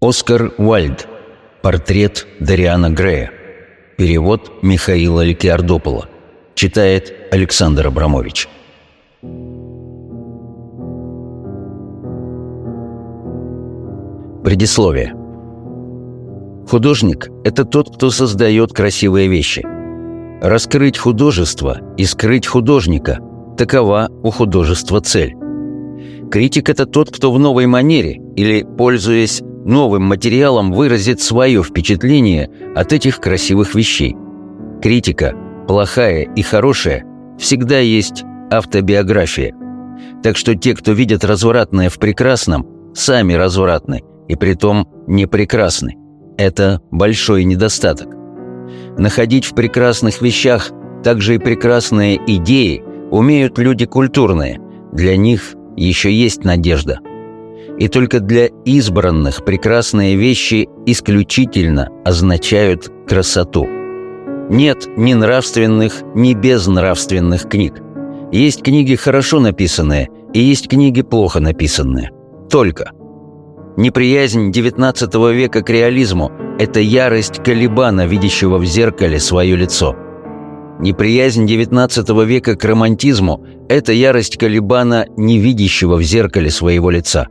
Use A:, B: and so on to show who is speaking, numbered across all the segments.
A: Оскар Уальд. Портрет Дариана Грея. Перевод Михаила Ликиардопола. Читает Александр Абрамович. Предисловие. Художник – это тот, кто создает красивые вещи. Раскрыть художество и скрыть художника – такова у художества цель. Критик – это тот, кто в новой манере или, пользуясь новым материалом, выразит свое впечатление от этих красивых вещей. Критика, плохая и хорошая, всегда есть автобиография. Так что те, кто видят развратное в прекрасном, сами развратны, и притом не прекрасны. Это большой недостаток. Находить в прекрасных вещах также и прекрасные идеи умеют люди культурные. Для них еще есть надежда. И только для избранных прекрасные вещи исключительно означают красоту. Нет ни нравственных, ни безнравственных книг. Есть книги хорошо написанные, и есть книги плохо написанные. Только. Неприязнь XIX века к реализму – это ярость Калибана, видящего в зеркале свое лицо – Неприязнь XIX века к романтизму – это ярость Калибана, не видящего в зеркале своего лица.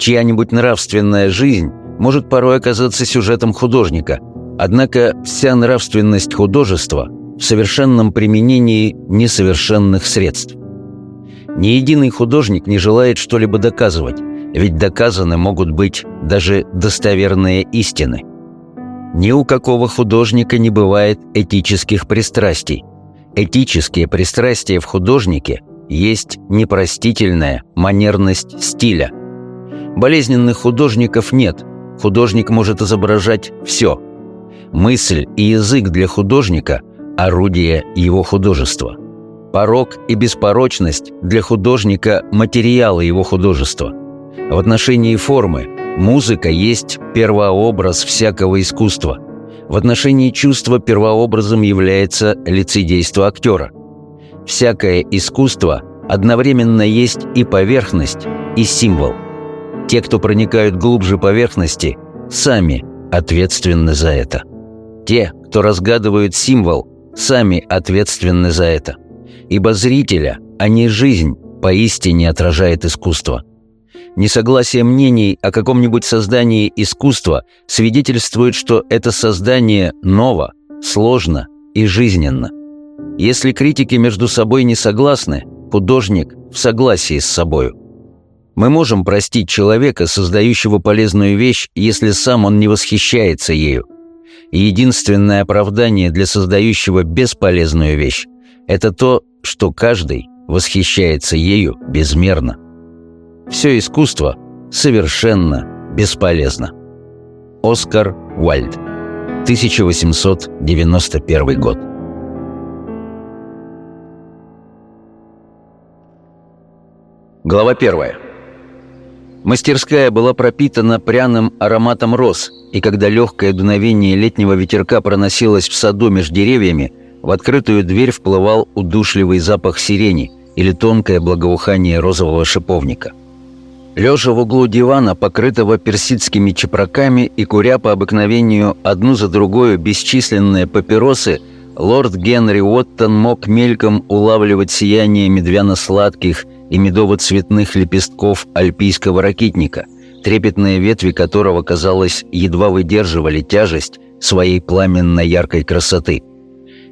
A: Чья-нибудь нравственная жизнь может порой оказаться сюжетом художника, однако вся нравственность художества в совершенном применении несовершенных средств. Ни единый художник не желает что-либо доказывать, ведь доказаны могут быть даже достоверные истины – ни у какого художника не бывает этических пристрастий. Этические пристрастия в художнике есть непростительная манерность стиля. Болезненных художников нет. Художник может изображать все. Мысль и язык для художника – орудие его художества. Порог и беспорочность для художника – материалы его художества. В отношении формы Музыка есть первообраз всякого искусства. В отношении чувства первообразом является лицедейство актера. Всякое искусство одновременно есть и поверхность, и символ. Те, кто проникают глубже поверхности, сами ответственны за это. Те, кто разгадывают символ, сами ответственны за это. Ибо зрителя, а не жизнь, поистине отражает искусство – Несогласие мнений о каком-нибудь создании искусства свидетельствует, что это создание ново, сложно и жизненно. Если критики между собой не согласны, художник в согласии с собою. Мы можем простить человека, создающего полезную вещь, если сам он не восхищается ею. И единственное оправдание для создающего бесполезную вещь – это то, что каждый восхищается ею безмерно. Все искусство совершенно бесполезно. Оскар Уальд, 1891 год. Глава первая. Мастерская была пропитана пряным ароматом роз, и когда легкое дуновение летнего ветерка проносилось в саду между деревьями, в открытую дверь вплывал удушливый запах сирени или тонкое благоухание розового шиповника. Лежа в углу дивана, покрытого персидскими чепраками и куря по обыкновению одну за другой бесчисленные папиросы, лорд Генри Уоттон мог мельком улавливать сияние медвяно-сладких и медово-цветных лепестков альпийского ракитника, трепетные ветви которого, казалось, едва выдерживали тяжесть своей пламенно-яркой красоты –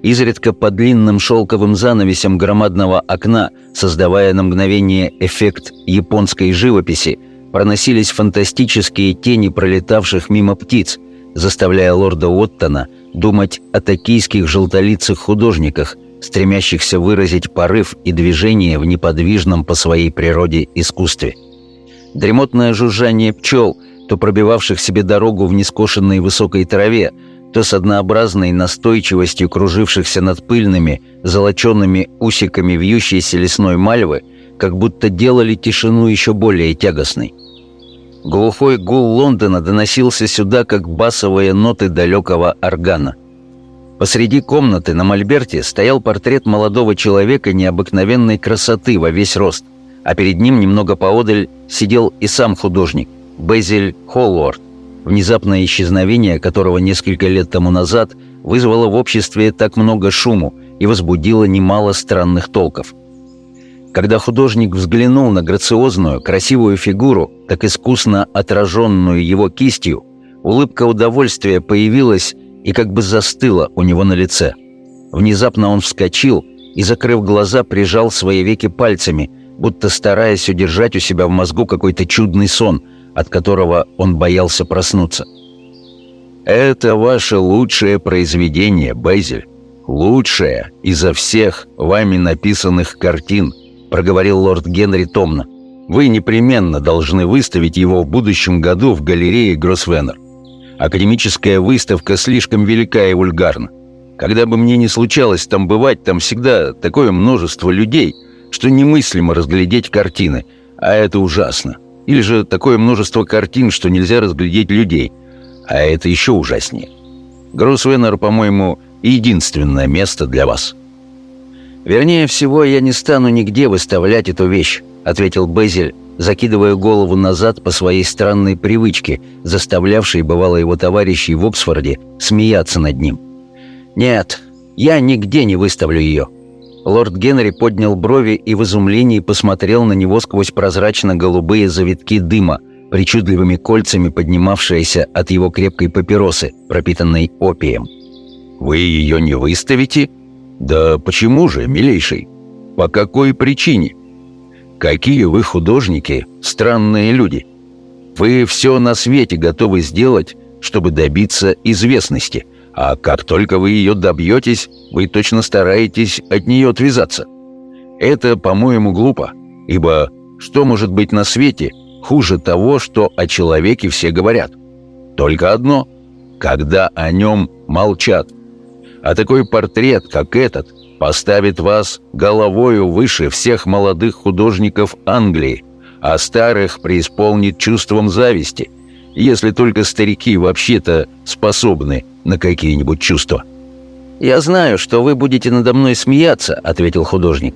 A: изредка по длинным шелковым занавесям громадного окна, создавая на мгновение эффект японской живописи, проносились фантастические тени пролетавших мимо птиц, заставляя лорда Оттона думать о токийских желтолицых художниках, стремящихся выразить порыв и движение в неподвижном по своей природе искусстве. Дремотное жужжание пчел, то пробивавших себе дорогу в нескошенной высокой траве, то с однообразной настойчивостью кружившихся над пыльными, золоченными усиками вьющейся лесной мальвы, как будто делали тишину еще более тягостной. Глухой гул Лондона доносился сюда, как басовые ноты далекого органа. Посреди комнаты на мольберте стоял портрет молодого человека необыкновенной красоты во весь рост, а перед ним немного поодаль сидел и сам художник, Безиль Холлорд, внезапное исчезновение которого несколько лет тому назад вызвало в обществе так много шуму и возбудило немало странных толков. Когда художник взглянул на грациозную, красивую фигуру, так искусно отраженную его кистью, улыбка удовольствия появилась и как бы застыла у него на лице. Внезапно он вскочил и, закрыв глаза, прижал свои веки пальцами, будто стараясь удержать у себя в мозгу какой-то чудный сон, от которого он боялся проснуться. «Это ваше лучшее произведение, Бейзель. Лучшее изо всех вами написанных картин», — проговорил лорд Генри томно. «Вы непременно должны выставить его в будущем году в галерее Гроссвеннер. Академическая выставка слишком велика и вульгарна. Когда бы мне не случалось там бывать, там всегда такое множество людей, что немыслимо разглядеть картины, а это ужасно. Или же такое множество картин, что нельзя разглядеть людей, а это еще ужаснее. Гроссвеннер, по-моему, единственное место для вас. «Вернее всего, я не стану нигде выставлять эту вещь», — ответил Безель, закидывая голову назад по своей странной привычке, заставлявшей, бывало, его товарищей в Оксфорде смеяться над ним. «Нет, я нигде не выставлю ее». Лорд Генри поднял брови и в изумлении посмотрел на него сквозь прозрачно-голубые завитки дыма, причудливыми кольцами поднимавшиеся от его крепкой папиросы, пропитанной опием. «Вы ее не выставите? Да почему же, милейший? По какой причине? Какие вы художники, странные люди. Вы все на свете готовы сделать, чтобы добиться известности – а как только вы ее добьетесь, вы точно стараетесь от нее отвязаться. Это, по-моему, глупо, ибо что может быть на свете хуже того, что о человеке все говорят? Только одно – когда о нем молчат. А такой портрет, как этот, поставит вас головою выше всех молодых художников Англии, а старых преисполнит чувством зависти, если только старики вообще-то способны на какие-нибудь чувства. «Я знаю, что вы будете надо мной смеяться», — ответил художник.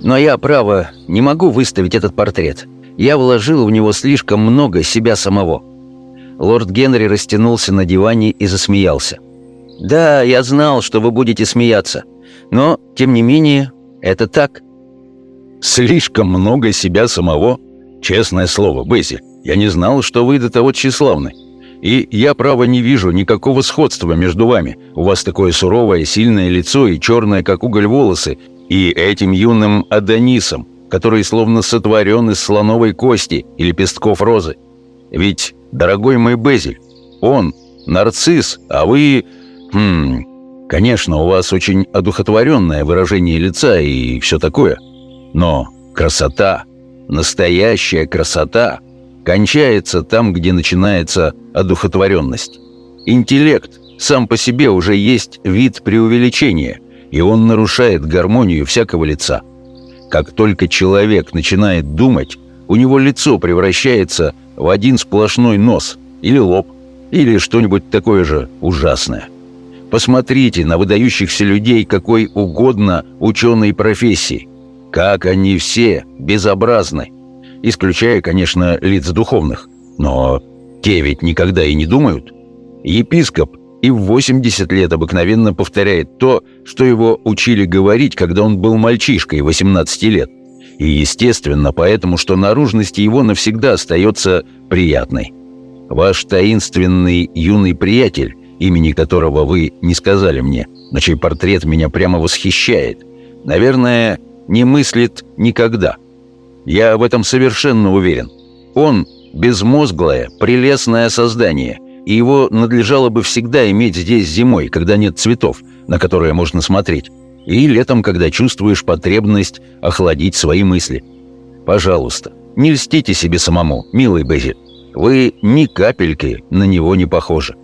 A: «Но я, право, не могу выставить этот портрет. Я вложил в него слишком много себя самого». Лорд Генри растянулся на диване и засмеялся. «Да, я знал, что вы будете смеяться. Но, тем не менее, это так». «Слишком много себя самого? Честное слово, Бесси, я не знал, что вы до того тщеславны. И я, право, не вижу никакого сходства между вами. У вас такое суровое, сильное лицо и черное, как уголь, волосы, и этим юным Адонисом, который словно сотворен из слоновой кости и лепестков розы. Ведь, дорогой мой Безель, он нарцисс, а вы... Хм, конечно, у вас очень одухотворенное выражение лица и все такое. Но красота, настоящая красота кончается там, где начинается одухотворенность. Интеллект сам по себе уже есть вид преувеличения, и он нарушает гармонию всякого лица. Как только человек начинает думать, у него лицо превращается в один сплошной нос или лоб, или что-нибудь такое же ужасное. Посмотрите на выдающихся людей какой угодно ученой профессии. Как они все безобразны исключая, конечно, лиц духовных. Но те ведь никогда и не думают. Епископ и в 80 лет обыкновенно повторяет то, что его учили говорить, когда он был мальчишкой 18 лет. И, естественно, поэтому, что наружность его навсегда остается приятной. Ваш таинственный юный приятель, имени которого вы не сказали мне, на чей портрет меня прямо восхищает, наверное, не мыслит никогда – я в этом совершенно уверен. Он – безмозглое, прелестное создание, и его надлежало бы всегда иметь здесь зимой, когда нет цветов, на которые можно смотреть, и летом, когда чувствуешь потребность охладить свои мысли. Пожалуйста, не льстите себе самому, милый Безиль. Вы ни капельки на него не похожи.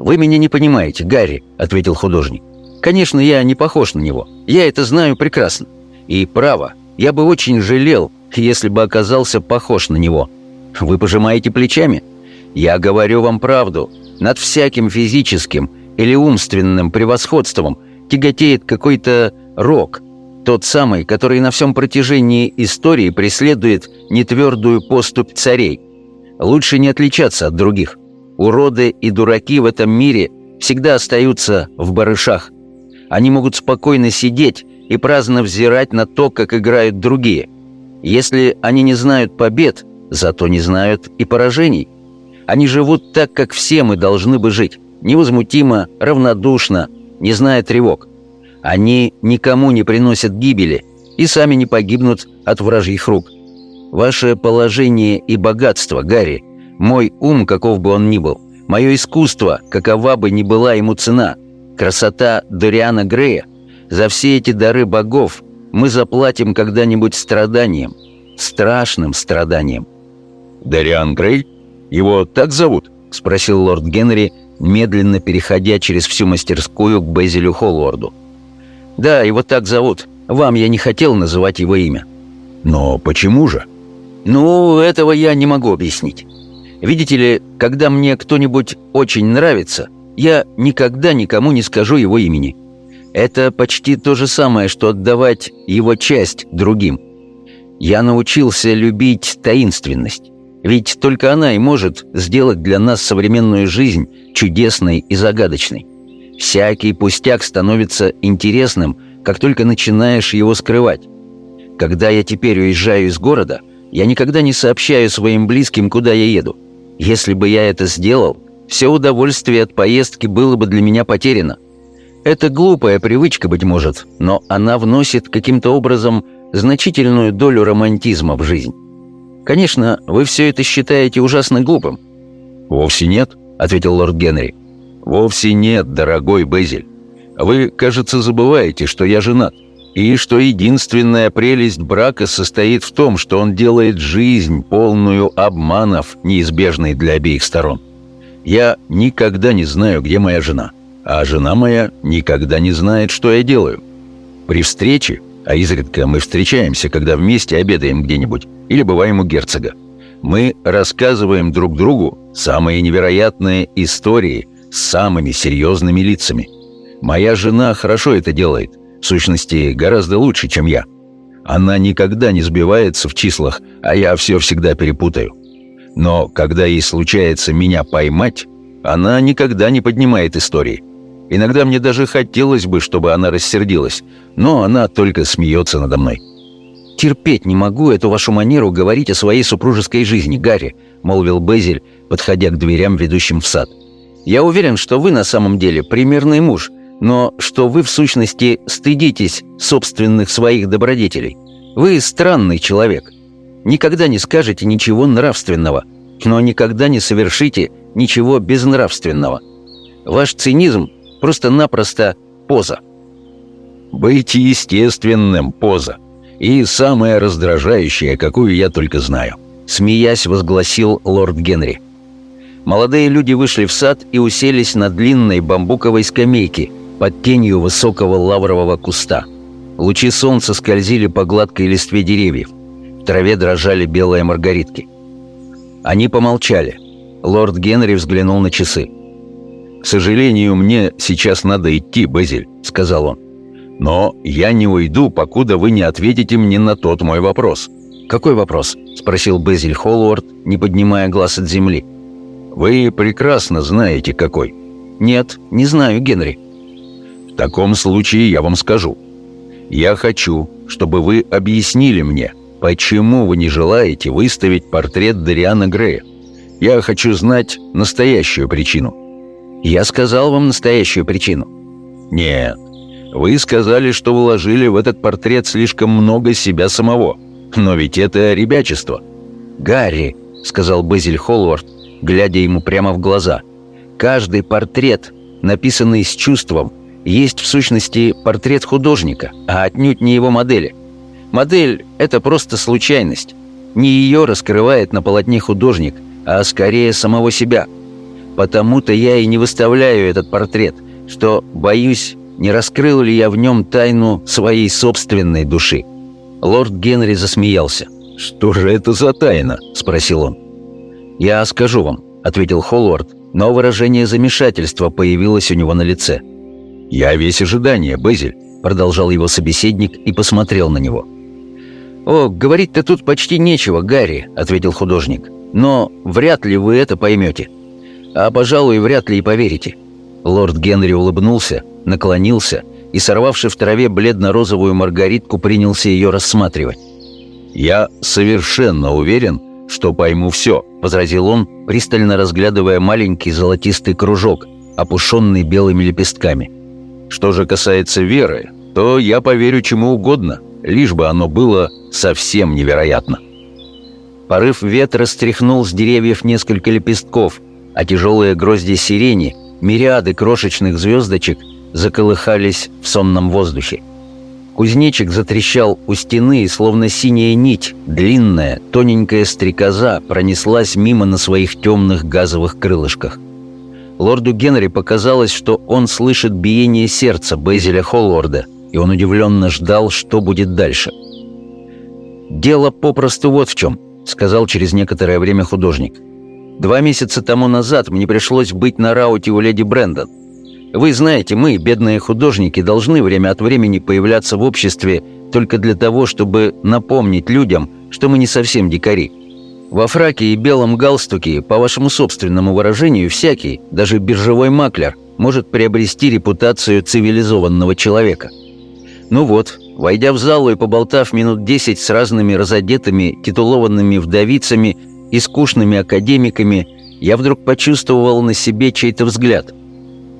A: «Вы меня не понимаете, Гарри», — ответил художник. «Конечно, я не похож на него. Я это знаю прекрасно. И право, я бы очень жалел, если бы оказался похож на него. Вы пожимаете плечами? Я говорю вам правду. Над всяким физическим или умственным превосходством тяготеет какой-то рок, тот самый, который на всем протяжении истории преследует нетвердую поступь царей. Лучше не отличаться от других. Уроды и дураки в этом мире всегда остаются в барышах. Они могут спокойно сидеть и праздно взирать на то, как играют другие. Если они не знают побед, зато не знают и поражений. Они живут так, как все мы должны бы жить. Невозмутимо, равнодушно, не зная тревог. Они никому не приносят гибели и сами не погибнут от вражьих рук. Ваше положение и богатство, Гарри, мой ум, каков бы он ни был, мое искусство, какова бы ни была ему цена, красота Дориана Грея, за все эти дары богов мы заплатим когда-нибудь страданием, страшным страданием.
B: «Дориан Грей? Его так зовут?» — спросил лорд Генри, медленно переходя через всю мастерскую к Безилю Холлорду.
A: «Да, его так зовут. Вам я не хотел называть его имя».
B: «Но почему же?»
A: «Ну, этого я не могу объяснить. Видите ли, когда мне кто-нибудь очень нравится, я никогда никому не скажу его имени. Это почти то же самое, что отдавать его часть другим. Я научился любить таинственность. Ведь только она и может сделать для нас современную жизнь чудесной и загадочной. Всякий пустяк становится интересным, как только начинаешь его скрывать. Когда я теперь уезжаю из города, я никогда не сообщаю своим близким, куда я еду. Если бы я это сделал, все удовольствие от поездки было бы для меня потеряно. Это глупая привычка, быть может, но она вносит каким-то образом значительную долю романтизма в жизнь. Конечно, вы все это считаете ужасно глупым».
B: «Вовсе нет», — ответил лорд Генри. «Вовсе нет, дорогой Безиль. Вы, кажется, забываете, что я женат, и что единственная прелесть брака состоит в том, что он делает жизнь, полную обманов, неизбежной для обеих сторон. Я никогда не знаю, где моя жена, а жена моя никогда не знает, что я делаю. При встрече а изредка мы встречаемся, когда вместе обедаем где-нибудь или бываем у герцога. Мы рассказываем друг другу самые невероятные истории с самыми серьезными лицами. Моя жена хорошо это делает, в сущности, гораздо лучше, чем я. Она никогда не сбивается в числах, а я все всегда перепутаю. Но когда ей случается меня поймать, она никогда не поднимает истории. Иногда мне даже хотелось бы, чтобы она рассердилась, но она только смеется надо мной.
A: «Терпеть не могу эту вашу манеру говорить о своей супружеской жизни, Гарри», — молвил Безель, подходя к дверям, ведущим в сад. «Я уверен, что вы на самом деле примерный муж, но что вы в сущности стыдитесь собственных своих добродетелей. Вы странный человек. Никогда не скажете ничего нравственного, но никогда не совершите ничего безнравственного. Ваш цинизм Просто-напросто поза.
B: Быть естественным – поза. И самая раздражающая, какую я только знаю.
A: Смеясь, возгласил лорд Генри. Молодые люди вышли в сад и уселись на длинной бамбуковой скамейке под тенью высокого лаврового куста. Лучи солнца скользили по гладкой листве деревьев. В траве дрожали белые маргаритки. Они помолчали. Лорд Генри взглянул на часы.
B: «К сожалению, мне сейчас надо идти, Безиль», — сказал он. «Но я не уйду, покуда вы не ответите мне на тот мой вопрос».
A: «Какой вопрос?» — спросил Безиль Холлуорд, не поднимая глаз от земли.
B: «Вы прекрасно знаете, какой».
A: «Нет, не знаю, Генри».
B: «В таком случае я вам скажу. Я хочу, чтобы вы объяснили мне, почему вы не желаете выставить портрет Дариана Грея. Я хочу знать настоящую причину».
A: Я сказал вам настоящую причину.
B: Нет. Вы сказали, что вложили в этот портрет слишком много себя самого. Но ведь это ребячество.
A: Гарри, сказал Безиль Холлорд, глядя ему прямо в глаза. Каждый портрет, написанный с чувством, есть в сущности портрет художника, а отнюдь не его модели. Модель — это просто случайность. Не ее раскрывает на полотне художник, а скорее самого себя — Потому-то я и не выставляю этот портрет, что, боюсь, не раскрыл ли я в нем тайну своей собственной души. Лорд Генри засмеялся.
B: «Что же это за тайна?» – спросил он.
A: «Я скажу вам», – ответил Холлорд, но выражение замешательства появилось у него на лице.
B: «Я весь ожидание, Безель», – продолжал его собеседник и посмотрел на него.
A: «О, говорить-то тут почти нечего, Гарри», – ответил художник. «Но вряд ли вы это поймете. а, пожалуй, вряд ли и поверите». Лорд Генри улыбнулся, наклонился и, сорвавши в траве бледно-розовую маргаритку, принялся ее рассматривать.
B: «Я совершенно уверен, что пойму все», — возразил он, пристально разглядывая маленький золотистый кружок, опушенный белыми лепестками. «Что же касается веры, то я поверю чему угодно, лишь бы оно было совсем невероятно».
A: Порыв ветра стряхнул с деревьев несколько лепестков, а тяжелые грозди сирени, мириады крошечных звездочек заколыхались в сонном воздухе. Кузнечик затрещал у стены, и словно синяя нить, длинная, тоненькая стрекоза пронеслась мимо на своих темных газовых крылышках. Лорду Генри показалось, что он слышит биение сердца Безеля Холлорда, и он удивленно ждал, что будет дальше. «Дело попросту вот в чем», — сказал через некоторое время художник. «Два месяца тому назад мне пришлось быть на рауте у леди Брэндон. Вы знаете, мы, бедные художники, должны время от времени появляться в обществе только для того, чтобы напомнить людям, что мы не совсем дикари. Во фраке и белом галстуке, по вашему собственному выражению, всякий, даже биржевой маклер, может приобрести репутацию цивилизованного человека. Ну вот, войдя в залу и поболтав минут десять с разными разодетыми, титулованными вдовицами и скучными академиками, я вдруг почувствовал на себе чей-то взгляд –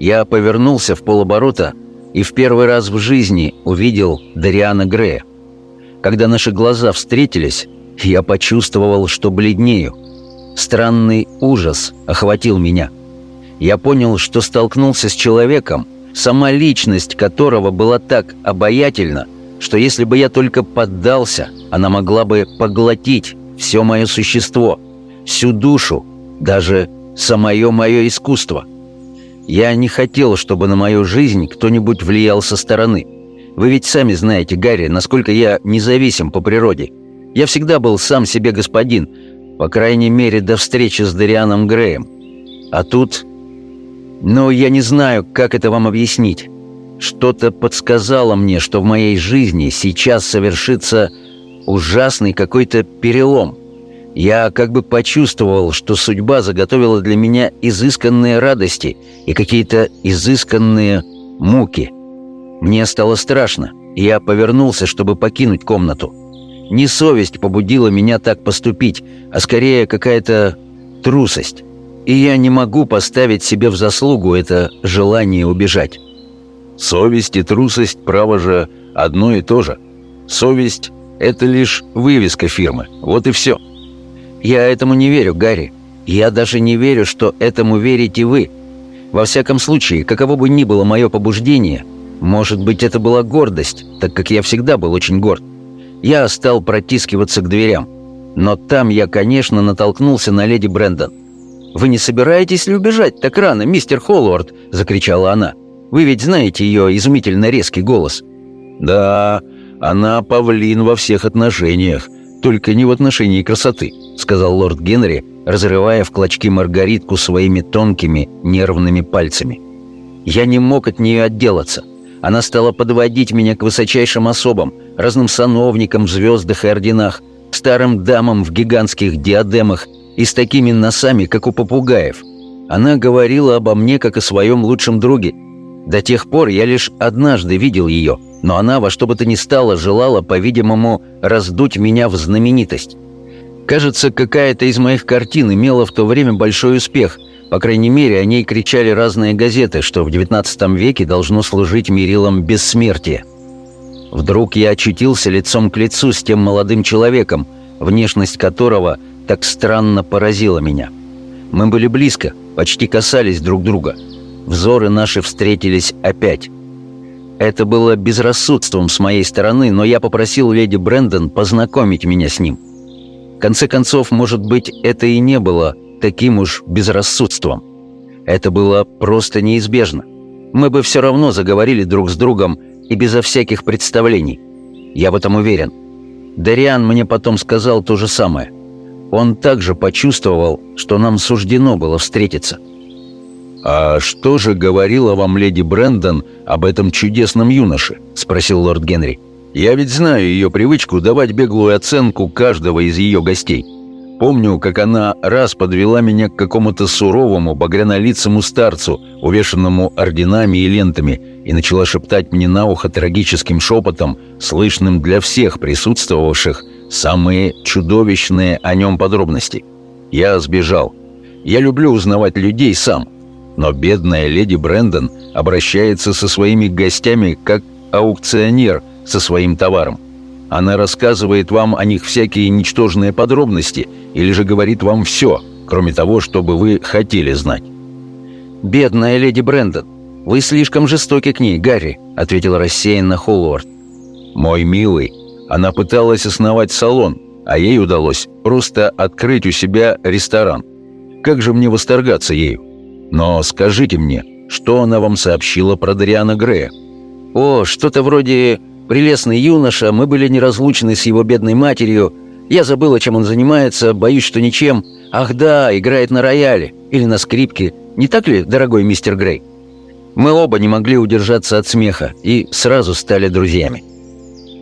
A: я повернулся в полоборота и в первый раз в жизни увидел Дариана Грея. Когда наши глаза встретились, я почувствовал, что бледнею. Странный ужас охватил меня. Я понял, что столкнулся с человеком, сама личность которого была так обаятельна, что если бы я только поддался, она могла бы поглотить все мое существо, всю душу, даже самое мое искусство. Я не хотел, чтобы на мою жизнь кто-нибудь влиял со стороны. Вы ведь сами знаете, Гарри, насколько я независим по природе. Я всегда был сам себе господин, по крайней мере, до встречи с Дарианом Греем. А тут... Ну, я не знаю, как это вам объяснить. Что-то подсказало мне, что в моей жизни сейчас совершится ужасный какой-то перелом. Я как бы почувствовал, что судьба заготовила для меня изысканные радости и какие-то изысканные муки. Мне стало страшно, и я повернулся, чтобы покинуть комнату. Не совесть побудила меня так поступить, а скорее какая-то трусость. И я не могу поставить себе в заслугу это желание убежать.
B: Совесть и трусость, право же, одно и то же. Совесть — это лишь вывеска фирмы, вот и все.
A: Я этому не верю, Гарри. Я даже не верю, что этому верите вы. Во всяком случае, каково бы ни было мое побуждение, может быть, это была гордость, так как я всегда был очень горд. Я стал протискиваться к дверям. Но там я, конечно, натолкнулся на леди Брэндон. «Вы не собираетесь ли убежать так рано, мистер Холлорд?» — закричала она. «Вы ведь знаете ее изумительно резкий голос».
B: «Да, она павлин во всех отношениях, только не в отношении красоты», — сказал лорд Генри, разрывая в клочки маргаритку своими тонкими нервными пальцами.
A: «Я не мог от нее отделаться. Она стала подводить меня к высочайшим особам, разным сановникам в звездах и орденах, старым дамам в гигантских диадемах и с такими носами, как у попугаев. Она говорила обо мне, как о своем лучшем друге. До тех пор я лишь однажды видел ее, но она во что бы то ни стало желала, по-видимому, раздуть меня в знаменитость. Кажется, какая-то из моих картин имела в то время большой успех. По крайней мере, о ней кричали разные газеты, что в XIX веке должно служить мерилом бессмертия. Вдруг я очутился лицом к лицу с тем молодым человеком, внешность которого так странно поразила меня. Мы были близко, почти касались друг друга. Взоры наши встретились опять. Это было безрассудством с моей стороны, но я попросил леди Брэндон познакомить меня с ним. Конце концов, может быть, это и не было таким уж безрассудством. Это было просто неизбежно. Мы бы все равно заговорили друг с другом и безо всяких представлений. Я в этом уверен. Дариан мне потом сказал то же самое. Он также почувствовал, что нам суждено было встретиться.
B: «А что же говорила вам леди Брэндон об этом чудесном юноше?» — спросил лорд Генри. «Я ведь знаю ее привычку давать беглую оценку каждого из ее гостей».
A: Помню, как она раз подвела меня к какому-то суровому, багрянолицому старцу, увешанному орденами и лентами, и начала шептать мне на ухо трагическим шепотом, слышным для всех присутствовавших, самые чудовищные о нем подробности. Я сбежал. Я люблю узнавать людей сам. Но бедная леди Брэндон обращается со своими гостями как аукционер со своим товаром. Она рассказывает вам о них всякие ничтожные подробности или же говорит вам все, кроме того, чтобы вы хотели знать.
C: «Бедная леди Брэндон, вы слишком жестоки к ней, Гарри», — ответил рассеянно Холлорд.
A: «Мой милый, она пыталась основать салон, а ей удалось просто открыть у себя ресторан. Как же мне восторгаться ею? Но скажите мне, что она вам сообщила про Дариана Грея?»
C: «О, что-то вроде Прелестный юноша, мы были неразлучны с его бедной матерью. Я забыла, чем он занимается, боюсь, что ничем. Ах да, играет на рояле или на скрипке. Не так ли, дорогой мистер Грей? Мы оба не могли удержаться от смеха и сразу стали друзьями.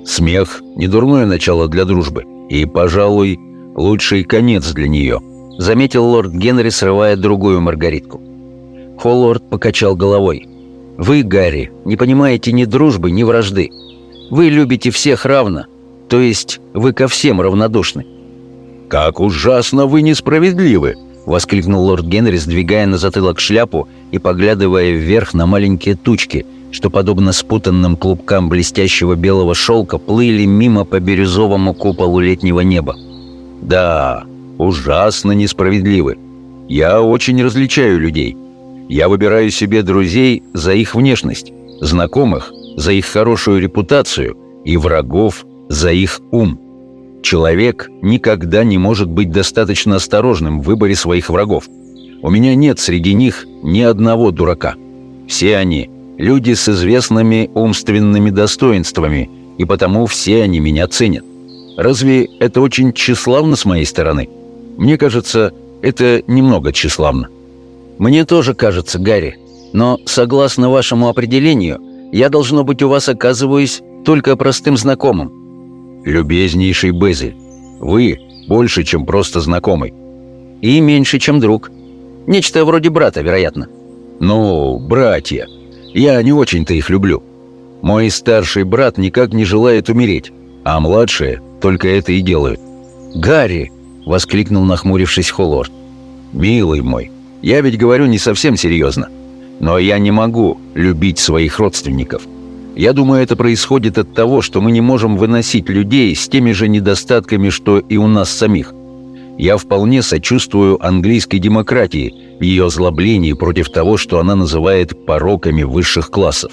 A: Смех – недурное начало для дружбы. И, пожалуй, лучший конец для нее,
C: заметил лорд Генри, срывая другую маргаритку. Холлорд покачал головой. «Вы, Гарри, не понимаете ни дружбы, ни вражды. Вы любите всех равно, то есть вы ко всем равнодушны».
A: «Как ужасно вы несправедливы!» — воскликнул лорд Генри, сдвигая на затылок шляпу и поглядывая вверх на маленькие тучки, что, подобно спутанным клубкам блестящего белого шелка, плыли мимо по бирюзовому куполу летнего неба. «Да, ужасно несправедливы. Я очень различаю людей. Я выбираю себе друзей за их внешность, знакомых за их хорошую репутацию и врагов за их ум. Человек никогда не может быть достаточно осторожным в выборе своих врагов. У меня нет среди них ни одного дурака. Все они – люди с известными умственными достоинствами, и потому все они меня ценят. Разве это очень тщеславно с моей стороны? Мне кажется, это немного тщеславно.
C: Мне тоже кажется, Гарри. Но, согласно вашему определению, я, должно быть, у вас оказываюсь только простым знакомым».
A: «Любезнейший Безель, вы больше, чем просто знакомый».
C: «И меньше, чем друг. Нечто вроде брата, вероятно».
A: «Ну, братья. Я не очень-то их люблю. Мой старший брат никак не желает умереть, а младшие только это и делают».
C: «Гарри!» — воскликнул, нахмурившись Холлорд.
A: «Милый мой, я ведь говорю не совсем серьезно. Но я не могу любить своих родственников. Я думаю, это происходит от того, что мы не можем выносить людей с теми же недостатками, что и у нас самих. Я вполне сочувствую английской демократии в ее озлоблении против того, что она называет пороками высших классов.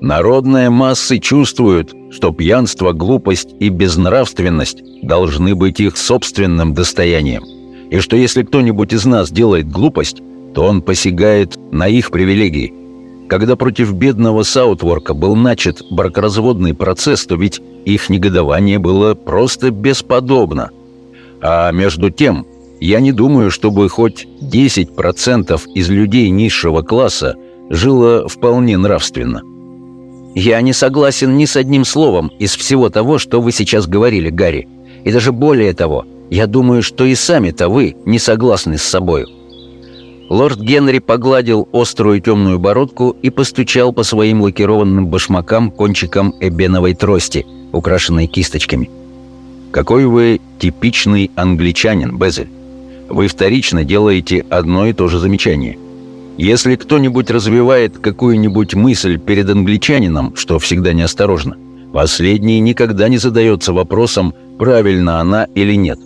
A: Народные массы чувствуют, что пьянство, глупость и безнравственность должны быть их собственным достоянием, и что если кто-нибудь из нас делает глупость, то он посягает на их привилегии. Когда против бедного Саутворка был начат бракоразводный процесс, то ведь их негодование было просто бесподобно. А между тем, я не думаю, чтобы хоть 10% из людей низшего класса жило вполне нравственно.
C: Я не согласен ни с одним словом из всего того, что вы сейчас говорили, Гарри. И даже более того, я думаю, что и сами-то вы не согласны с собою. Лорд Генри погладил острую темную бородку и постучал по своим лакированным башмакам кончиком эбеновой трости, украшенной кисточками.
A: «Какой вы типичный англичанин, Безель. Вы вторично делаете одно и то же замечание. Если кто-нибудь развивает какую-нибудь мысль перед англичанином, что всегда неосторожно, последний никогда не задается вопросом, правильно она или нет.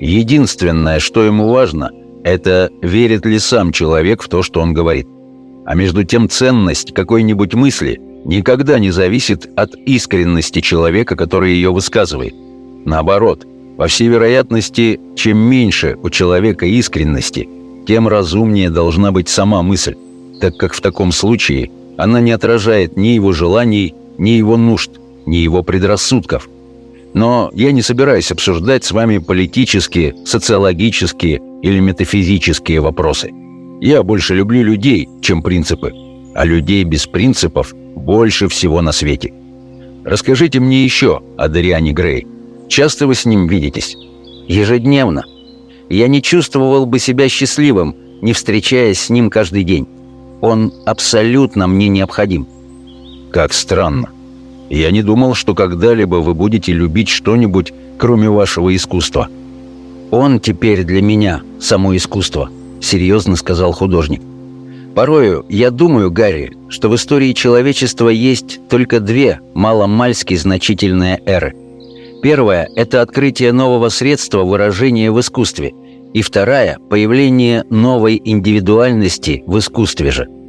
A: Единственное, что ему важно – это верит ли сам человек в то, что он говорит. А между тем ценность какой-нибудь мысли никогда не зависит от искренности человека, который ее высказывает. Наоборот, по всей вероятности, чем меньше у человека искренности, тем разумнее должна быть сама мысль, так как в таком случае она не отражает ни его желаний, ни его нужд, ни его предрассудков – но я не собираюсь обсуждать с вами политические, социологические или метафизические вопросы. Я больше люблю людей, чем принципы, а людей без принципов больше всего на свете. Расскажите мне еще о Дариане Грей. Часто вы с ним видитесь?
C: Ежедневно.
A: я не чувствовал бы себя счастливым, не встречаясь с ним каждый день. Он абсолютно мне необходим.
B: Как странно. Я не думал, что когда-либо вы будете любить что-нибудь, кроме вашего искусства.
A: Он теперь для меня само искусство, серьезно сказал художник. Порою я думаю, Гарри, что в истории человечества есть только две маломальски значительные эры. Первая – это открытие нового средства выражения в искусстве, и вторая – появление новой индивидуальности в искусстве же –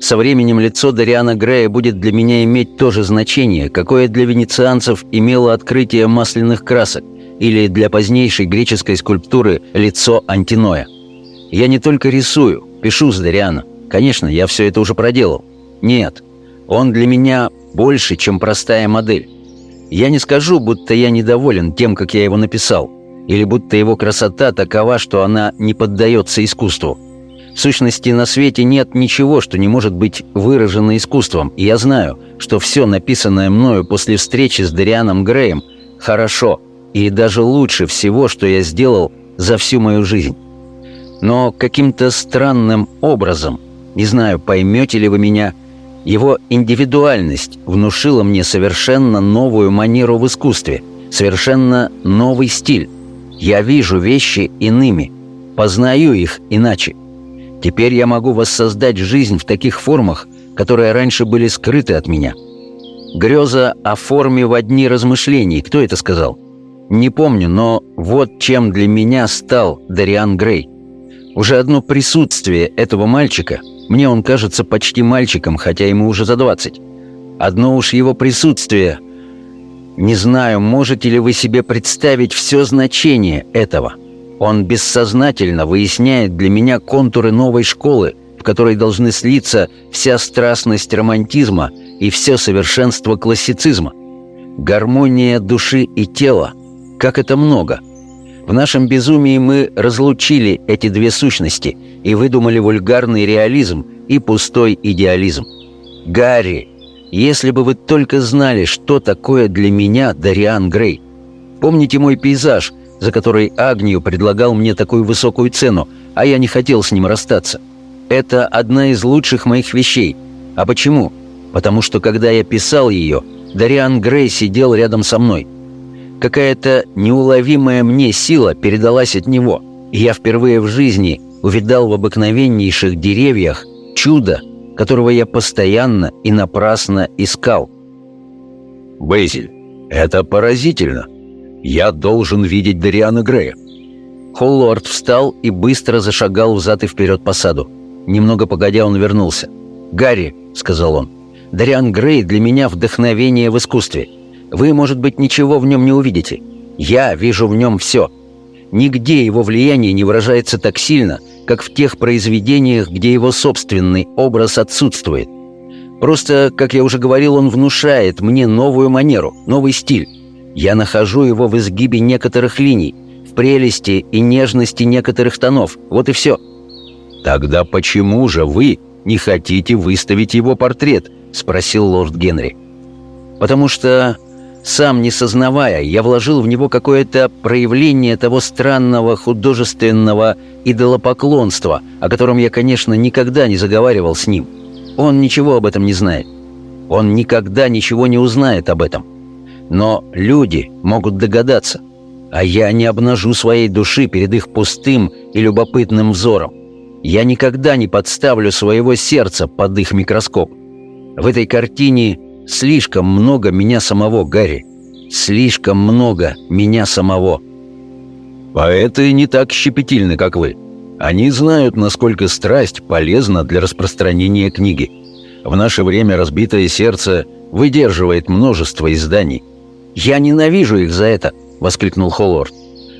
A: со временем лицо Дариана Грея будет для меня иметь то же значение, какое для венецианцев имело открытие масляных красок или для позднейшей греческой скульптуры лицо Антиноя. Я не только рисую, пишу с Дариана. Конечно, я все это уже проделал. Нет, он для меня больше, чем простая модель. Я не скажу, будто я недоволен тем, как я его написал, или будто его красота такова, что она не поддается искусству. В сущности, на свете нет ничего, что не может быть выражено искусством, и я знаю, что все написанное мною после встречи с Дарианом Греем хорошо и даже лучше всего, что я сделал за всю мою жизнь. Но каким-то странным образом, не знаю, поймете ли вы меня, его индивидуальность внушила мне совершенно новую манеру в искусстве, совершенно новый стиль. Я вижу вещи иными, познаю их иначе. Теперь я могу воссоздать жизнь в таких формах, которые раньше были скрыты от меня. Греза о форме в одни размышлений. Кто это сказал? Не помню, но вот чем для меня стал Дариан Грей. Уже одно присутствие этого мальчика, мне он кажется почти мальчиком, хотя ему уже за 20. Одно уж его присутствие... Не знаю, можете ли вы себе представить все значение этого – он бессознательно выясняет для меня контуры новой школы, в которой должны слиться вся страстность романтизма и все совершенство классицизма. Гармония души и тела. Как это много! В нашем безумии мы разлучили эти две сущности и выдумали вульгарный реализм и пустой идеализм. Гарри, если бы вы только знали, что такое для меня Дариан Грей. Помните мой пейзаж – за который Агнию предлагал мне такую высокую цену, а я не хотел с ним расстаться. Это одна из лучших моих вещей. А почему? Потому что когда я писал ее, Дариан Грей сидел рядом со мной. Какая-то неуловимая мне сила передалась от него, и я впервые в жизни увидал в обыкновеннейших деревьях чудо, которого я постоянно и напрасно искал.
B: «Бейзель, это поразительно!» Я должен видеть Дариана Грея».
A: Холлорд встал и быстро зашагал взад и вперед по саду. Немного погодя он вернулся. «Гарри», — сказал он, — «Дариан Грей для меня вдохновение в искусстве. Вы, может быть, ничего в нем не увидите. Я вижу в нем все. Нигде его влияние не выражается так сильно, как в тех произведениях, где его собственный образ отсутствует. Просто, как я уже говорил, он внушает мне новую манеру, новый стиль. Я нахожу его в изгибе некоторых линий, в прелести и нежности некоторых тонов. Вот и все.
B: «Тогда почему же вы не хотите выставить его портрет?» — спросил лорд Генри.
A: «Потому что, сам не сознавая, я вложил в него какое-то проявление того странного художественного идолопоклонства, о котором я, конечно, никогда не заговаривал с ним. Он ничего об этом не знает. Он никогда ничего не узнает об этом. Но люди могут догадаться, а я не обнажу своей души перед их пустым и любопытным взором. Я никогда не подставлю своего сердца под их микроскоп. В этой картине слишком много меня самого, Гарри. Слишком много меня самого.
B: Поэты не так щепетильны, как вы. Они знают, насколько страсть полезна для распространения книги. В наше время разбитое сердце выдерживает множество изданий –
A: «Я ненавижу их за это!» — воскликнул Холлорд.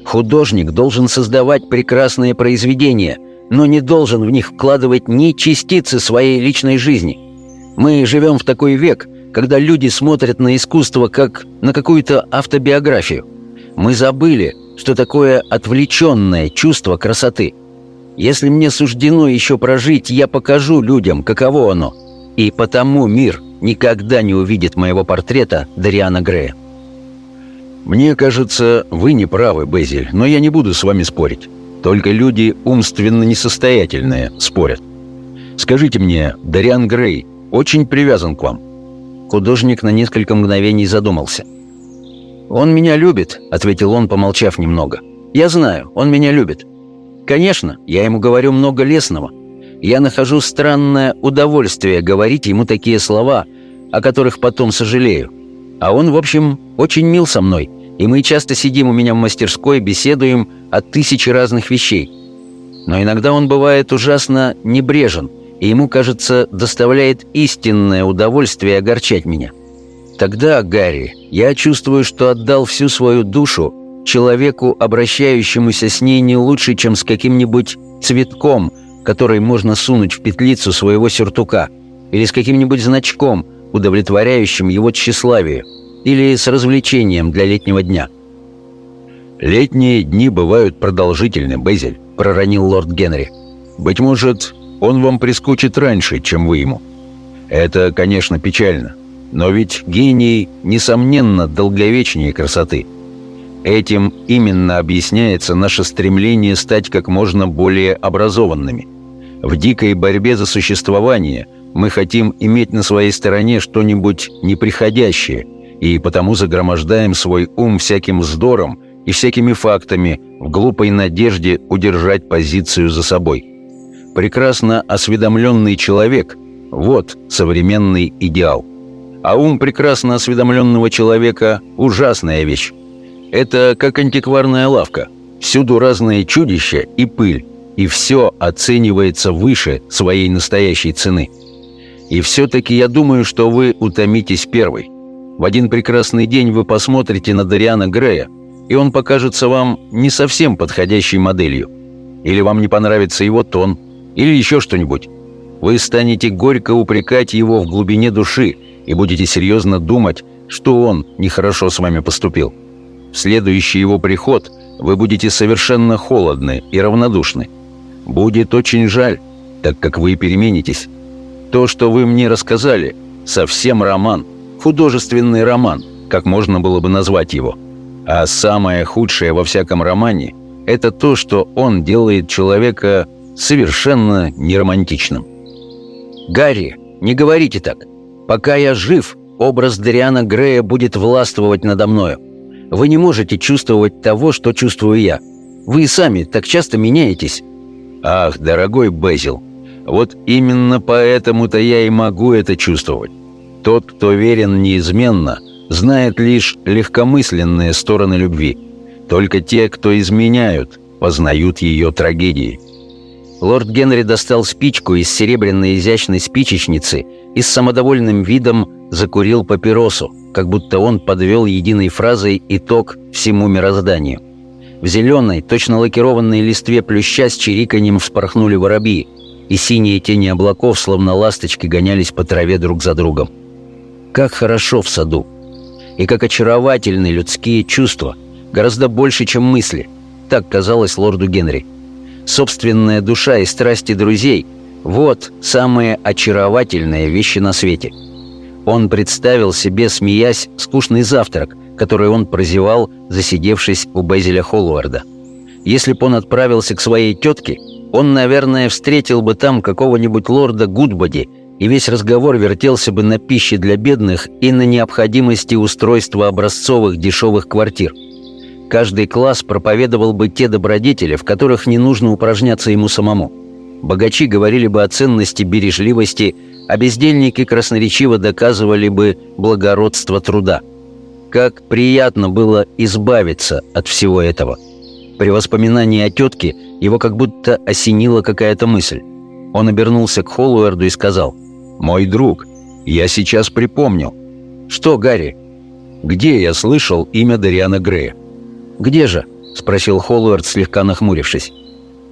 A: «Художник должен создавать прекрасные произведения, но не должен в них вкладывать ни частицы своей личной жизни. Мы живем в такой век, когда люди смотрят на искусство как на какую-то автобиографию. Мы забыли, что такое отвлеченное чувство красоты. Если мне суждено еще прожить, я покажу людям, каково оно. И потому мир никогда не увидит моего портрета Дариана Грея.
B: «Мне кажется, вы не правы, Безиль, но я не буду с вами спорить. Только люди умственно несостоятельные спорят. Скажите мне, Дариан Грей очень привязан к вам?»
A: Художник на несколько мгновений задумался. «Он меня любит», — ответил он, помолчав немного. «Я знаю, он меня любит. Конечно, я ему говорю много лесного. Я нахожу странное удовольствие говорить ему такие слова, о которых потом сожалею. А он, в общем, очень мил со мной, и мы часто сидим у меня в мастерской, беседуем о тысяче разных вещей. Но иногда он бывает ужасно небрежен, и ему, кажется, доставляет истинное удовольствие огорчать меня. Тогда, Гарри, я чувствую, что отдал всю свою душу человеку, обращающемуся с ней не лучше, чем с каким-нибудь цветком, который можно сунуть в петлицу своего сюртука, или с каким-нибудь значком, удовлетворяющим его тщеславие, или с развлечением для летнего дня.
B: «Летние дни бывают продолжительны, Безель», — проронил лорд Генри. «Быть может, он вам прискучит раньше, чем вы ему. Это, конечно, печально, но ведь гений, несомненно, долговечнее красоты. Этим именно объясняется наше стремление стать как можно более образованными. В дикой борьбе за существование мы хотим иметь на своей стороне что-нибудь неприходящее, и потому загромождаем свой ум всяким вздором и всякими фактами в глупой надежде удержать позицию за собой. Прекрасно осведомленный человек – вот современный идеал – а ум прекрасно осведомленного человека – ужасная вещь. Это как антикварная лавка. Всюду разные чудища и пыль, и все оценивается выше своей настоящей цены. И все-таки я думаю, что вы утомитесь первой. В один прекрасный день вы посмотрите на Дариана Грея, и он покажется вам не совсем подходящей моделью. Или вам не понравится его тон, или еще что-нибудь. Вы станете горько упрекать его в глубине души – и будете серьезно думать, что он нехорошо с вами поступил. В следующий его приход вы будете совершенно холодны и равнодушны. Будет очень жаль, так как вы переменитесь. То, что вы мне рассказали, совсем роман, художественный роман, как можно было бы назвать его. А самое худшее во всяком романе – это то, что он делает человека совершенно неромантичным.
A: «Гарри, не говорите так!» Пока я жив, образ Дариана Грея будет властвовать надо мною. Вы не можете чувствовать того, что чувствую я. Вы и сами так часто меняетесь».
B: «Ах, дорогой Безил, вот именно поэтому-то я и могу это чувствовать. Тот, кто верен неизменно, знает лишь легкомысленные стороны любви. Только те, кто изменяют, познают ее трагедии».
A: Лорд Генри достал спичку из серебряной изящной спичечницы и с самодовольным видом закурил папиросу, как будто он подвел единой фразой итог всему мирозданию. В зеленой, точно лакированной листве плюща с чириканьем вспорхнули воробьи, и синие тени облаков, словно ласточки, гонялись по траве друг за другом. Как хорошо в саду! И как очаровательны людские чувства, гораздо больше, чем мысли. Так казалось лорду Генри. Собственная душа и страсти друзей — вот самые очаровательные вещи на свете. Он представил себе, смеясь, скучный завтрак, который он прозевал, засидевшись у Безеля Холлуарда. Если бы он отправился к своей тетке, он, наверное, встретил бы там какого-нибудь лорда Гудбоди, и весь разговор вертелся бы на пище для бедных и на необходимости устройства образцовых дешевых квартир. Каждый класс проповедовал бы те добродетели, в которых не нужно упражняться ему самому – Богачи говорили бы о ценности бережливости, а бездельники красноречиво доказывали бы благородство труда. Как приятно было избавиться от всего этого. При воспоминании о тетке его как будто осенила какая-то мысль. Он обернулся к Холлуэрду и сказал, «Мой друг, я сейчас припомнил». «Что, Гарри?» «Где я слышал имя Дариана Грея?» «Где же?» — спросил Холлуэрд, слегка нахмурившись.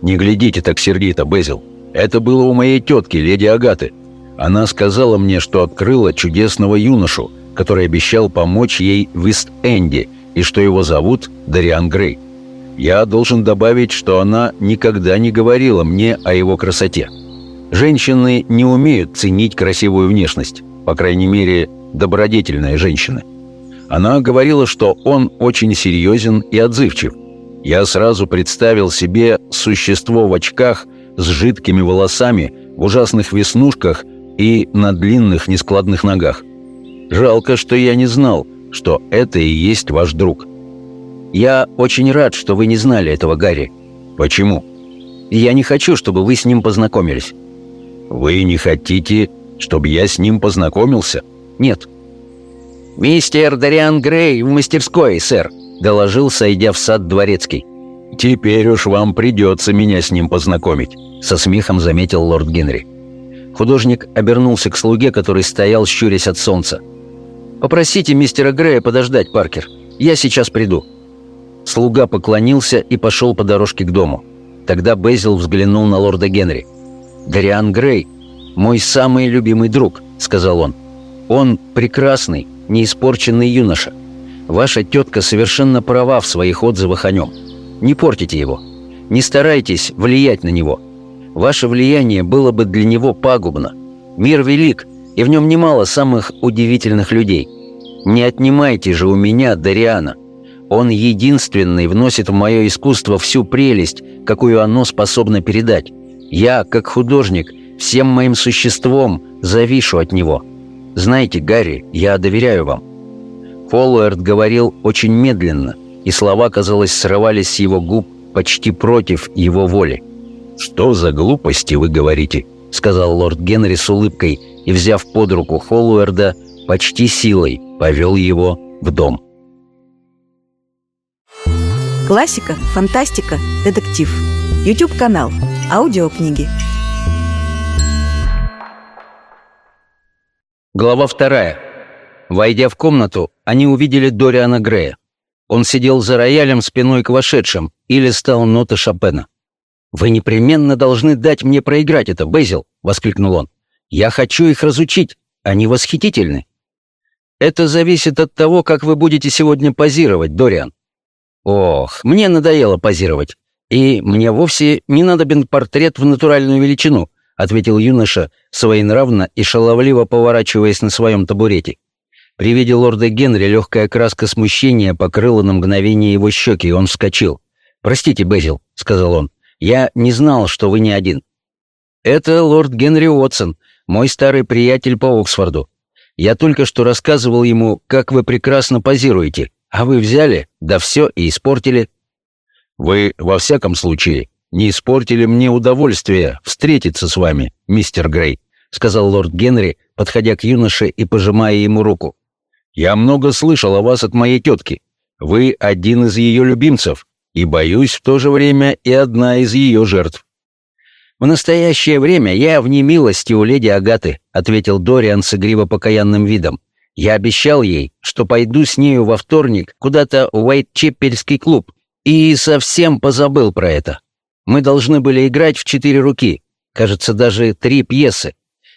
A: «Не глядите так сердито, Безил. Это было у моей тетки, леди Агаты. Она сказала мне, что открыла чудесного юношу, который обещал помочь ей в Ист-Энде, и что его зовут Дариан Грей. Я должен добавить, что она никогда не говорила мне о его красоте. Женщины не умеют ценить красивую внешность, по крайней мере, добродетельные женщины. Она говорила, что он очень серьезен и отзывчив.
B: Я сразу представил себе существо в очках с жидкими волосами, в ужасных веснушках и на длинных нескладных ногах. Жалко, что я не знал, что это и есть ваш друг.
A: Я очень рад, что вы не знали этого Гарри.
B: Почему?
A: Я не хочу, чтобы вы с ним познакомились.
B: Вы не хотите, чтобы я с ним познакомился?
A: Нет. Мистер Дариан Грей в мастерской, сэр, доложил, сойдя в сад дворецкий.
B: Теперь уж вам придется меня с ним познакомить, со смехом заметил лорд Генри.
A: Художник обернулся к слуге, который стоял, щурясь от солнца. «Попросите мистера Грея подождать, Паркер. Я сейчас приду». Слуга поклонился и пошел по дорожке к дому. Тогда Безил взглянул на лорда Генри. «Дариан Грей, мой самый любимый друг», — сказал он. «Он прекрасный, неиспорченный юноша. Ваша тетка совершенно права в своих отзывах о нем. Не портите его. Не старайтесь влиять на него. Ваше влияние было бы для него пагубно. Мир велик, и в нем немало самых удивительных людей. Не отнимайте же у меня Дариана. Он единственный вносит в мое искусство всю прелесть, какую оно способно передать. Я, как художник, всем моим существом завишу от него. Знаете, Гарри, я доверяю вам». Фоллуэрт говорил очень медленно, и слова, казалось, срывались с его губ почти против его воли.
B: «Что за глупости вы говорите?» — сказал лорд Генри с улыбкой и, взяв под руку Холлуэрда, почти силой повел его в дом.
D: Классика, фантастика, детектив. YouTube-канал. Аудиокниги.
A: Глава вторая. Войдя в комнату, они увидели Дориана Грея. Он сидел за роялем спиной к вошедшим и листал ноты Шопена. «Вы непременно должны дать мне проиграть это, Безил!» — воскликнул он. «Я хочу их разучить. Они восхитительны». «Это зависит от того, как вы будете сегодня позировать, Дориан. Ох, мне надоело позировать. И мне вовсе не надобен портрет в натуральную величину, ответил юноша, своенравно и шаловливо поворачиваясь на своем табурете. При виде лорда Генри легкая краска смущения покрыла на мгновение его щеки, и он вскочил. «Простите, Безил», — сказал он, — «я не знал, что вы не один». «Это лорд Генри Уотсон, мой старый приятель по Оксфорду. Я только что рассказывал ему, как вы прекрасно позируете, а вы взяли, да все и испортили.
B: Вы, во всяком случае, не испортили мне удовольствие встретиться с вами, мистер Грей, сказал лорд Генри, подходя к юноше и пожимая ему руку. Я много слышал о вас от моей тетки. Вы один из ее любимцев, и, боюсь, в то же время и одна из ее жертв.
A: «В настоящее время я в немилости у леди Агаты», — ответил Дориан с игриво-покаянным видом. Я обещал ей, что пойду с нею во вторник куда-то в Уайт-Чеппельский клуб, и совсем позабыл про это. Мы должны были играть в четыре руки, кажется, даже три пьесы.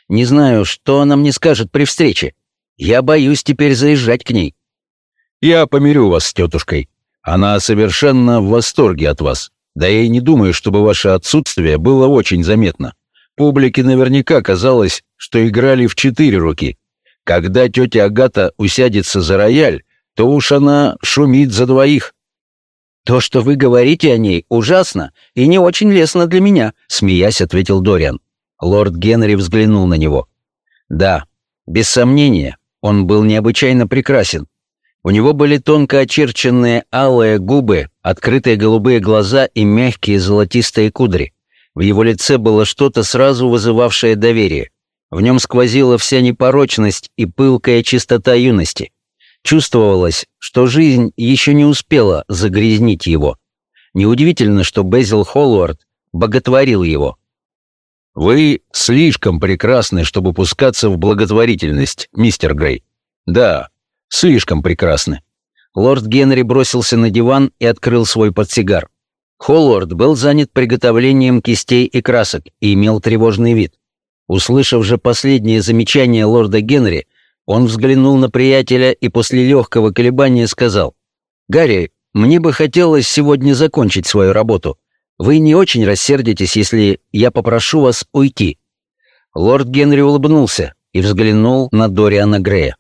A: Не знаю, что она мне скажет при встрече. Я боюсь теперь заезжать к ней».
B: «Я помирю вас с тетушкой. Она совершенно в восторге от вас. Да я и не думаю, чтобы ваше отсутствие было очень заметно. Публике наверняка казалось, что играли в четыре руки, когда тетя Агата усядется за рояль, то уж она шумит за двоих.
A: «То, что вы говорите о ней, ужасно и не очень лестно для меня», — смеясь ответил Дориан. Лорд Генри взглянул на него. «Да, без сомнения, он был необычайно прекрасен. У него были тонко очерченные алые губы, открытые голубые глаза и мягкие золотистые кудри. В его лице было что-то сразу вызывавшее доверие. В нем сквозила вся непорочность и пылкая чистота юности. Чувствовалось, что жизнь еще не успела загрязнить его. Неудивительно, что Безил Холлуард боготворил его.
B: «Вы слишком прекрасны, чтобы пускаться в благотворительность, мистер Грей». «Да, слишком прекрасны».
A: Лорд Генри бросился на диван и открыл свой портсигар. Холлуард был занят приготовлением кистей и красок и имел тревожный вид. Услышав же последнее замечание лорда Генри, он взглянул на приятеля и после легкого колебания сказал, «Гарри, мне бы хотелось сегодня закончить свою работу. Вы не очень рассердитесь, если я попрошу вас уйти». Лорд Генри улыбнулся и взглянул на Дориана Грея.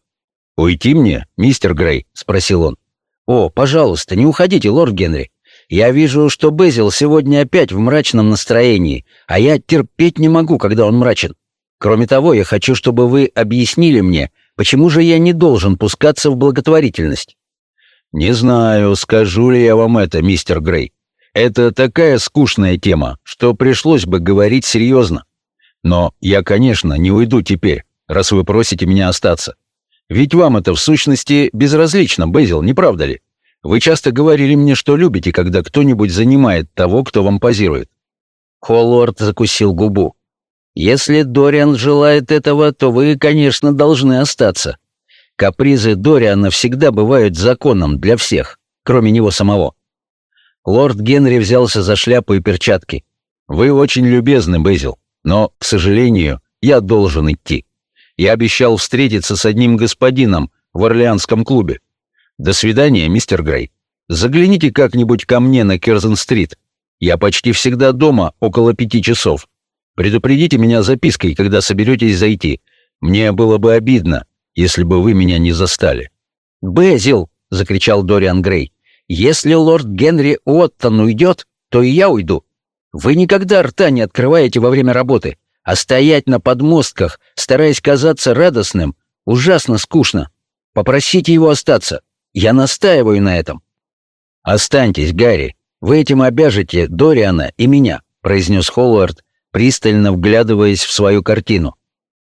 B: «Уйти мне, мистер Грей?» — спросил он.
A: «О, пожалуйста, не уходите, лорд Генри.
E: Я вижу, что Безил сегодня опять в мрачном настроении, а я терпеть не могу, когда он мрачен. Кроме того, я хочу, чтобы вы объяснили мне, почему же я не должен пускаться в благотворительность.
A: Не знаю, скажу ли я вам это, мистер Грей. Это такая скучная тема, что пришлось бы говорить серьезно. Но я, конечно, не уйду теперь, раз вы просите меня остаться. Ведь вам это в сущности безразлично, Безил, не правда ли? Вы часто говорили мне, что любите, когда кто-нибудь занимает того, кто вам позирует».
E: Холлорд закусил губу. «Если Дориан желает этого, то вы, конечно, должны остаться. Капризы Дориана всегда бывают законом для всех, кроме него самого». Лорд Генри взялся за шляпу и перчатки.
A: «Вы очень любезны, Безил, но, к сожалению, я должен идти. Я обещал встретиться с одним господином в Орлеанском клубе. До свидания, мистер Грей. Загляните как-нибудь ко мне на Керзен-стрит. Я почти всегда дома около пяти часов. Предупредите меня запиской, когда соберетесь зайти. Мне было бы обидно, если бы вы меня не застали».
E: «Безил!» — закричал Дориан Грей. «Если лорд Генри Уоттон уйдет, то и я уйду. Вы никогда рта не открываете во время работы, а стоять на подмостках, стараясь казаться радостным, ужасно скучно. Попросите его остаться. Я настаиваю на этом».
A: «Останьтесь, Гарри. Вы этим обяжете Дориана и меня», — произнес Холлард, пристально вглядываясь в свою картину.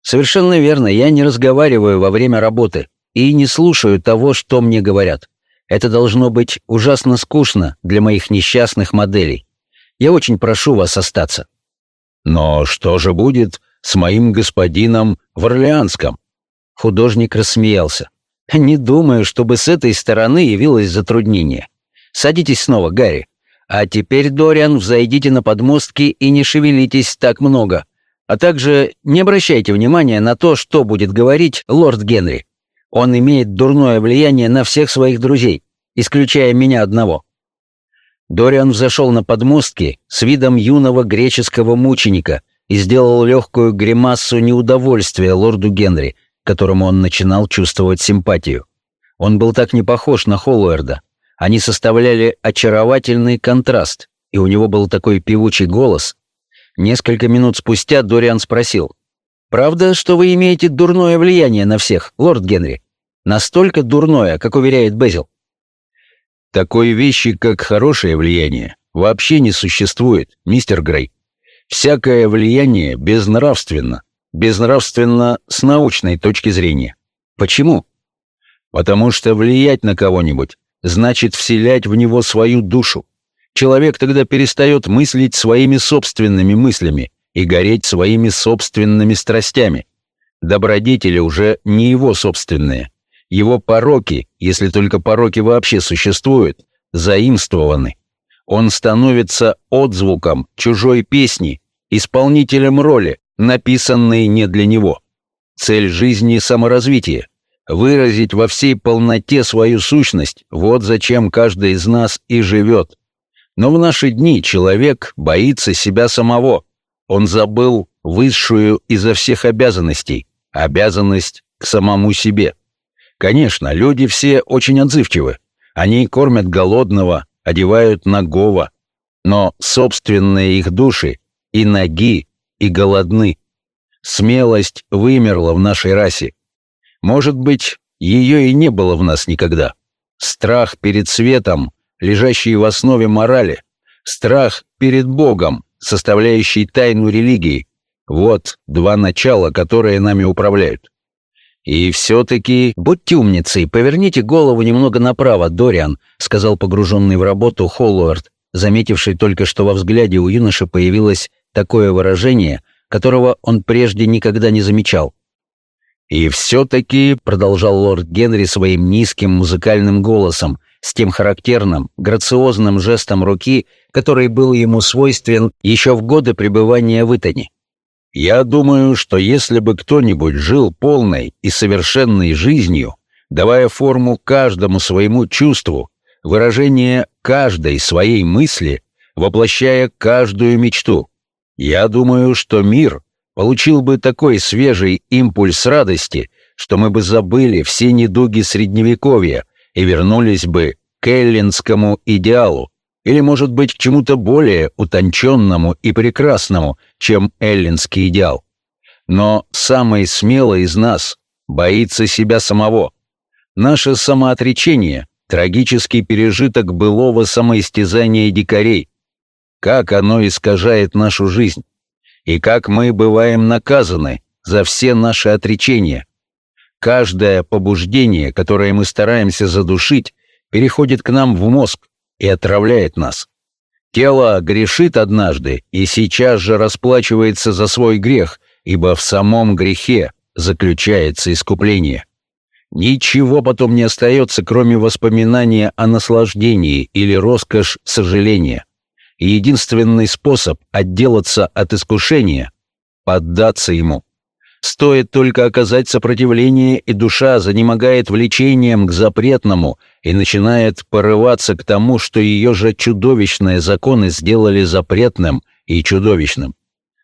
E: «Совершенно верно, я не разговариваю во время работы и не слушаю того, что мне говорят. Это должно быть ужасно скучно для моих несчастных моделей. Я очень прошу вас остаться».
A: «Но что же будет с моим господином в Орлеанском?»
E: Художник рассмеялся. Не думаю, чтобы с этой стороны явилось затруднение. Садитесь снова, Гарри. А теперь, Дориан, взойдите на подмостки и не шевелитесь так много. А также не обращайте внимания на то, что будет говорить лорд Генри. Он имеет дурное влияние на всех своих друзей, исключая меня одного. Дориан взошел на подмостки с видом юного греческого мученика и сделал легкую гримассу неудовольствия лорду Генри, которому он начинал чувствовать симпатию. Он был так не похож на Холлуэрда. Они составляли очаровательный контраст, и у него был такой певучий голос. Несколько минут спустя Дориан спросил, «Правда, что вы имеете дурное влияние на всех, лорд Генри? Настолько дурное, как уверяет Безил?»
A: «Такой вещи, как хорошее влияние, вообще не существует, мистер Грей. Всякое влияние безнравственно, безнравственно с научной точки зрения. Почему? Потому что влиять на кого-нибудь значит вселять в него свою душу. Человек тогда перестает мыслить своими собственными мыслями и гореть своими собственными страстями. Добродетели уже не его собственные. Его пороки, если только пороки вообще существуют, заимствованы. Он становится отзвуком чужой песни, исполнителем роли, написанные не для него. Цель жизни — саморазвитие. Выразить во всей полноте свою сущность — вот зачем каждый из нас и живет. Но в наши дни человек боится себя самого. Он забыл высшую изо всех обязанностей — обязанность к самому себе. Конечно, люди все очень отзывчивы. Они кормят голодного, одевают нагого. Но собственные их души и ноги и голодны. Смелость вымерла в нашей расе. Может быть, ее и не было в нас никогда. Страх перед светом, лежащий в основе морали, страх перед Богом, составляющий тайну религии. Вот два начала, которые нами управляют. И все-таки будьте умницей, поверните голову немного направо, Дориан, сказал погруженный в работу Холлуэрт, заметивший только, что во взгляде у юноши появилась такое выражение, которого он прежде никогда не замечал. «И все-таки», — продолжал лорд Генри своим низким музыкальным голосом, с тем характерным, грациозным жестом руки, который был ему свойствен еще в годы пребывания в Итоне. «Я думаю, что если бы кто-нибудь жил полной и совершенной жизнью, давая форму каждому своему чувству, выражение каждой своей мысли, воплощая каждую мечту, я думаю, что мир получил бы такой свежий импульс радости, что мы бы забыли все недуги Средневековья и вернулись бы к эллинскому идеалу, Или, может быть, к чему-то более утонченному и прекрасному, чем эллинский идеал. Но самый смелый из нас боится себя самого. Наше самоотречение — трагический пережиток былого самоистязания дикарей. Как оно искажает нашу жизнь. И как мы бываем наказаны за все наши отречения. Каждое побуждение, которое мы стараемся задушить, переходит к нам в мозг и отравляет нас. Тело грешит однажды и сейчас же расплачивается за свой грех, ибо в самом грехе заключается искупление. Ничего потом не остается, кроме воспоминания о наслаждении или роскошь сожаления. И единственный способ отделаться от искушения — поддаться ему. Стоит только оказать сопротивление, и душа занемогает влечением к запретному и начинает порываться к тому, что ее же чудовищные законы сделали запретным и чудовищным.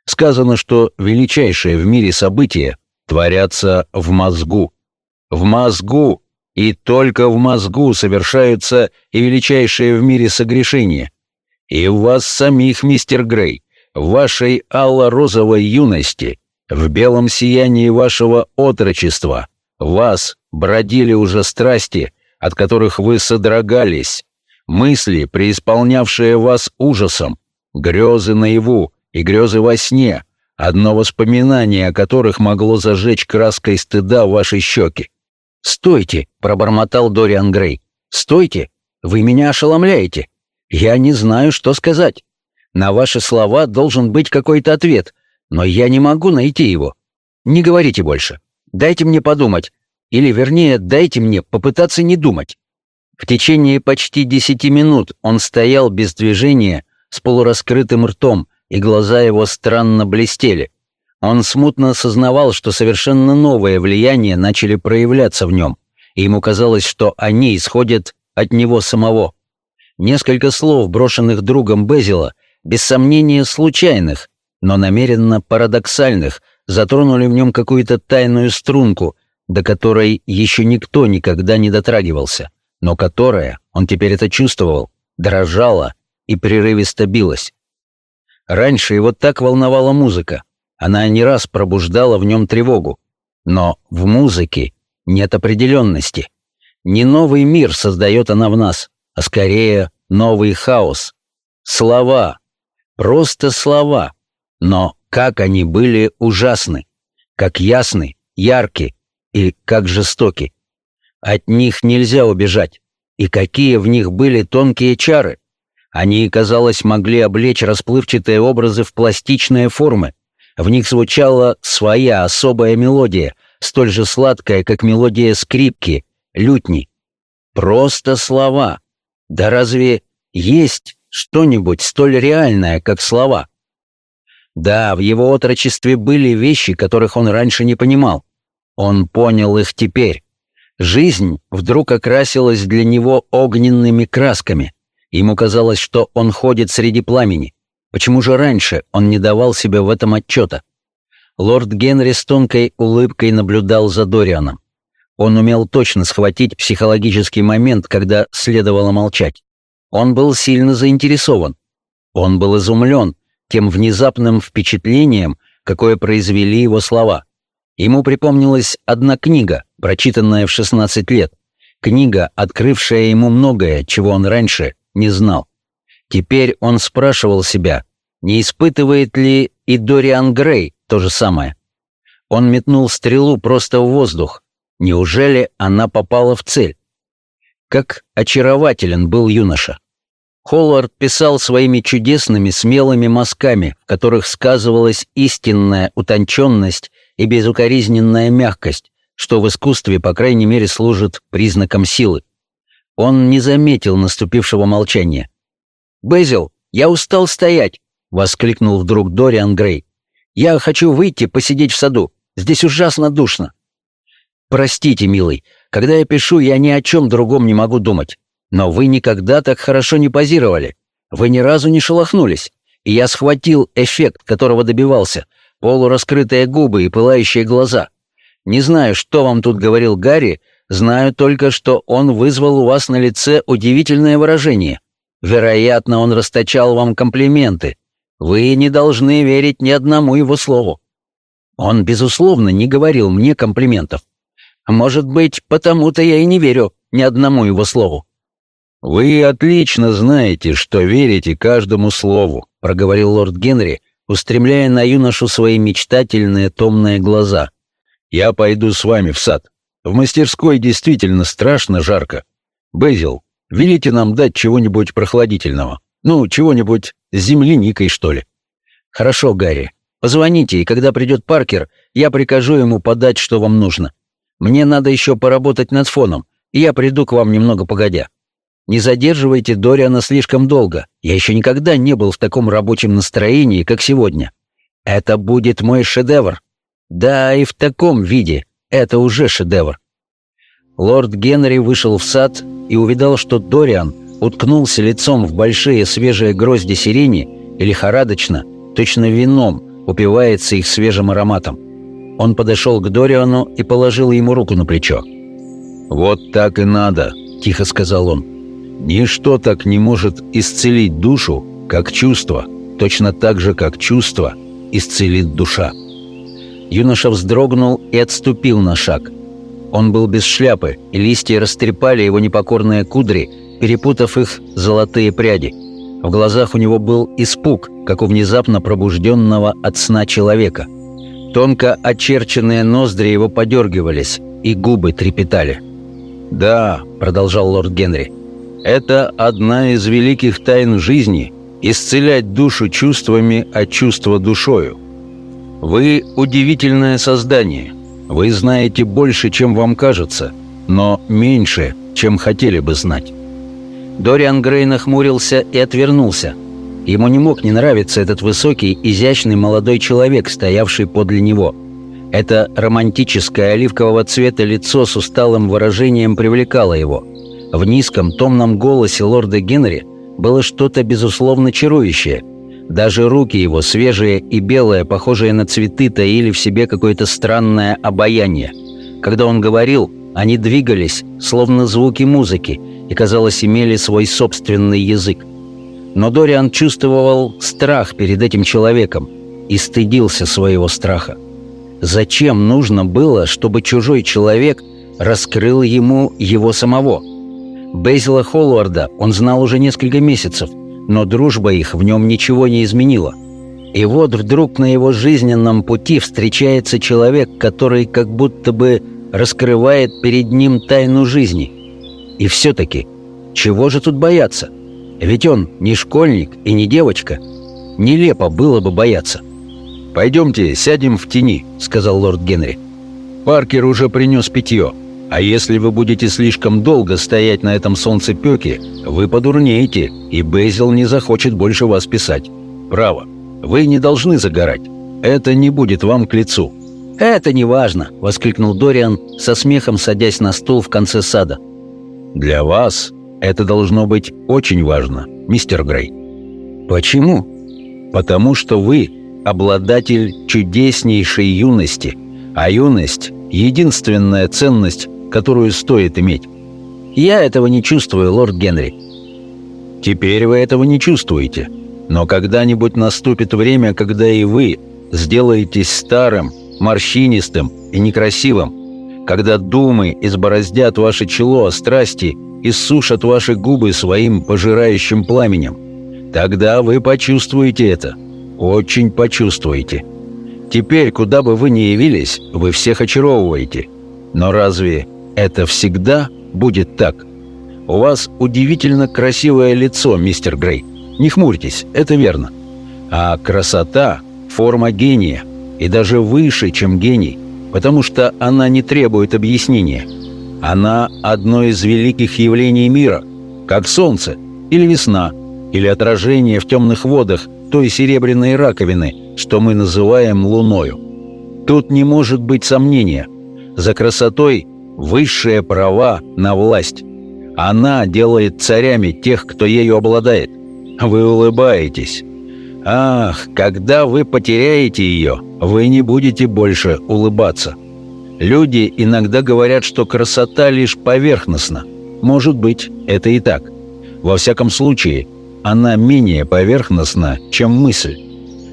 A: Сказано, что величайшие в мире события творятся в мозгу. В мозгу и только в мозгу совершаются и величайшие в мире согрешения. И вас самих, мистер Грей, в вашей алло-розовой юности, в белом сиянии вашего отрочества, вас бродили уже страсти, от которых вы содрогались, мысли, преисполнявшие вас ужасом, грезы наяву и грезы во сне, одно воспоминание о которых могло зажечь краской стыда ваши щеки. «Стойте!» — пробормотал Дориан Грей. «Стойте! Вы меня ошеломляете! Я не знаю, что сказать. На ваши слова должен быть какой-то ответ, но я не могу найти его. Не говорите больше. Дайте мне подумать. Или, вернее, дайте мне попытаться не думать». В течение почти десяти минут он стоял без движения, с полураскрытым ртом, и глаза его странно блестели. Он смутно осознавал, что совершенно новые влияния начали проявляться в нем, и ему казалось, что они исходят от него самого. Несколько слов, брошенных другом Безила, без сомнения случайных, но намеренно парадоксальных, затронули в нем какую-то тайную струнку, до которой еще никто никогда не дотрагивался, но которая, он теперь это чувствовал, дрожала и прерывисто билась. Раньше его так волновала музыка. Она не раз пробуждала в нем тревогу. Но в музыке нет определенности. Не новый мир создает она в нас, а скорее новый хаос. Слова. Просто слова. Но как они были ужасны. Как ясны, ярки и как жестоки. От них нельзя убежать. И какие в них были тонкие чары. Они, казалось, могли облечь расплывчатые образы в пластичные формы. В них звучала своя особая мелодия, столь же сладкая, как мелодия скрипки, лютни. Просто слова. Да разве есть что-нибудь столь реальное, как слова? Да, в его отрочестве были вещи, которых он раньше не понимал. Он понял их теперь. Жизнь вдруг окрасилась для него огненными красками — Ему казалось, что он ходит среди пламени. Почему же раньше он не давал себе в этом отчета? Лорд Генри с тонкой улыбкой наблюдал за Дорианом. Он умел точно схватить психологический момент, когда следовало молчать. Он был сильно заинтересован. Он был изумлен тем внезапным впечатлением, какое произвели его слова. Ему припомнилась одна книга, прочитанная в 16 лет. Книга, открывшая ему многое, чего он раньше не знал. Теперь он спрашивал себя, не испытывает ли и Дориан Грей то же самое. Он метнул стрелу просто в воздух. Неужели она попала в цель? Как очарователен был юноша. Холлард писал своими чудесными смелыми мазками, в которых сказывалась истинная утонченность и безукоризненная мягкость, что в искусстве, по крайней мере, служит признаком силы. Он не заметил наступившего молчания. «Безил, я устал стоять!» — воскликнул вдруг Дориан Грей. «Я хочу выйти посидеть в саду. Здесь ужасно душно». «Простите, милый, когда я пишу, я ни о чем другом не могу думать. Но вы никогда так хорошо не позировали. Вы ни разу не шелохнулись. И я схватил эффект, которого добивался. Полураскрытые губы и пылающие глаза. Не знаю, что вам тут говорил Гарри, Знаю только, что он вызвал у вас на лице удивительное выражение. Вероятно, он расточал вам комплименты. Вы не должны верить ни одному его слову. Он, безусловно, не говорил мне комплиментов. Может быть, потому-то я и не верю ни одному его слову.
B: «Вы отлично знаете, что верите каждому слову», — проговорил лорд Генри, устремляя на юношу свои мечтательные томные глаза. «Я пойду с вами в сад. В мастерской действительно страшно жарко. Безил, велите нам дать чего-нибудь прохладительного. Ну, чего-нибудь с земляникой, что ли».
A: «Хорошо, Гарри. Позвоните, и когда придет Паркер, я прикажу ему подать, что вам нужно. Мне надо еще поработать над фоном, и я приду к вам немного погодя. Не задерживайте Дориана слишком долго. Я еще никогда не был в таком рабочем настроении, как сегодня. Это будет мой шедевр. Да, и в таком виде. Это уже шедевр. Лорд Генри вышел в сад и увидал, что Дориан уткнулся лицом в большие свежие грозди сирени и лихорадочно, точно вином, упивается их свежим ароматом. Он подошел к Дориану и положил ему руку на плечо.
B: «Вот так и надо», — тихо сказал он. «Ничто так не может исцелить душу, как чувство, точно так же, как чувство исцелит душа».
A: Юноша вздрогнул и отступил на шаг. Он был без шляпы, и листья растрепали его непокорные кудри, перепутав их золотые пряди. В глазах у него был испуг, как у внезапно пробужденного от сна человека — Тонко очерченные ноздри его подергивались, и губы трепетали.
B: «Да», — продолжал лорд Генри, — «это одна из великих тайн жизни — исцелять душу чувствами, а чувство душою. Вы удивительное создание. Вы знаете больше, чем вам кажется, но меньше, чем хотели бы знать».
A: Дориан Грей нахмурился и отвернулся — Ему не мог не нравиться этот высокий, изящный молодой человек, стоявший подле него. Это романтическое оливкового цвета лицо с усталым выражением привлекало его. В низком, томном голосе лорда Генри было что-то безусловно чарующее. Даже руки его, свежие и белые, похожие на цветы, таили в себе какое-то странное обаяние. Когда он говорил, они двигались, словно звуки музыки, и, казалось, имели свой собственный язык. Но Дориан чувствовал страх перед этим человеком и стыдился своего страха. Зачем нужно было, чтобы чужой человек раскрыл ему его самого? Бейзела Холларда он знал уже несколько месяцев, но дружба их в нем ничего не изменила. И вот вдруг на его жизненном пути встречается человек, который как будто бы раскрывает перед ним тайну жизни. И все-таки, чего же тут бояться? Ведь он не школьник и не девочка. Нелепо было бы бояться.
B: «Пойдемте, сядем в тени», — сказал лорд Генри. «Паркер уже принес питье. А если вы будете слишком долго стоять на этом солнцепеке, вы подурнеете, и Безил не захочет больше вас писать. Право, вы не должны загорать. Это не будет вам к лицу».
A: «Это не важно», — воскликнул Дориан, со смехом садясь на стул в конце сада.
B: «Для вас это должно быть очень важно, мистер Грей.
A: Почему?
B: Потому что вы обладатель чудеснейшей юности, а юность — единственная ценность, которую стоит иметь.
A: Я этого не чувствую, лорд Генри.
B: Теперь вы этого не чувствуете. Но когда-нибудь наступит время, когда и вы сделаетесь старым, морщинистым и некрасивым, когда думы избороздят ваше чело, страсти иссушат ваши губы своим пожирающим пламенем. Тогда вы почувствуете это. Очень почувствуете. Теперь, куда бы вы ни явились, вы всех очаровываете. Но разве это всегда будет так? У вас удивительно красивое лицо, мистер Грей. Не хмурьтесь, это верно. А красота – форма гения, и даже выше, чем гений, потому что она не требует объяснения – она одно из великих явлений мира, как солнце или весна, или отражение в темных водах той серебряной раковины, что мы называем луною. Тут не может быть сомнения. За красотой высшие права на власть. Она делает царями тех, кто ею обладает. Вы улыбаетесь. Ах, когда вы потеряете ее, вы не будете больше улыбаться. Люди иногда говорят, что красота лишь поверхностна. Может быть, это и так.
A: Во всяком случае, она менее поверхностна, чем мысль.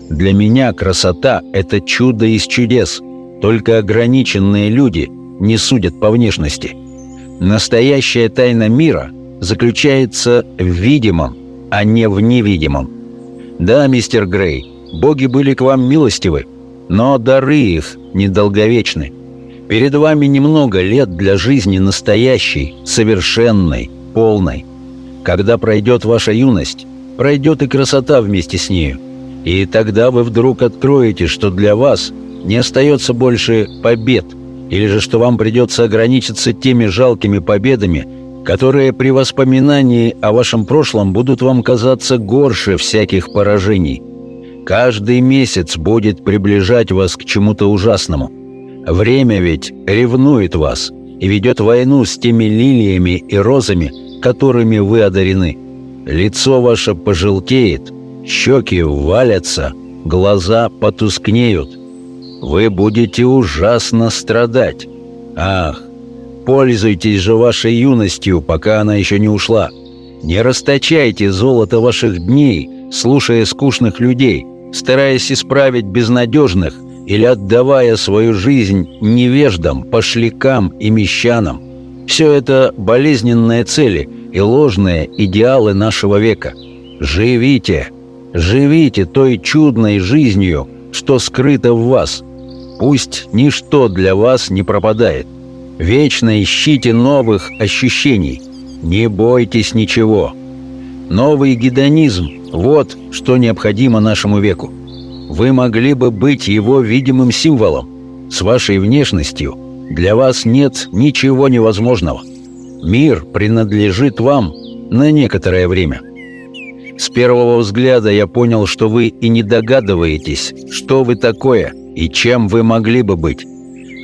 A: Для меня красота – это чудо из чудес. Только ограниченные люди не судят по внешности. Настоящая тайна мира заключается в видимом, а не в невидимом. Да, мистер Грей, боги были к вам милостивы, но дары их недолговечны. Перед вами немного лет для жизни настоящей, совершенной, полной. Когда пройдет ваша юность, пройдет и красота вместе с нею. И тогда вы вдруг откроете, что для вас не остается больше побед, или же что вам придется ограничиться теми жалкими победами, которые при воспоминании о вашем прошлом будут вам казаться горше всяких поражений. Каждый месяц будет приближать вас к чему-то ужасному. Время ведь ревнует вас и ведет войну с теми лилиями и розами, которыми вы одарены. Лицо ваше пожелтеет, щеки валятся, глаза потускнеют. Вы будете ужасно страдать. Ах, Пользуйтесь же вашей юностью, пока она еще не ушла. Не расточайте золото ваших дней, слушая скучных людей, стараясь исправить безнадежных или отдавая свою жизнь невеждам, пошлякам и мещанам. Все это болезненные цели и ложные идеалы нашего века. Живите, живите той чудной жизнью, что скрыто в вас. Пусть ничто для вас не пропадает. Вечно ищите новых ощущений. Не бойтесь ничего. Новый гедонизм – вот что необходимо нашему веку. Вы могли бы быть его видимым символом. С вашей внешностью для вас нет ничего невозможного. Мир принадлежит вам на некоторое время. С первого взгляда я понял, что вы и не догадываетесь, что вы такое и чем вы могли бы быть.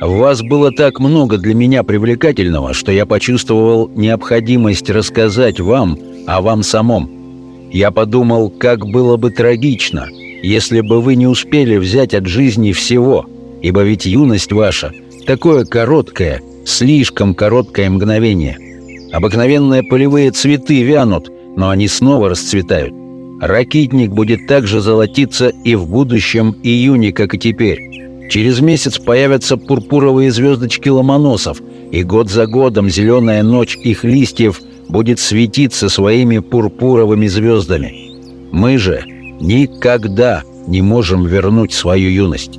A: В вас было так много для меня привлекательного, что я почувствовал необходимость рассказать вам о вам самом. Я подумал, как было бы трагично, если бы вы не успели взять от жизни всего, ибо ведь юность ваша – такое короткое, слишком короткое мгновение. Обыкновенные полевые цветы вянут, но они снова расцветают. Ракитник будет так же золотиться и в будущем июне, как и теперь. Через месяц появятся пурпуровые звездочки ломоносов, и год за годом зеленая ночь их листьев будет светиться своими пурпуровыми звездами. Мы же никогда не можем вернуть свою юность.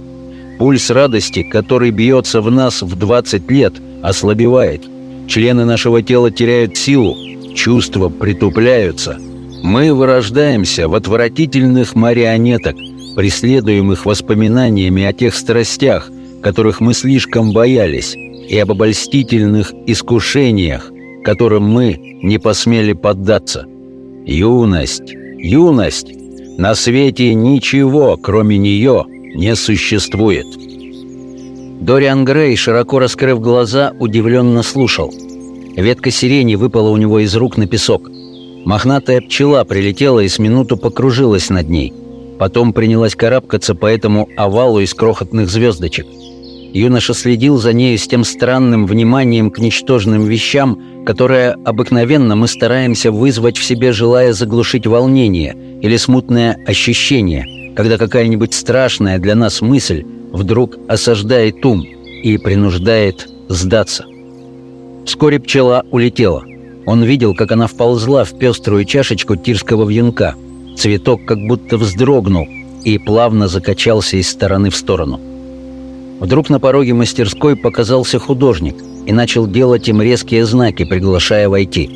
A: Пульс радости, который бьется в нас в 20 лет, ослабевает. Члены нашего тела теряют силу, чувства притупляются. Мы вырождаемся в отвратительных марионеток – преследуемых воспоминаниями о тех страстях, которых мы слишком боялись, и об обольстительных искушениях, которым мы не посмели поддаться. Юность, юность! На свете ничего, кроме нее, не существует. Дориан Грей, широко раскрыв глаза, удивленно слушал. Ветка сирени выпала у него из рук на песок. Мохнатая пчела прилетела и с минуту покружилась над ней – Потом принялась карабкаться по этому овалу из крохотных звездочек. Юноша следил за нею с тем странным вниманием к ничтожным вещам, которое обыкновенно мы стараемся вызвать в себе, желая заглушить волнение или смутное ощущение, когда какая-нибудь страшная для нас мысль вдруг осаждает ум и принуждает сдаться. Вскоре пчела улетела. Он видел, как она вползла в пеструю чашечку тирского вьюнка – Цветок как будто вздрогнул и плавно закачался из стороны в сторону. Вдруг на пороге мастерской показался художник и начал делать им резкие знаки, приглашая войти.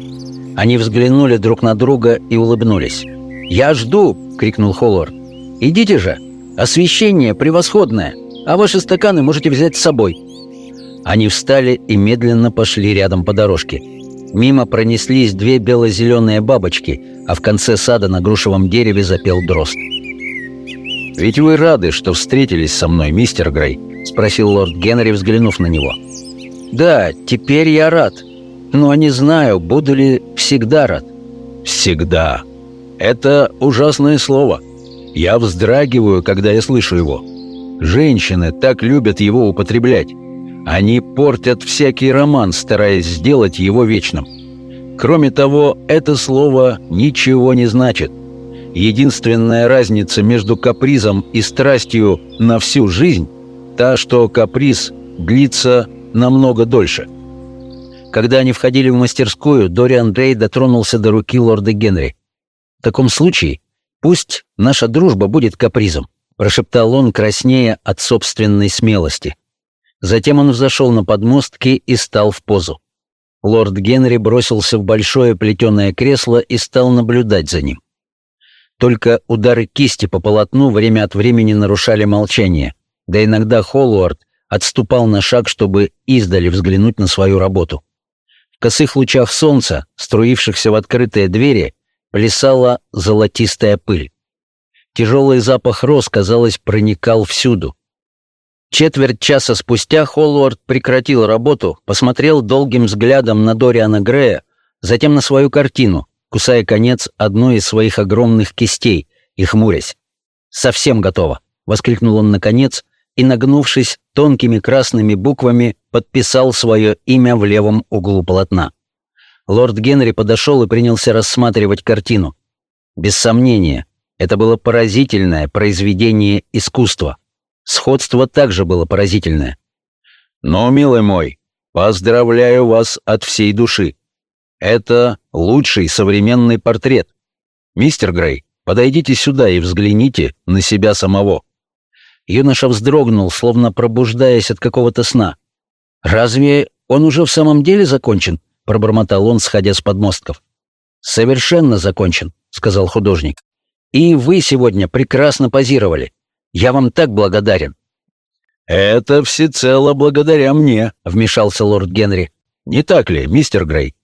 A: Они взглянули друг на друга и улыбнулись. «Я жду!» — крикнул Холлард. «Идите же! Освещение превосходное, а ваши стаканы можете взять с собой!» Они встали и медленно пошли рядом по дорожке. Мимо пронеслись две бело-зеленые бабочки, а в конце сада на грушевом дереве запел дрозд. «Ведь вы рады, что встретились со мной, мистер Грей?» — спросил лорд Генри, взглянув на него. «Да, теперь я рад, но не знаю, буду ли всегда рад». «Всегда. Это ужасное слово. Я вздрагиваю, когда я слышу его. Женщины так любят его употреблять. Они портят всякий роман, стараясь сделать его вечным.
B: Кроме того, это слово ничего не значит. Единственная разница между капризом и страстью на всю жизнь – та, что каприз длится намного дольше.
A: Когда они входили в мастерскую, Дориан Грей дотронулся до руки лорда Генри. «В таком случае пусть наша дружба будет капризом», прошептал он, краснея от собственной смелости. Затем он взошел на подмостки и стал в позу. Лорд Генри бросился в большое плетеное кресло и стал наблюдать за ним. Только удары кисти по полотну время от времени нарушали молчание, да иногда Холлуард отступал на шаг, чтобы издали взглянуть на свою работу. В косых лучах солнца, струившихся в открытые двери, плясала золотистая пыль. Тяжелый запах роз, казалось, проникал всюду. Четверть часа спустя Холлуард прекратил работу, посмотрел долгим взглядом на Дориана Грея, затем на свою картину, кусая конец одной из своих огромных кистей и хмурясь. «Совсем готово!» — воскликнул он наконец и, нагнувшись тонкими красными буквами, подписал свое имя в левом углу полотна. Лорд Генри подошел и принялся рассматривать картину. Без сомнения, это было поразительное произведение искусства. Сходство также было поразительное.
B: «Но, милый мой, поздравляю вас от всей души. Это лучший современный портрет. Мистер Грей, подойдите сюда и взгляните на себя самого».
A: Юноша вздрогнул, словно пробуждаясь от какого-то сна. «Разве он уже в самом деле закончен?» — пробормотал он, сходя с подмостков. «Совершенно закончен», — сказал художник. «И вы сегодня прекрасно позировали. Я вам так благодарен».
B: «Это всецело благодаря мне», — вмешался лорд Генри. «Не так ли, мистер Грей?»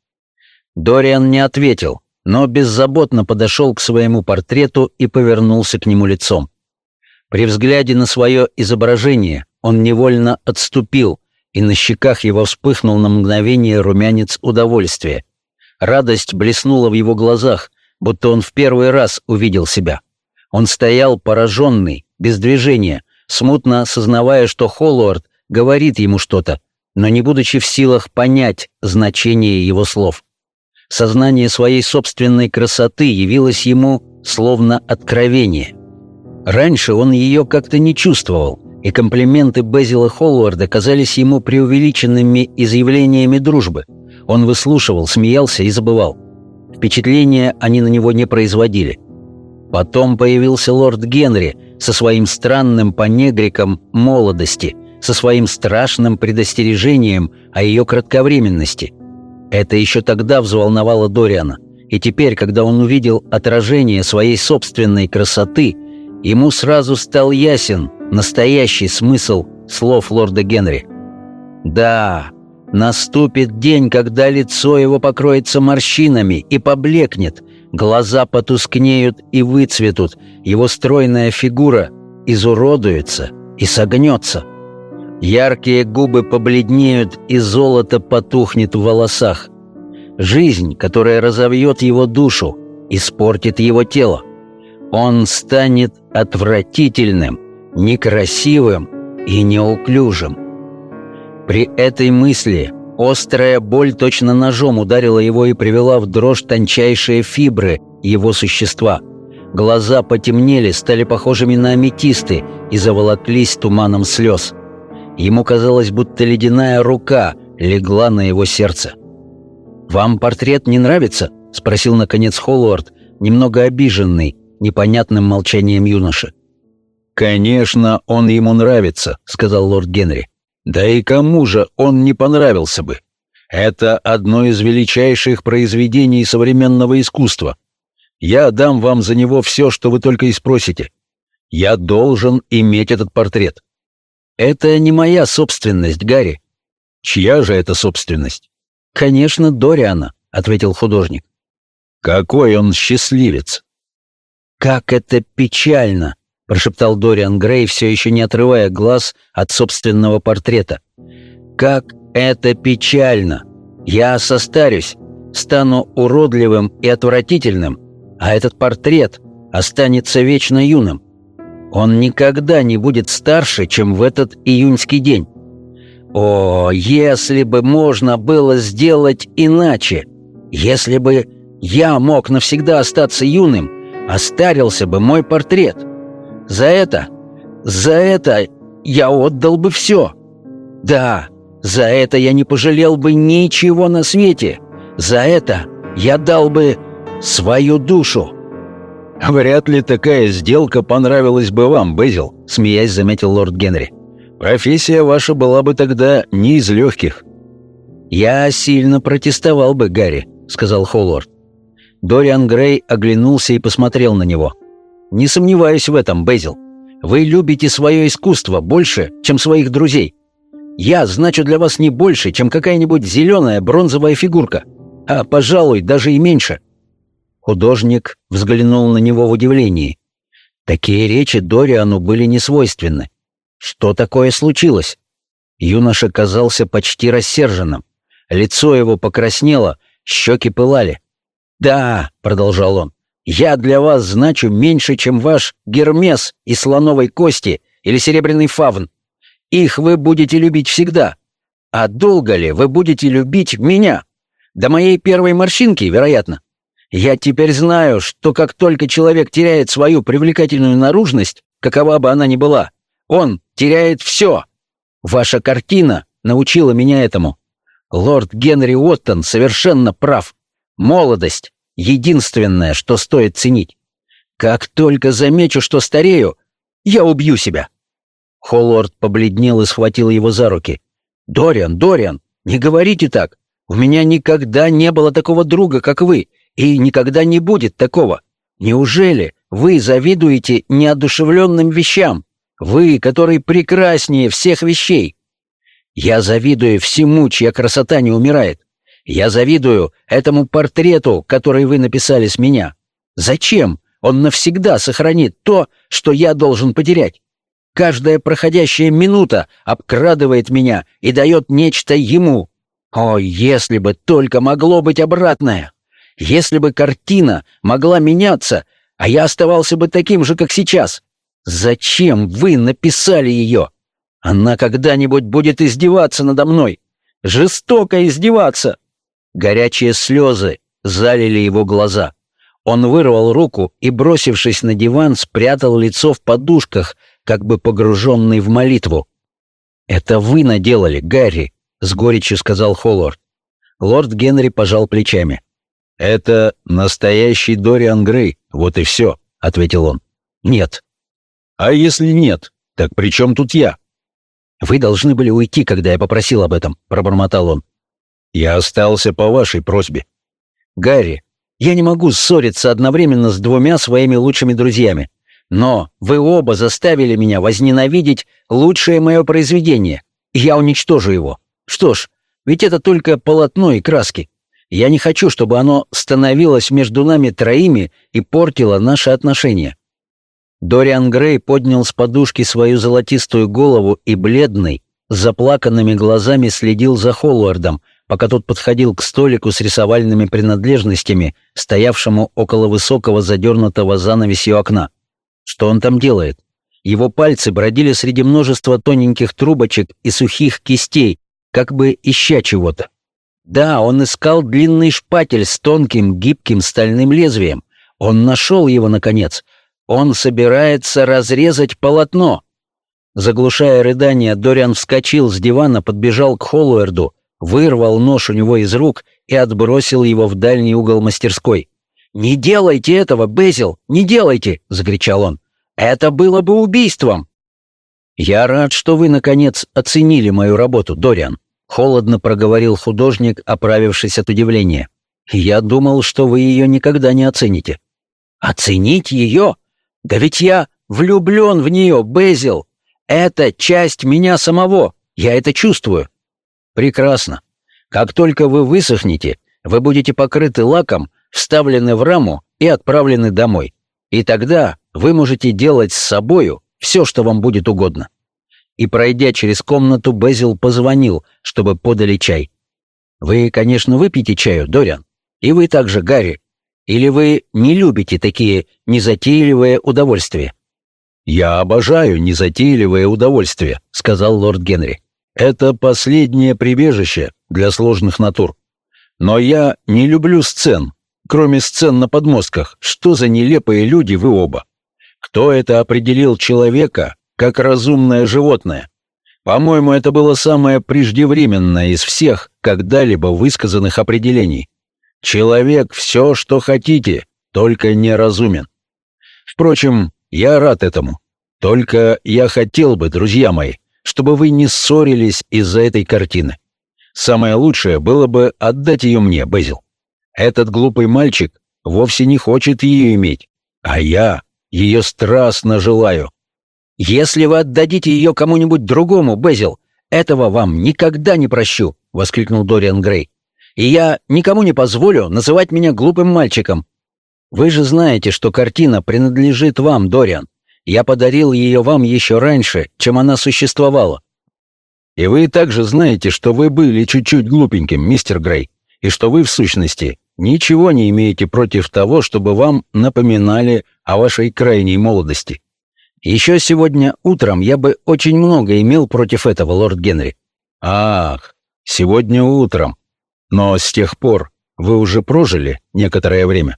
A: Дориан не ответил, но беззаботно подошел к своему портрету и повернулся к нему лицом. При взгляде на свое изображение он невольно отступил, и на щеках его вспыхнул на мгновение румянец удовольствия. Радость блеснула в его глазах, будто он в первый раз увидел себя. Он стоял пораженный, без движения, смутно осознавая, что Холлуард говорит ему что-то, но не будучи в силах понять значение его слов. Сознание своей собственной красоты явилось ему словно откровение. Раньше он ее как-то не чувствовал, и комплименты Безила Холлуарда казались ему преувеличенными изъявлениями дружбы. Он выслушивал, смеялся и забывал. Впечатления они на него не производили. Потом появился лорд Генри со своим странным понегриком молодости, со своим страшным предостережением о ее кратковременности. Это еще тогда взволновало Дориана, и теперь, когда он увидел отражение своей собственной красоты, ему сразу стал ясен настоящий смысл слов лорда Генри. Да, наступит день, когда лицо его покроется морщинами и поблекнет – Глаза потускнеют и выцветут, его стройная фигура изуродуется и согнется. Яркие губы побледнеют, и золото потухнет в волосах. Жизнь, которая разовьет его душу, испортит его тело. Он станет отвратительным, некрасивым и неуклюжим. При этой мысли Острая боль точно ножом ударила его и привела в дрожь тончайшие фибры его существа. Глаза потемнели, стали похожими на аметисты и заволоклись туманом слез. Ему казалось, будто ледяная рука легла на его сердце. «Вам портрет не нравится?» — спросил, наконец, Холлуард, немного обиженный непонятным молчанием юноши.
B: «Конечно, он ему нравится», — сказал лорд Генри. Да и кому же он не понравился бы? Это одно из величайших произведений современного искусства. Я дам вам за него все, что вы только и спросите. Я должен иметь этот портрет.
A: Это не моя собственность, Гарри.
B: Чья же это собственность?
A: Конечно, Дориана, ответил художник.
B: Какой он счастливец.
A: Как это печально, — прошептал Дориан Грей, все еще не отрывая глаз от собственного портрета. «Как это печально! Я состарюсь, стану уродливым и отвратительным, а этот портрет останется вечно юным. Он никогда не будет старше, чем в этот июньский день. О, если бы можно было сделать иначе! Если бы я мог навсегда остаться юным, остарился бы мой портрет. За это, за это я отдал бы все. Да, за это я не пожалел бы ничего на свете. За это я дал бы свою душу.
B: «Вряд ли такая сделка понравилась бы вам, Безил», — смеясь заметил лорд Генри. «Профессия ваша была бы тогда не из легких».
A: «Я сильно протестовал бы, Гарри», — сказал Холлорд. Дориан Грей оглянулся и посмотрел на него. «Не сомневаюсь в этом, Безил. Вы любите свое искусство больше, чем своих друзей. Я значу для вас не больше, чем какая-нибудь зеленая бронзовая фигурка, а, пожалуй, даже и меньше». Художник взглянул на него в удивлении. Такие речи Дориану были несвойственны. Что такое случилось? Юноша казался почти рассерженным. Лицо его покраснело, щеки пылали. «Да», — продолжал он, — «я для вас значу меньше, чем ваш Гермес из слоновой кости или серебряный фавн. Их вы будете любить всегда. А долго ли вы будете любить меня? До моей первой морщинки, вероятно. Я теперь знаю, что как только человек теряет свою привлекательную наружность, какова бы она ни была, он теряет все. Ваша картина научила меня этому. Лорд Генри Уоттон совершенно прав. Молодость — единственное, что стоит ценить. Как только замечу, что старею, я убью себя. Холлорд побледнел и схватил его за руки. «Дориан, Дориан, не говорите так. У меня никогда не было такого друга, как вы, и никогда не будет такого. Неужели вы завидуете неодушевленным вещам? Вы, который прекраснее всех вещей. Я завидую всему, чья красота не умирает. Я завидую этому портрету, который вы написали с меня. Зачем? Он навсегда сохранит то, что я должен потерять. Каждая проходящая минута обкрадывает меня и дает нечто ему. О, если бы только могло быть обратное! Если бы картина могла меняться, а я оставался бы таким же, как сейчас. Зачем вы написали ее? Она когда-нибудь будет издеваться надо мной. Жестоко издеваться. Горячие слезы залили его глаза. Он вырвал руку и, бросившись на диван, спрятал лицо в подушках, как бы погруженный в молитву. «Это вы наделали, Гарри», — с горечью сказал Холлорд. Лорд Генри пожал плечами. «Это настоящий Дориан Грей, вот и все», — ответил он. «Нет». «А если нет, так при чем тут я?» «Вы должны были уйти, когда я попросил об этом», — пробормотал он. «Я остался по вашей просьбе». «Гарри, я не могу ссориться одновременно с двумя своими лучшими друзьями. Но вы оба заставили меня возненавидеть лучшее мое произведение, я уничтожу его. Что ж, ведь это только полотно и краски. Я не хочу, чтобы оно становилось между нами троими и портило наши отношения». Дориан Грей поднял с подушки свою золотистую голову и бледный, заплаканными глазами следил за Холлардом, пока тот подходил к столику с рисовальными принадлежностями, стоявшему около высокого задернутого занавесью окна. Что он там делает? Его пальцы бродили среди множества тоненьких трубочек и сухих кистей, как бы ища чего-то. Да, он искал длинный шпатель с тонким, гибким стальным лезвием. Он нашел его, наконец. Он собирается разрезать полотно. Заглушая рыдание, Дориан вскочил с дивана, подбежал к Холлуэрду, вырвал нож у него из рук и отбросил его в дальний угол мастерской. «Не делайте этого, Безил! Не делайте!» — закричал он. «Это было бы убийством!» «Я рад, что вы, наконец, оценили мою работу, Дориан», — холодно проговорил художник, оправившись от удивления. «Я думал, что вы ее никогда не оцените». «Оценить ее? Да ведь я влюблен в нее, Безил! Это часть меня самого, я это чувствую». «Прекрасно. Как только вы высохнете, вы будете покрыты лаком, вставлены в раму и отправлены домой. И тогда вы можете делать с собою все, что вам будет угодно. И, пройдя через комнату, Безил позвонил, чтобы подали чай. Вы, конечно, выпьете чаю, Дориан. И вы также, Гарри. Или вы не любите такие незатейливые удовольствия? «Я обожаю незатейливое удовольствие», — сказал лорд Генри. «Это последнее прибежище для сложных натур.
B: Но я не люблю сцен, кроме сцен на подмостках. Что за нелепые люди вы оба? Кто это определил человека как разумное животное? По-моему, это было самое преждевременное из всех когда-либо высказанных определений. Человек — все, что хотите, только неразумен. Впрочем, я рад этому. Только я хотел бы, друзья мои, чтобы вы не ссорились из-за этой картины. Самое лучшее было бы отдать ее мне, Безил. Этот глупый мальчик вовсе не хочет ее иметь, а я ее страстно желаю. «Если вы отдадите ее кому-нибудь другому, Безил, этого вам никогда не прощу!» — воскликнул Дориан Грей. «И я никому не позволю называть меня глупым мальчиком. Вы же знаете, что картина принадлежит вам, Дориан. Я подарил ее вам еще раньше, чем она существовала. И вы также знаете, что вы были чуть-чуть глупеньким, мистер Грей, и что вы, в сущности, ничего не имеете против того, чтобы вам напоминали о вашей крайней молодости. Еще сегодня утром я бы очень много имел против этого, лорд Генри. Ах, сегодня утром. Но с тех пор вы уже прожили некоторое время.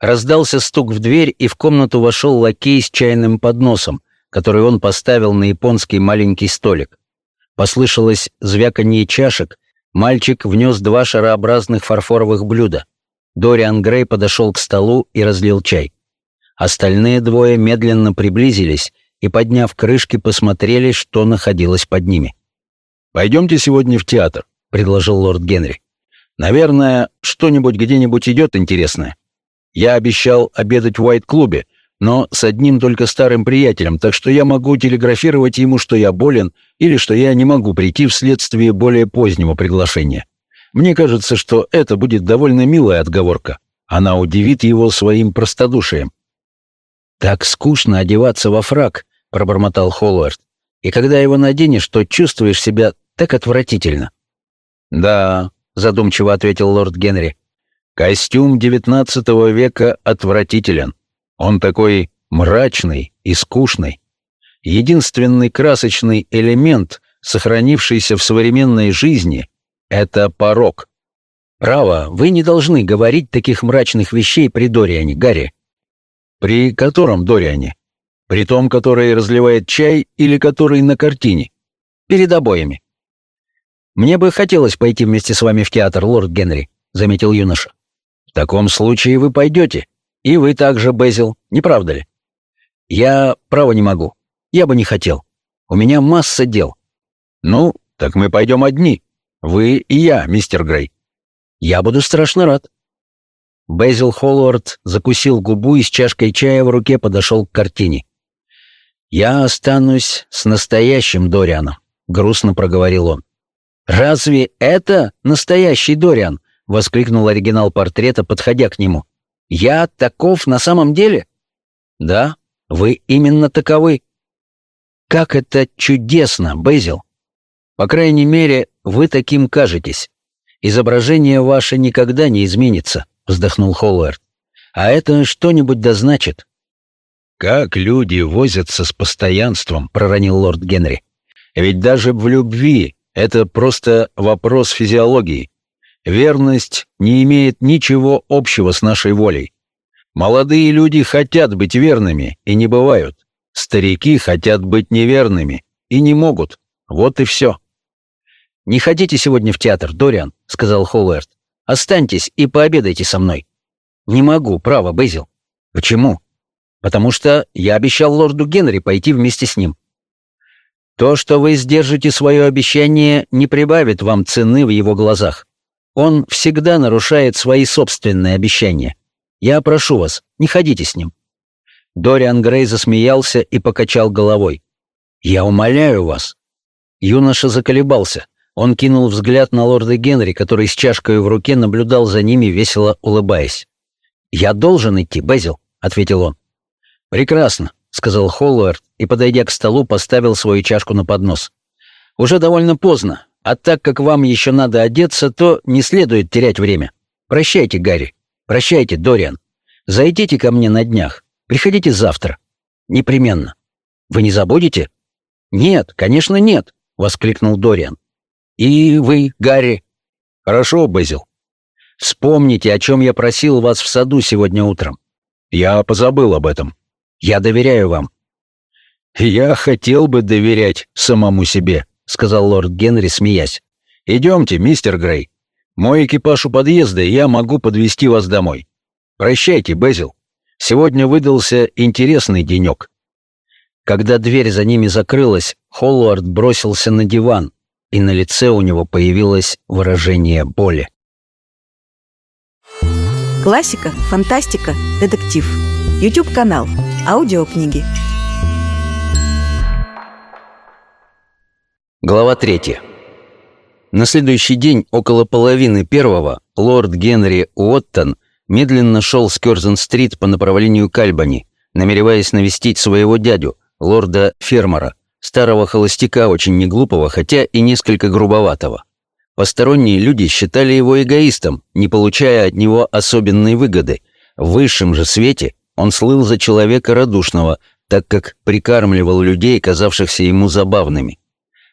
A: Раздался стук в дверь, и в комнату вошел лакей с чайным подносом, который он поставил на японский маленький столик. Послышалось звяканье чашек, мальчик внес два шарообразных фарфоровых блюда. Дориан Грей подошел к столу и разлил чай. Остальные двое медленно приблизились и, подняв крышки, посмотрели, что находилось под ними.
B: «Пойдемте сегодня в театр», — предложил лорд Генри. «Наверное, что-нибудь где-нибудь идет интересное». Я обещал обедать в Уайт-клубе, но с одним только старым приятелем, так что я могу телеграфировать ему, что я болен или что я не могу прийти вследствие более позднего приглашения. Мне кажется, что это будет довольно милая отговорка. Она удивит его своим простодушием.
A: «Так скучно одеваться во фрак», — пробормотал Холлард. «И когда его наденешь, то чувствуешь себя так отвратительно».
B: «Да», — задумчиво ответил лорд Генри. Костюм XIX века отвратителен. Он такой мрачный и скучный. Единственный красочный элемент, сохранившийся в современной жизни, это порог.
A: Право, вы не должны говорить таких мрачных вещей при Дориане, Гарри.
B: При котором Дориане? При том, который разливает чай или который на картине?
A: Перед обоями. Мне бы хотелось пойти вместе с вами в театр, лорд Генри, заметил юноша.
B: В таком случае вы пойдете. И вы также, Безил, не правда ли?
A: Я, право, не могу. Я бы не хотел. У меня масса дел.
B: Ну, так мы пойдем одни. Вы и я, мистер Грей.
A: Я буду страшно рад. Безил Холлорд закусил губу и с чашкой чая в руке подошел к картине. «Я останусь с настоящим Дорианом», — грустно проговорил он. «Разве это настоящий Дориан?» Воскликнул оригинал портрета, подходя к нему. «Я таков на самом деле?» «Да, вы именно таковы». «Как это чудесно, Безил! По крайней мере, вы таким кажетесь. Изображение ваше никогда не изменится», — вздохнул Холлард. «А это что-нибудь да значит».
B: «Как люди возятся с постоянством», — проронил лорд Генри. «Ведь даже в любви это просто вопрос физиологии. Верность не имеет ничего общего с нашей волей. Молодые люди хотят быть верными и не бывают. Старики хотят быть неверными и не могут. Вот и все.
A: «Не ходите сегодня в театр, Дориан», — сказал Холлард. «Останьтесь и пообедайте со мной». «Не могу, право, Безил». «Почему?» «Потому что я обещал лорду Генри пойти вместе с ним». «То, что вы сдержите свое обещание, не прибавит вам цены в его глазах. Он всегда нарушает свои собственные обещания. Я прошу вас, не ходите с ним». Дориан Грей засмеялся и покачал головой. «Я умоляю вас». Юноша заколебался. Он кинул взгляд на лорда Генри, который с чашкой в руке наблюдал за ними, весело улыбаясь. «Я должен идти, Безил», — ответил он. «Прекрасно», — сказал Холлуэрт и, подойдя к столу, поставил свою чашку на поднос. «Уже довольно поздно. А так как вам еще надо одеться, то не следует терять время. Прощайте, Гарри. Прощайте, Дориан. Зайдите ко мне на днях. Приходите завтра. Непременно. Вы не забудете? Нет, конечно, нет, воскликнул Дориан. И вы, Гарри?
B: Хорошо, Безил.
A: Вспомните, о чем я просил вас в саду сегодня утром.
B: Я позабыл об этом.
A: Я доверяю вам.
B: Я хотел бы доверять самому себе, сказал лорд Генри, смеясь. Идемте, мистер Грей. Мой экипаж у подъезда, и я могу подвести вас домой. Прощайте, Безил. Сегодня выдался интересный денек.
A: Когда дверь за ними закрылась, Холлуард бросился на диван, и на лице у него появилось выражение боли. Классика, фантастика, детектив. YouTube-канал. Аудиокниги. Глава третья. На следующий день, около половины первого, лорд Генри Уоттон медленно шел с Кёрзен-стрит по направлению к Альбани, намереваясь навестить своего дядю, лорда Фермера, старого холостяка, очень неглупого, хотя и несколько грубоватого. Посторонние люди считали его эгоистом, не получая от него особенной выгоды. В высшем же свете он слыл за человека радушного, так как прикармливал людей, казавшихся ему забавными.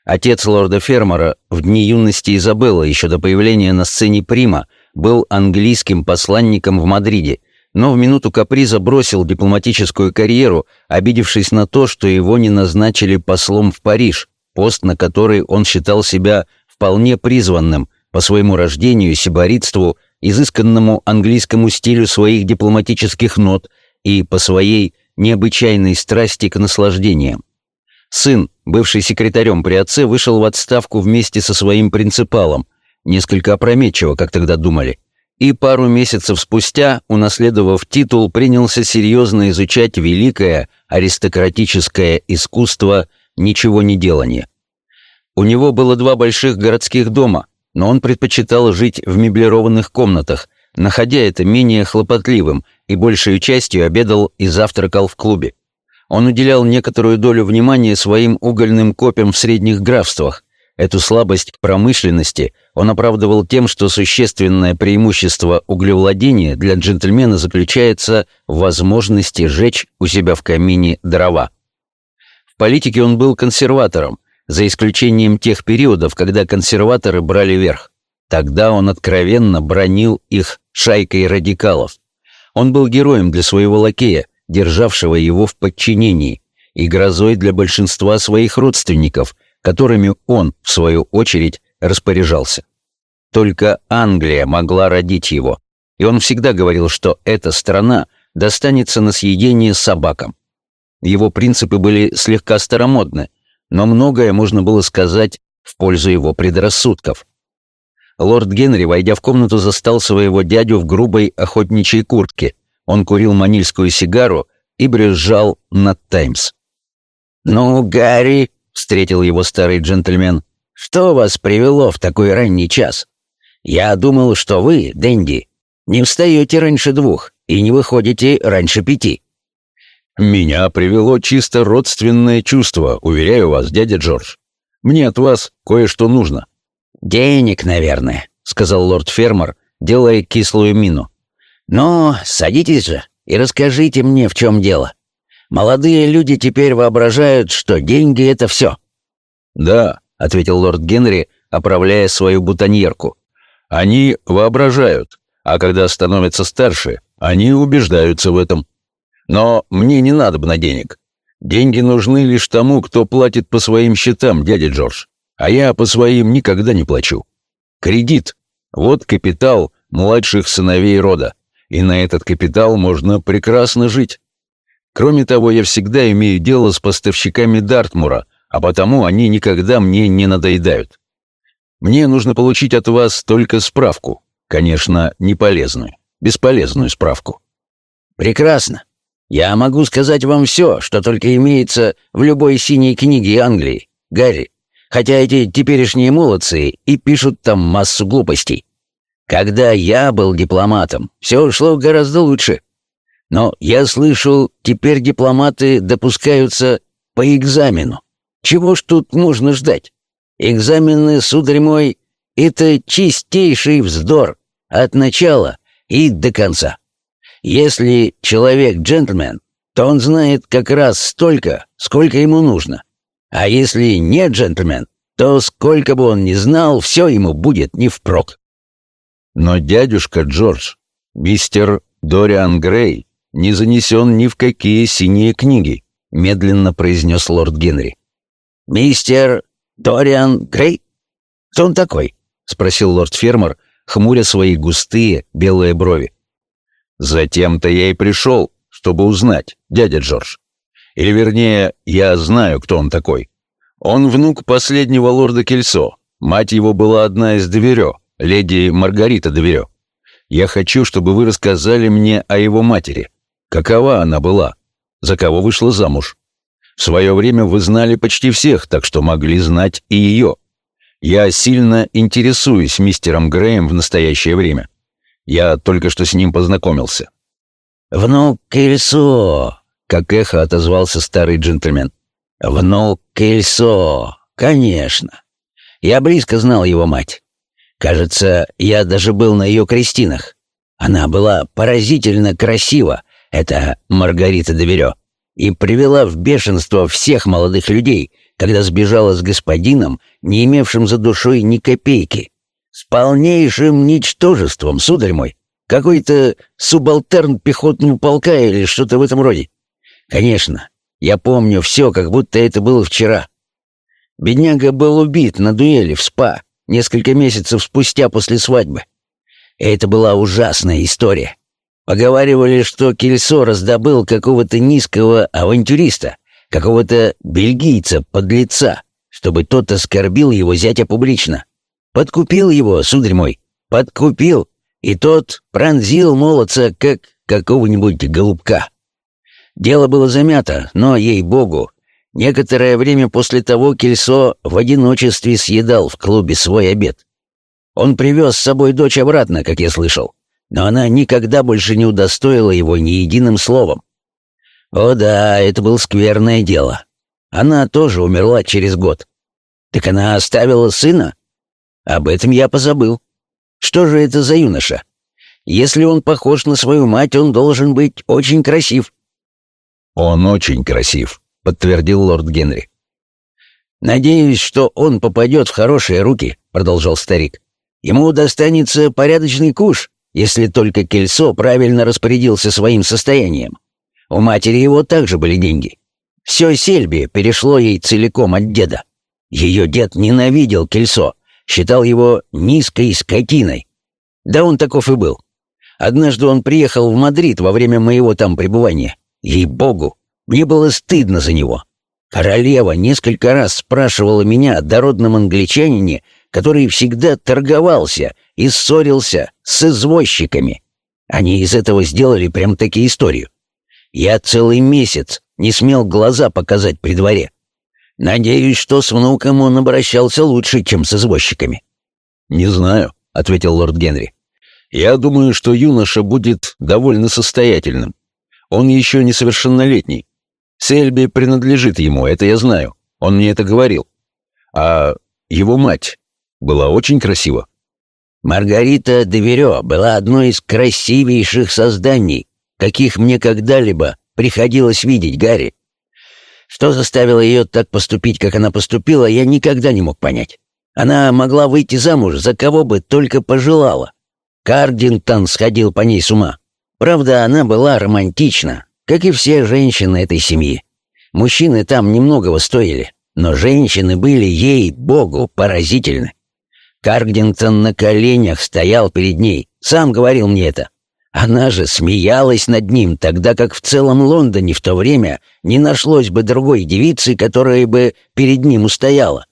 A: Отец лорда Фермера в дни юности Изабелла, еще до появления на сцене Прима, был английским посланником в Мадриде, но в минуту каприза бросил дипломатическую карьеру, обидевшись на то, что его не назначили послом в Париж, пост на который он считал себя вполне призванным по своему рождению, сиборитству, изысканному английскому стилю своих дипломатических нот и по своей необычайной страсти к наслаждениям. Сын, бывший секретарем при отце, вышел в отставку вместе со своим принципалом, несколько опрометчиво, как тогда думали, и пару месяцев спустя, унаследовав титул, принялся серьезно изучать великое аристократическое искусство ничего не делания. У него было два больших городских дома, но он предпочитал жить в меблированных комнатах, находя это менее хлопотливым, и большей частью обедал и завтракал в клубе. Он уделял некоторую долю внимания своим угольным копьям в средних графствах, Эту слабость к промышленности он оправдывал тем, что существенное преимущество углевладения для джентльмена заключается в возможности жечь у себя в камине дрова. В политике он был консерватором, за исключением тех периодов, когда консерваторы брали верх. Тогда он откровенно бронил их шайкой радикалов. Он был героем для своего лакея, державшего его в подчинении, и грозой для большинства своих родственников – которыми он, в свою очередь, распоряжался. Только Англия могла родить его, и он всегда говорил, что эта страна достанется на съедение собакам. Его принципы были слегка старомодны, но многое можно было сказать в пользу его предрассудков. Лорд Генри, войдя в комнату, застал своего дядю в грубой охотничьей куртке. Он курил манильскую сигару и брюзжал над «Таймс». «Ну, Гарри, встретил его старый джентльмен. «Что вас привело в такой ранний час? Я думал, что вы, Дэнди, не встаете раньше двух и не выходите раньше пяти».
B: «Меня привело чисто родственное чувство, уверяю вас, дядя Джордж. Мне от вас кое-что нужно».
A: «Денег, наверное», — сказал лорд-фермер, делая кислую мину. «Но садитесь же и расскажите мне, в чем дело». Молодые люди теперь воображают, что деньги — это все».
B: «Да», — ответил лорд Генри, оправляя свою бутоньерку. «Они воображают, а когда становятся старше, они убеждаются в этом. Но мне не надо бы на денег. Деньги нужны лишь тому, кто платит по своим счетам, дядя Джордж. А я по своим никогда не плачу. Кредит — вот капитал младших сыновей рода, и на этот капитал можно прекрасно жить. Кроме того, я всегда имею дело с поставщиками Дартмура, а потому они никогда мне не надоедают. Мне нужно получить от вас только справку. Конечно, не полезную, бесполезную справку.
A: Прекрасно. Я могу сказать вам все, что только имеется в любой синей книге Англии, Гарри, хотя эти теперешние молодцы и пишут там массу глупостей. Когда я был дипломатом, все шло гораздо лучше. Но я слышал, теперь дипломаты допускаются по экзамену. Чего ж тут можно ждать? Экзамены, сударь мой, это чистейший вздор от начала и до конца. Если человек джентльмен, то он знает как раз столько, сколько ему нужно. А если не джентльмен, то сколько бы он ни знал, все ему будет не впрок.
B: Но дядюшка Джордж, мистер Дориан Грей, не занесен ни в какие синие книги, медленно произнес лорд Генри.
A: «Мистер Дориан Грей? Кто он такой?» — спросил лорд-фермер, хмуря свои густые белые брови.
B: «Затем-то я и пришел, чтобы узнать, дядя Джордж. Или, вернее, я знаю, кто он такой. Он внук последнего лорда Кельсо. Мать его была одна из Доверё, леди Маргарита Доверё. Я хочу, чтобы вы рассказали мне о его матери. Какова она была? За кого вышла замуж? В свое время вы знали почти всех, так что могли знать и ее. Я сильно интересуюсь мистером Греем в настоящее время. Я только что с ним познакомился».
A: «Внук Кельсо», — как эхо отозвался старый джентльмен. «Внук Кельсо, конечно. Я близко знал его мать. Кажется, я даже был на ее крестинах. Она была поразительно красива, это Маргарита Доверё, и привела в бешенство всех молодых людей, когда сбежала с господином, не имевшим за душой ни копейки. С полнейшим ничтожеством, сударь мой. Какой-то субалтерн пехотного полка или что-то в этом роде. Конечно, я помню все, как будто это было вчера. Бедняга был убит на дуэли в СПА несколько месяцев спустя после свадьбы. Это была ужасная история. Поговаривали, что Кельсо раздобыл какого-то низкого авантюриста, какого-то бельгийца-подлеца, чтобы тот оскорбил его зятя публично. Подкупил его, сударь мой, подкупил, и тот пронзил молодца, как какого-нибудь голубка. Дело было замято, но, ей-богу, некоторое время после того Кельсо в одиночестве съедал в клубе свой обед. Он привез с собой дочь обратно, как я слышал, но она никогда больше не удостоила его ни единым словом. О да, это было скверное дело. Она тоже умерла через год. Так она оставила сына? Об этом я позабыл. Что же это за юноша? Если он похож на свою мать, он должен быть очень красив.
B: «Он очень красив», — подтвердил лорд Генри.
A: «Надеюсь, что он попадет в хорошие руки», — продолжал старик. «Ему достанется порядочный куш, если только Кельсо правильно распорядился своим состоянием. У матери его также были деньги. Все Сельби перешло ей целиком от деда. Ее дед ненавидел Кельсо, считал его низкой скотиной. Да он таков и был. Однажды он приехал в Мадрид во время моего там пребывания. Ей-богу, мне было стыдно за него. Королева несколько раз спрашивала меня о дородном англичанине, который всегда торговался и ссорился с извозчиками. Они из этого сделали прям таки историю. Я целый месяц не смел глаза показать при дворе. Надеюсь, что с внуком он обращался лучше, чем с извозчиками.
B: «Не знаю», — ответил лорд Генри. «Я думаю, что юноша будет довольно состоятельным. Он еще несовершеннолетний. Сельби принадлежит ему, это я знаю. Он мне это говорил. А его мать была очень красива.
A: Маргарита Деверё была одной из красивейших созданий, каких мне когда-либо приходилось видеть, Гарри. Что заставило ее так поступить, как она поступила, я никогда не мог понять. Она могла выйти замуж за кого бы только пожелала. Кардингтон сходил по ней с ума. Правда, она была романтична, как и все женщины этой семьи. Мужчины там немногого стоили, но женщины были ей, богу, поразительны. Кардингтон на коленях стоял перед ней, сам говорил мне это. Она же смеялась над ним, тогда как в целом Лондоне в то время не нашлось бы другой девицы, которая бы перед ним устояла.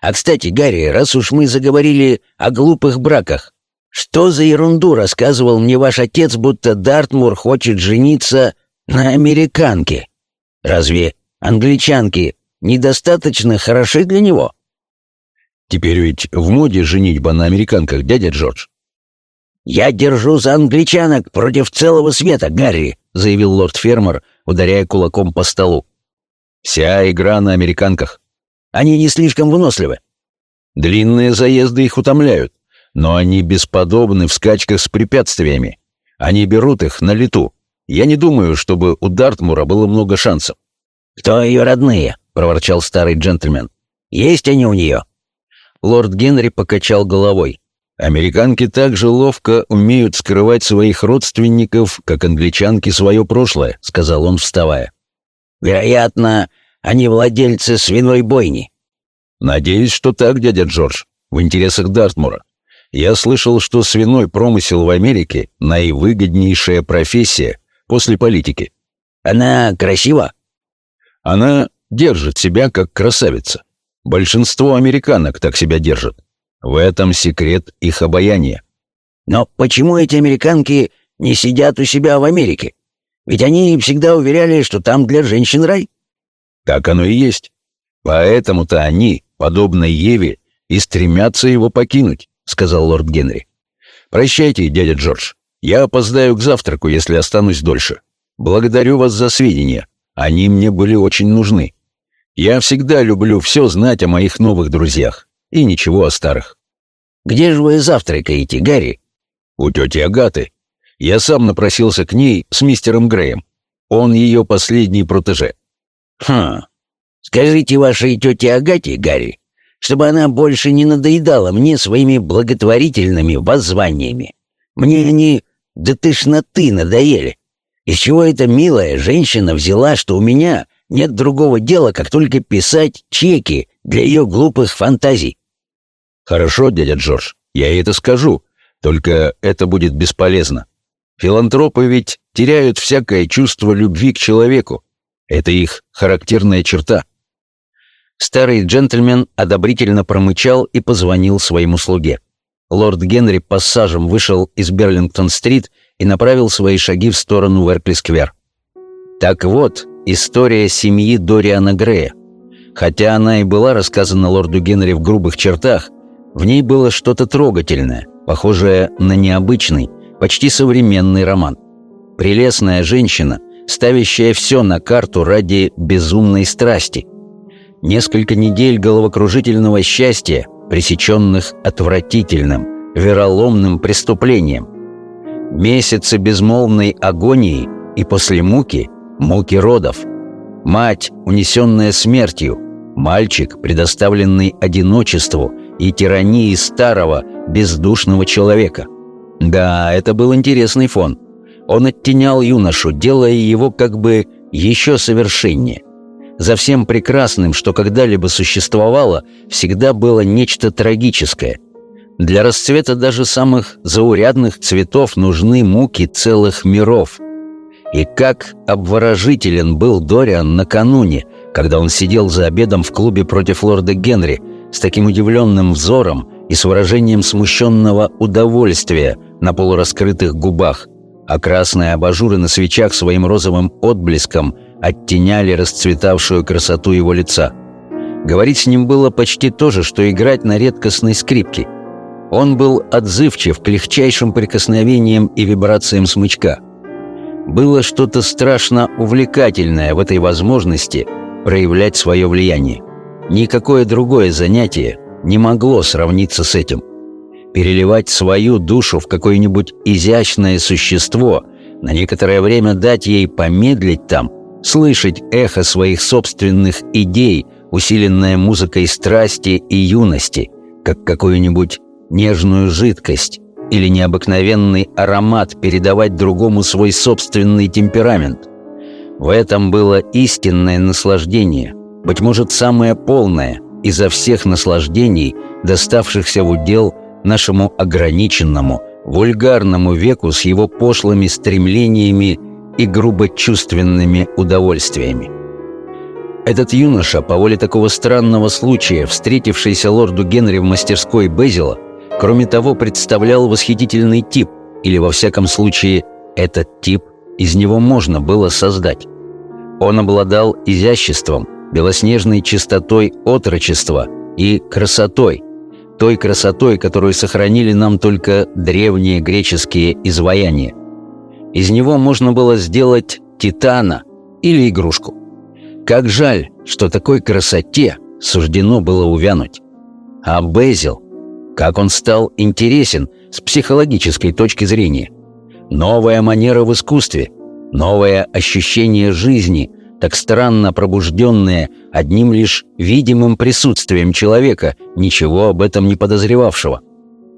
A: А, кстати, Гарри, раз уж мы заговорили о глупых браках, что за ерунду рассказывал мне ваш отец, будто Дартмур хочет жениться на американке? Разве англичанки недостаточно хороши для него?
B: Теперь ведь в моде женитьба на американках, дядя Джордж.
A: «Я держу за англичанок против целого света, Гарри», — заявил лорд-фермер, ударяя кулаком по столу.
B: «Вся игра на американках.
A: Они не слишком выносливы».
B: «Длинные заезды их утомляют, но они бесподобны в скачках с препятствиями. Они берут их на лету. Я не думаю, чтобы у Дартмура было много шансов».
A: «Кто ее родные?» — проворчал старый джентльмен. «Есть они у нее?»
B: Лорд Генри покачал головой. Американки также ловко умеют скрывать своих родственников, как англичанки свое прошлое», — сказал он, вставая.
A: «Вероятно, они владельцы свиной бойни».
B: «Надеюсь, что так, дядя Джордж, в интересах Дартмура. Я слышал, что свиной промысел в Америке — наивыгоднейшая профессия после политики».
A: «Она красива?»
B: «Она держит себя как красавица. Большинство американок так себя держат. В этом секрет их обаяния.
A: Но почему эти американки не сидят у себя в Америке? Ведь они всегда уверяли, что там для женщин рай.
B: Так оно и есть. Поэтому-то они, подобно Еве, и стремятся его покинуть, сказал лорд Генри. Прощайте, дядя Джордж. Я опоздаю к завтраку, если останусь дольше. Благодарю вас за сведения. Они мне были очень нужны. Я всегда люблю все знать о моих новых друзьях. И ничего о старых.
A: «Где же вы завтракаете, Гарри?»
B: «У тети Агаты. Я сам напросился к ней с мистером Греем. Он ее последний протеже».
A: «Хм. Скажите вашей тете Агате, Гарри, чтобы она больше не надоедала мне своими благотворительными воззваниями. Мне они до тошноты надоели. Из чего эта милая женщина взяла, что у меня нет другого дела, как только писать чеки для ее глупых фантазий?
B: «Хорошо, дядя Джордж, я ей это скажу, только это будет бесполезно. Филантропы ведь теряют всякое чувство любви к человеку. Это их характерная черта».
A: Старый джентльмен одобрительно промычал и позвонил своему слуге. Лорд Генри пассажем вышел из Берлингтон-стрит и направил свои шаги в сторону Уэркли-сквер. Так вот, история семьи Дориана Грея. Хотя она и была рассказана лорду Генри в грубых чертах, в ней было что-то трогательное, похожее на необычный, почти современный роман. Прелестная женщина, ставящая все на карту ради безумной страсти. Несколько недель головокружительного счастья, пресеченных отвратительным, вероломным преступлением. Месяцы безмолвной агонии и после муки – муки родов. Мать, унесенная смертью, мальчик, предоставленный одиночеству – и тирании старого, бездушного человека. Да, это был интересный фон. Он оттенял юношу, делая его как бы еще совершеннее. За всем прекрасным, что когда-либо существовало, всегда было нечто трагическое. Для расцвета даже самых заурядных цветов нужны муки целых миров. И как обворожителен был Дориан накануне, когда он сидел за обедом в клубе против лорда Генри – с таким удивленным взором и с выражением смущенного удовольствия на полураскрытых губах, а красные абажуры на свечах своим розовым отблеском оттеняли расцветавшую красоту его лица. Говорить с ним было почти то же, что играть на редкостной скрипке. Он был отзывчив к легчайшим прикосновениям и вибрациям смычка. Было что-то страшно увлекательное в этой возможности проявлять свое влияние. Никакое другое занятие не могло сравниться с этим. Переливать свою душу в какое-нибудь изящное существо, на некоторое время дать ей помедлить там, слышать эхо своих собственных идей, усиленное музыкой страсти и юности, как какую-нибудь нежную жидкость или необыкновенный аромат передавать другому свой собственный темперамент. В этом было истинное наслаждение, быть может, самое полное изо всех наслаждений, доставшихся в удел нашему ограниченному, вульгарному веку с его пошлыми стремлениями и грубо-чувственными удовольствиями. Этот юноша, по воле такого странного случая, встретившийся лорду Генри в мастерской Безила, кроме того, представлял восхитительный тип, или, во всяком случае, этот тип из него можно было создать. Он обладал изяществом – белоснежной чистотой отрочества и красотой, той красотой, которую сохранили нам только древние греческие изваяния. Из него можно было сделать титана или игрушку. Как жаль, что такой красоте суждено было увянуть. А Безил, как он стал интересен с психологической точки зрения. Новая манера в искусстве, новое ощущение жизни – так странно пробужденные одним лишь видимым присутствием человека, ничего об этом не подозревавшего.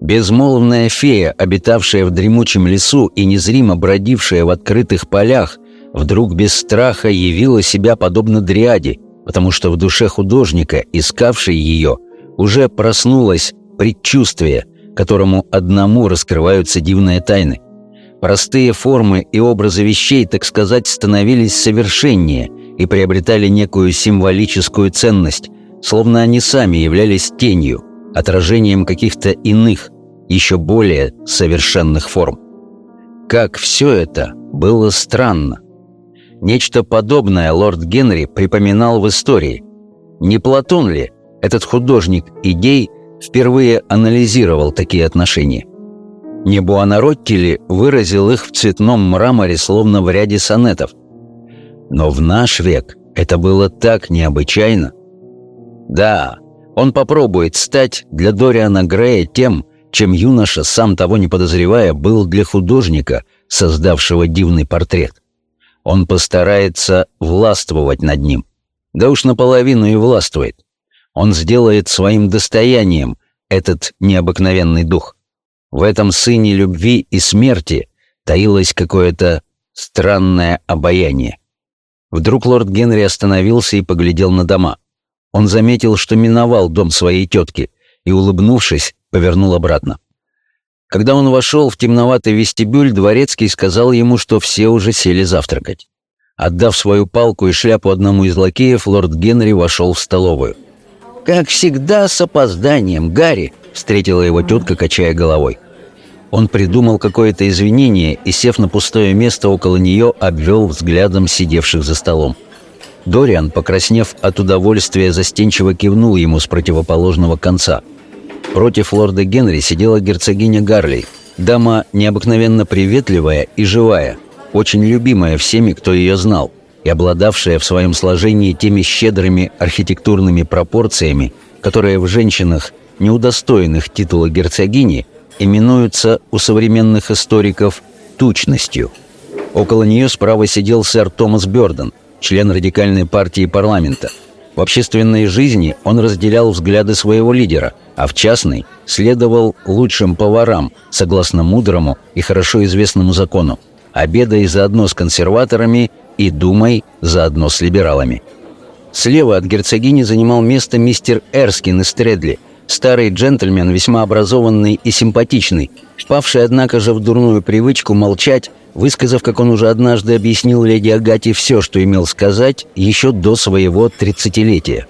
A: Безмолвная фея, обитавшая в дремучем лесу и незримо бродившая в открытых полях, вдруг без страха явила себя подобно дриаде, потому что в душе художника, искавшей ее, уже проснулось предчувствие, которому одному раскрываются дивные тайны. Простые формы и образы вещей, так сказать, становились совершеннее и приобретали некую символическую ценность, словно они сами являлись тенью, отражением каких-то иных, еще более совершенных форм. Как все это было странно. Нечто подобное лорд Генри припоминал в истории. Не Платон ли, этот художник идей, впервые анализировал такие отношения? Не Буонаротти ли выразил их в цветном мраморе, словно в ряде сонетов? Но в наш век это было так необычайно. Да, он попробует стать для Дориана Грея тем, чем юноша, сам того не подозревая, был для художника, создавшего дивный портрет. Он постарается властвовать над ним. Да уж наполовину и властвует. Он сделает своим достоянием этот необыкновенный дух. В этом сыне любви и смерти таилось какое-то странное обаяние. Вдруг лорд Генри остановился и поглядел на дома. Он заметил, что миновал дом своей тетки и, улыбнувшись, повернул обратно. Когда он вошел в темноватый вестибюль, дворецкий сказал ему, что все уже сели завтракать. Отдав свою палку и шляпу одному из лакеев, лорд Генри вошел в столовую. «Как всегда, с опозданием, Гарри!» — встретила его тетка, качая головой. Он придумал какое-то извинение и, сев на пустое место около нее, обвел взглядом сидевших за столом. Дориан, покраснев от удовольствия, застенчиво кивнул ему с противоположного конца. Против лорда Генри сидела герцогиня Гарли, дама необыкновенно приветливая и живая, очень любимая всеми, кто ее знал, и обладавшая в своем сложении теми щедрыми архитектурными пропорциями, которые в женщинах, не удостоенных титула герцогини, именуются у современных историков «тучностью». Около нее справа сидел сэр Томас Бёрден, член радикальной партии парламента. В общественной жизни он разделял взгляды своего лидера, а в частной следовал лучшим поварам, согласно мудрому и хорошо известному закону, обедая заодно с консерваторами и думай заодно с либералами. Слева от герцогини занимал место мистер Эрскин из Тредли – Старый джентльмен, весьма образованный и симпатичный, впавший, однако же, в дурную привычку молчать, высказав, как он уже однажды объяснил леди Агате все, что имел сказать, еще до своего тридцатилетия.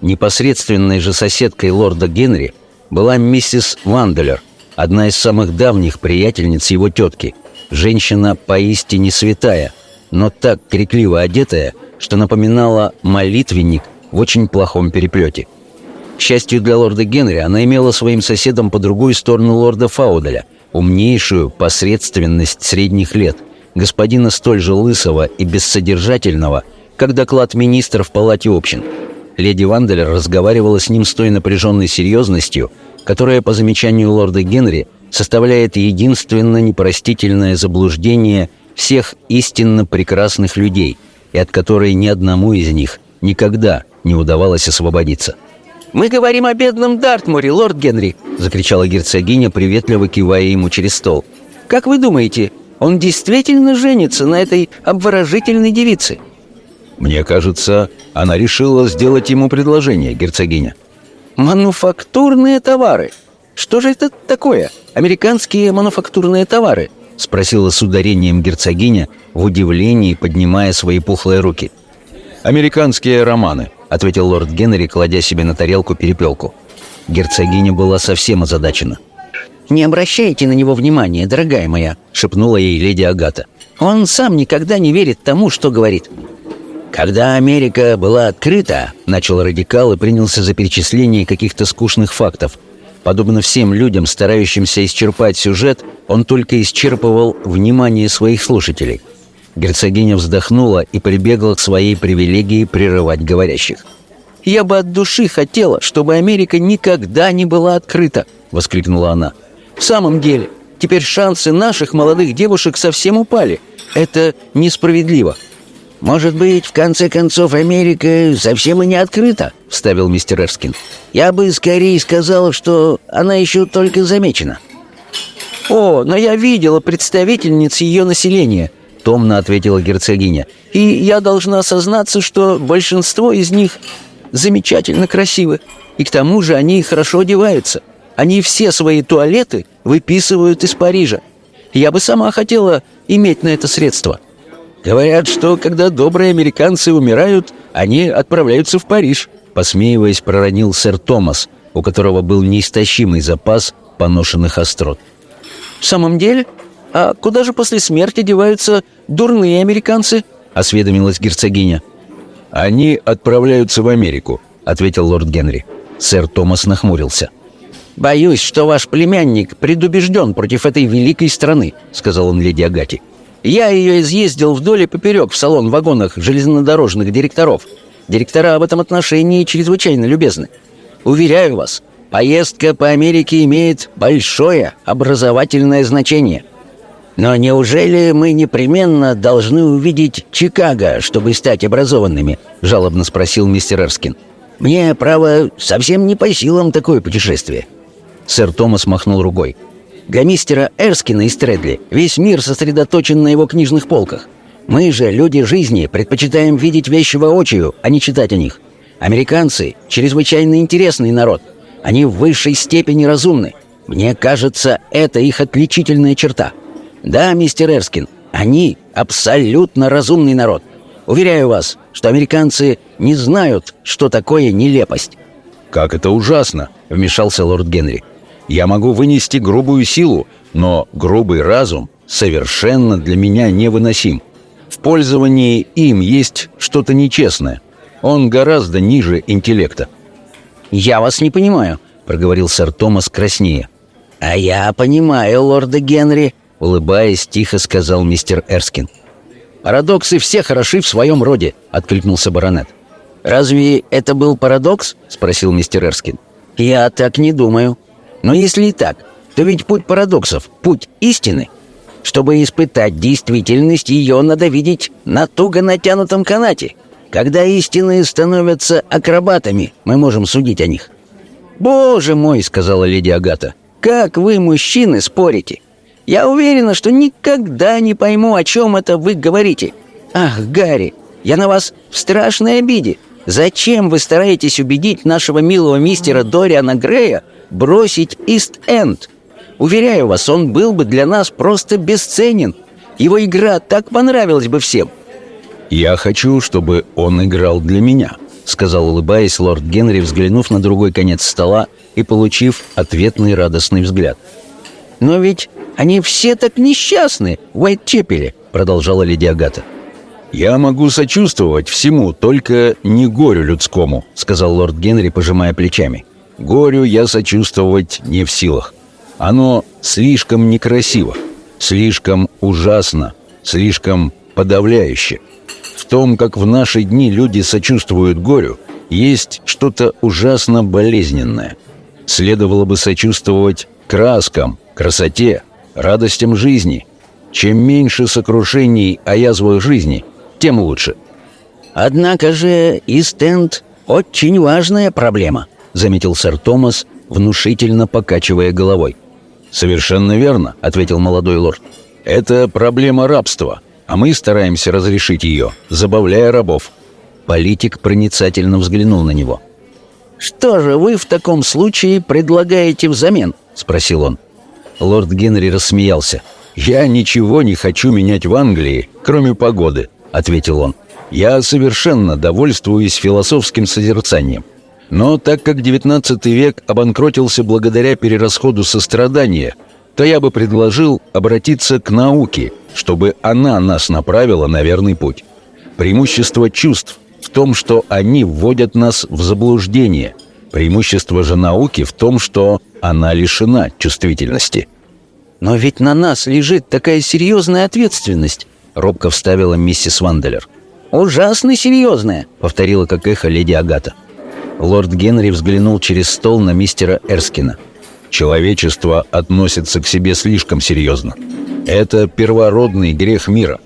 A: Непосредственной же соседкой лорда Генри была миссис Ванделер, одна из самых давних приятельниц его тетки, женщина поистине святая, но так крикливо одетая, что напоминала молитвенник в очень плохом переплете – к счастью для лорда Генри, она имела своим соседом по другую сторону лорда Фауделя, умнейшую посредственность средних лет, господина столь же лысого и бессодержательного, как доклад министра в палате общин. Леди Ванделер разговаривала с ним с той напряженной серьезностью, которая, по замечанию лорда Генри, составляет единственно непростительное заблуждение всех истинно прекрасных людей, и от которой ни одному из них никогда не удавалось освободиться.
F: «Мы говорим о бедном Дартмуре, лорд Генри!» — закричала герцогиня, приветливо кивая ему через стол. «Как вы думаете, он действительно женится на этой обворожительной девице?»
B: «Мне кажется, она решила сделать ему предложение, герцогиня».
F: «Мануфактурные товары? Что же это такое? Американские мануфактурные товары?» — спросила с ударением герцогиня, в удивлении поднимая свои пухлые руки.
B: «Американские романы», — ответил лорд Генри, кладя себе на тарелку перепелку.
A: Герцогиня была совсем озадачена.
F: «Не обращайте на него внимания, дорогая моя», — шепнула ей леди Агата. «Он сам никогда не верит тому, что говорит».
A: «Когда Америка была открыта», — начал радикал и принялся за перечисление каких-то скучных фактов. Подобно всем людям, старающимся исчерпать сюжет, он только исчерпывал внимание своих слушателей — Герцогиня вздохнула и прибегла к своей привилегии прерывать говорящих.
F: «Я бы от души хотела, чтобы Америка никогда не была открыта!» — воскликнула она. «В самом деле, теперь шансы наших молодых девушек совсем упали. Это несправедливо».
G: «Может быть, в конце концов, Америка совсем и не открыта?» — вставил мистер Эрскин. «Я бы скорее сказал, что она еще только замечена».
A: «О, но я видела представительниц ее населения», — томно ответила герцогиня. «И я должна осознаться, что большинство из них замечательно красивы. И к тому же они хорошо одеваются. Они все свои туалеты выписывают из Парижа. Я бы сама хотела иметь на это средства».
G: Говорят, что когда добрые американцы умирают, они отправляются в Париж», — посмеиваясь, проронил сэр Томас, у которого был неистощимый запас поношенных острот.
A: «В самом деле? А куда же после смерти деваются дурные американцы?» — осведомилась герцогиня.
H: «Они отправляются в Америку», — ответил лорд Генри.
G: Сэр Томас нахмурился.
A: «Боюсь, что ваш племянник предубежден против этой великой страны», — сказал он леди Агате. Я ее изъездил вдоль и поперек в салон вагонах железнодорожных директоров. Директора в этом отношении чрезвычайно любезны. Уверяю вас, поездка по Америке имеет большое образовательное значение. Но неужели мы непременно должны увидеть Чикаго, чтобы стать образованными? Жалобно спросил мистер Эрскин. Мне, право, совсем не по силам такое путешествие.
G: Сэр Томас махнул рукой.
A: Для мистера Эрскина и Стрэдли весь мир сосредоточен на его книжных полках. Мы же, люди жизни, предпочитаем видеть вещи воочию, а не читать о них. Американцы — чрезвычайно интересный народ. Они в высшей степени разумны. Мне кажется, это их отличительная черта. Да, мистер Эрскин, они абсолютно разумный народ. Уверяю вас, что американцы не знают, что такое нелепость.
H: «Как это ужасно!» — вмешался лорд Генри. Я могу вынести грубую силу, но грубый разум совершенно для меня невыносим. В пользовании им есть что-то нечестное. Он гораздо ниже интеллекта.
A: «Я вас не понимаю», — проговорил сэр Томас краснее. «А я понимаю, лорда Генри», — улыбаясь, тихо сказал мистер Эрскин. «Парадоксы все хороши в своем роде», — откликнулся баронет. «Разве это был парадокс?» — спросил мистер Эрскин. «Я так не думаю. Но если и так, то ведь путь парадоксов — путь истины. Чтобы испытать действительность, ее надо видеть на туго натянутом канате. Когда истины становятся акробатами, мы можем судить о них. «Боже мой!» — сказала леди Агата. «Как вы, мужчины, спорите! Я уверена, что никогда не пойму, о чем это вы говорите. Ах, Гарри, я на вас в страшной обиде. Зачем вы стараетесь убедить нашего милого мистера Дориана Грея бросить Ист-Энд. Уверяю вас, он был бы для нас просто бесценен. Его игра так понравилась бы всем».
H: «Я хочу, чтобы он играл для меня», — сказал, улыбаясь, лорд Генри, взглянув на другой конец стола и получив ответный радостный взгляд.
A: «Но ведь они все так несчастны в Уайт-Чепеле», — продолжала леди Агата.
H: «Я могу сочувствовать всему, только не горю людскому», — сказал лорд Генри, пожимая плечами. Горю я сочувствовать не в силах. Оно слишком некрасиво, слишком ужасно, слишком подавляюще. В том, как в наши дни люди сочувствуют горю, есть что-то ужасно болезненное. Следовало бы сочувствовать краскам, красоте, радостям жизни. Чем меньше сокрушений о язвах жизни, тем лучше.
A: Однако же и стенд – очень важная проблема – заметил сэр Томас, внушительно покачивая головой.
H: «Совершенно верно», — ответил молодой лорд. «Это проблема рабства, а мы стараемся разрешить ее, забавляя рабов».
G: Политик проницательно взглянул на него.
A: «Что же вы в таком случае предлагаете взамен?» — спросил он.
H: Лорд Генри рассмеялся. «Я ничего не хочу менять в Англии, кроме погоды», — ответил он. «Я совершенно довольствуюсь философским созерцанием. Но так как XIX век обанкротился благодаря перерасходу сострадания, то я бы предложил обратиться к науке, чтобы она нас направила на верный путь. Преимущество чувств в том, что они вводят нас в заблуждение. Преимущество же науки в том, что она лишена чувствительности.
A: «Но ведь на нас лежит такая серьезная ответственность», — робко вставила миссис Ванделер. «Ужасно серьезная», — повторила как эхо леди Агата.
G: Лорд Генри взглянул через стол на мистера Эрскина.
H: «Человечество относится к себе слишком серьезно. Это первородный грех мира.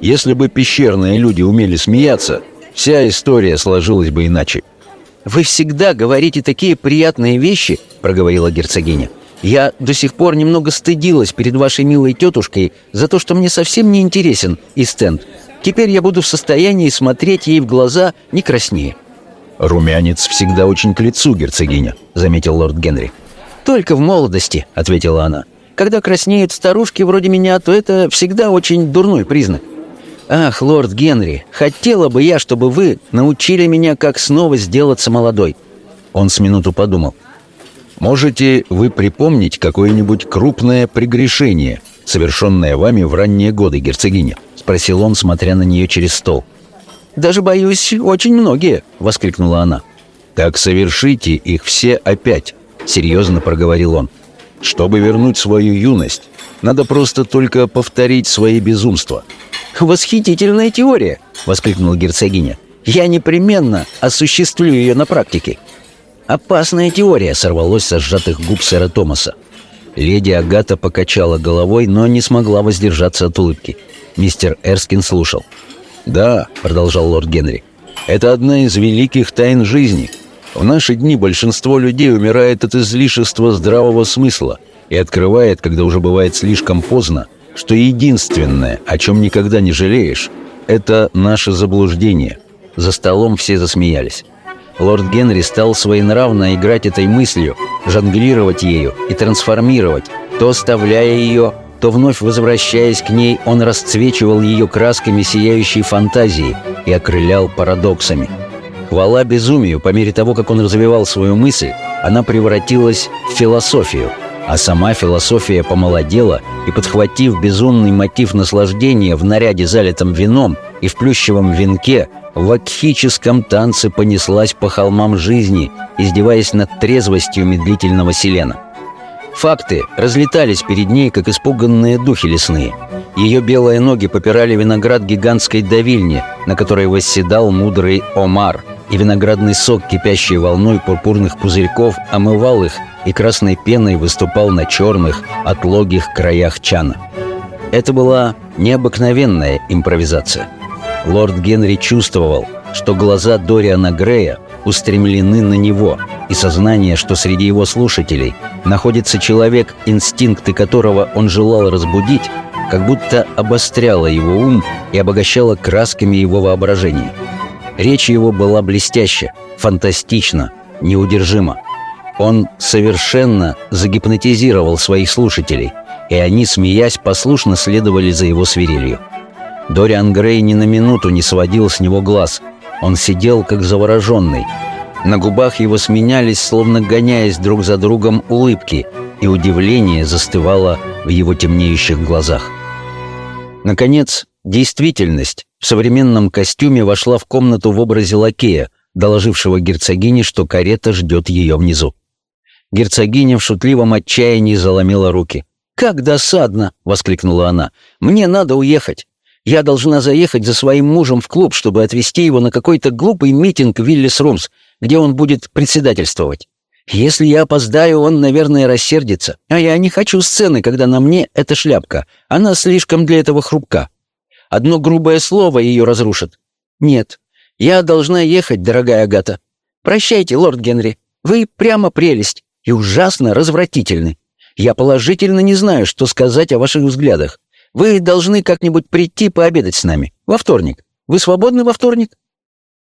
I: Если бы пещерные люди умели смеяться, вся история сложилась бы иначе.
A: «Вы всегда говорите такие приятные вещи», — проговорила герцогиня. «Я до сих пор немного стыдилась перед вашей милой тетушкой за то, что мне совсем не интересен Истенд. Теперь я буду в состоянии смотреть ей в глаза не краснее».
I: «Румянец всегда очень к лицу, герцогиня», — заметил лорд Генри.
A: «Только в молодости», — ответила она. «Когда краснеют старушки вроде меня, то это всегда очень дурной признак. Ах, лорд Генри, хотела бы я, чтобы вы научили меня, как снова сделаться молодой».
I: Он с минуту подумал. «Можете вы припомнить какое-нибудь крупное прегрешение, совершенное вами в ранние годы, герцогиня?» — спросил он, смотря на нее через стол.
A: «Даже, боюсь, очень многие», — воскликнула она.
I: «Так совершите их все опять», — серьезно проговорил он. «Чтобы вернуть свою юность, надо просто только повторить свои безумства».
A: «Восхитительная теория!» — воскликнула герцогиня. «Я непременно осуществлю ее на практике». «Опасная теория!» — сорвалось со сжатых губ сэра Томаса. Леди Агата покачала головой, но не смогла воздержаться от улыбки. Мистер Эрскин слушал.
I: «Да», — продолжал лорд Генри, — «это одна из великих тайн жизни. В наши дни большинство людей умирает от излишества здравого смысла и открывает, когда уже бывает слишком поздно, что единственное, о чем никогда не жалеешь, это наше заблуждение».
A: За столом все засмеялись. Лорд Генри стал своенравно играть этой мыслью, жонглировать ею и трансформировать, то оставляя ее, то вновь возвращаясь к ней, он расцвечивал ее красками сияющей фантазии и окрылял парадоксами. Хвала безумию, по мере того, как он развивал свою мысль, она превратилась в философию, а сама философия помолодела и, подхватив безумный мотив наслаждения в наряде, залитом вином и в плющевом венке, в вакхическом танце понеслась по холмам жизни, издеваясь над трезвостью медлительного селена. Факты разлетались перед ней, как испуганные духи лесные. Ее белые ноги попирали виноград гигантской давильни, на которой восседал мудрый Омар, и виноградный сок, кипящий волной пурпурных пузырьков, омывал их и красной пеной выступал на черных, отлогих краях чана. Это была необыкновенная импровизация. Лорд Генри чувствовал, что глаза Дориана Грея устремлены на него, и сознание, что среди его слушателей находится человек, инстинкты которого он желал разбудить, как будто обостряло его ум и обогащало красками его воображения. Речь его была блестяща, фантастична, неудержима. Он совершенно загипнотизировал своих слушателей, и они, смеясь, послушно следовали за его свирелью. Дориан Грей ни на минуту не сводил с него глаз – он сидел как завороженный. На губах его сменялись, словно гоняясь друг за другом, улыбки, и удивление застывало в его темнеющих глазах. Наконец, действительность в современном костюме вошла в комнату в образе лакея, доложившего герцогине, что карета ждет ее внизу. Герцогиня в шутливом отчаянии заломила руки. «Как досадно!» — воскликнула она. «Мне надо уехать. Я должна заехать за своим мужем в клуб, чтобы отвезти его на какой-то глупый митинг в Виллис-Румс, где он будет председательствовать. Если я опоздаю, он, наверное, рассердится. А я не хочу сцены, когда на мне эта шляпка. Она слишком для этого хрупка. Одно грубое слово ее разрушит. Нет, я должна ехать, дорогая Агата. Прощайте, лорд Генри. Вы прямо прелесть и ужасно развратительны. Я положительно не знаю, что сказать о ваших взглядах. Вы должны как-нибудь прийти пообедать с нами. Во вторник. Вы свободны во вторник?»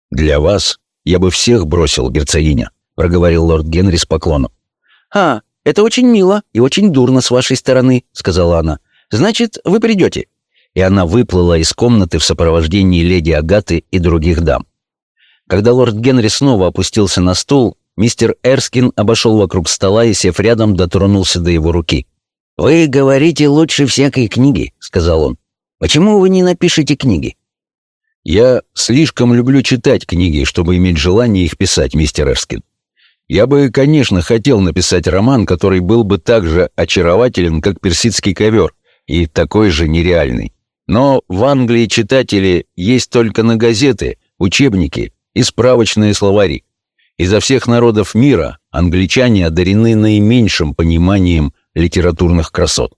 I: «Для вас я бы всех бросил, герцогиня», — проговорил лорд Генри с поклоном.
A: «А, это очень мило и очень дурно с вашей стороны», — сказала она. «Значит, вы придете». И она выплыла из комнаты в сопровождении леди Агаты и других дам. Когда лорд Генри снова опустился на стул, мистер Эрскин обошел вокруг стола и, сев рядом, дотронулся до его руки. «Вы говорите лучше всякой книги», — сказал он. «Почему вы не напишете книги?»
I: «Я слишком люблю читать книги, чтобы иметь желание их писать, мистер Эрскин. Я бы, конечно, хотел написать роман, который был бы так же очарователен, как персидский ковер, и такой же нереальный. Но в Англии читатели есть только на газеты, учебники и справочные словари. Изо всех народов мира англичане одарены наименьшим пониманием литературных красот.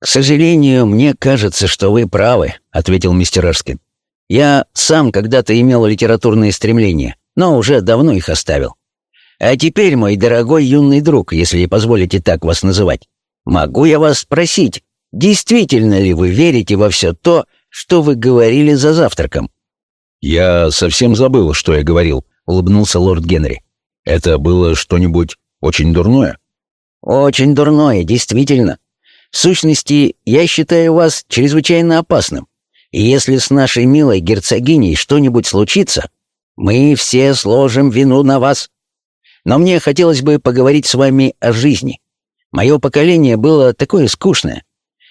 J: «К сожалению, мне кажется, что вы правы», — ответил мистер Эрскин. «Я сам когда-то имел литературные стремления, но уже давно их оставил. А теперь, мой дорогой юный друг, если позволите так вас называть, могу я вас спросить, действительно ли вы верите во все то, что вы говорили за завтраком?»
K: «Я совсем забыл, что я говорил», — улыбнулся лорд Генри. «Это было что-нибудь очень дурное?»
J: «Очень дурное, действительно. В сущности, я считаю вас чрезвычайно опасным. И если с нашей милой герцогиней что-нибудь случится, мы все сложим вину на вас. Но мне хотелось бы поговорить с вами о жизни. Мое поколение было такое скучное.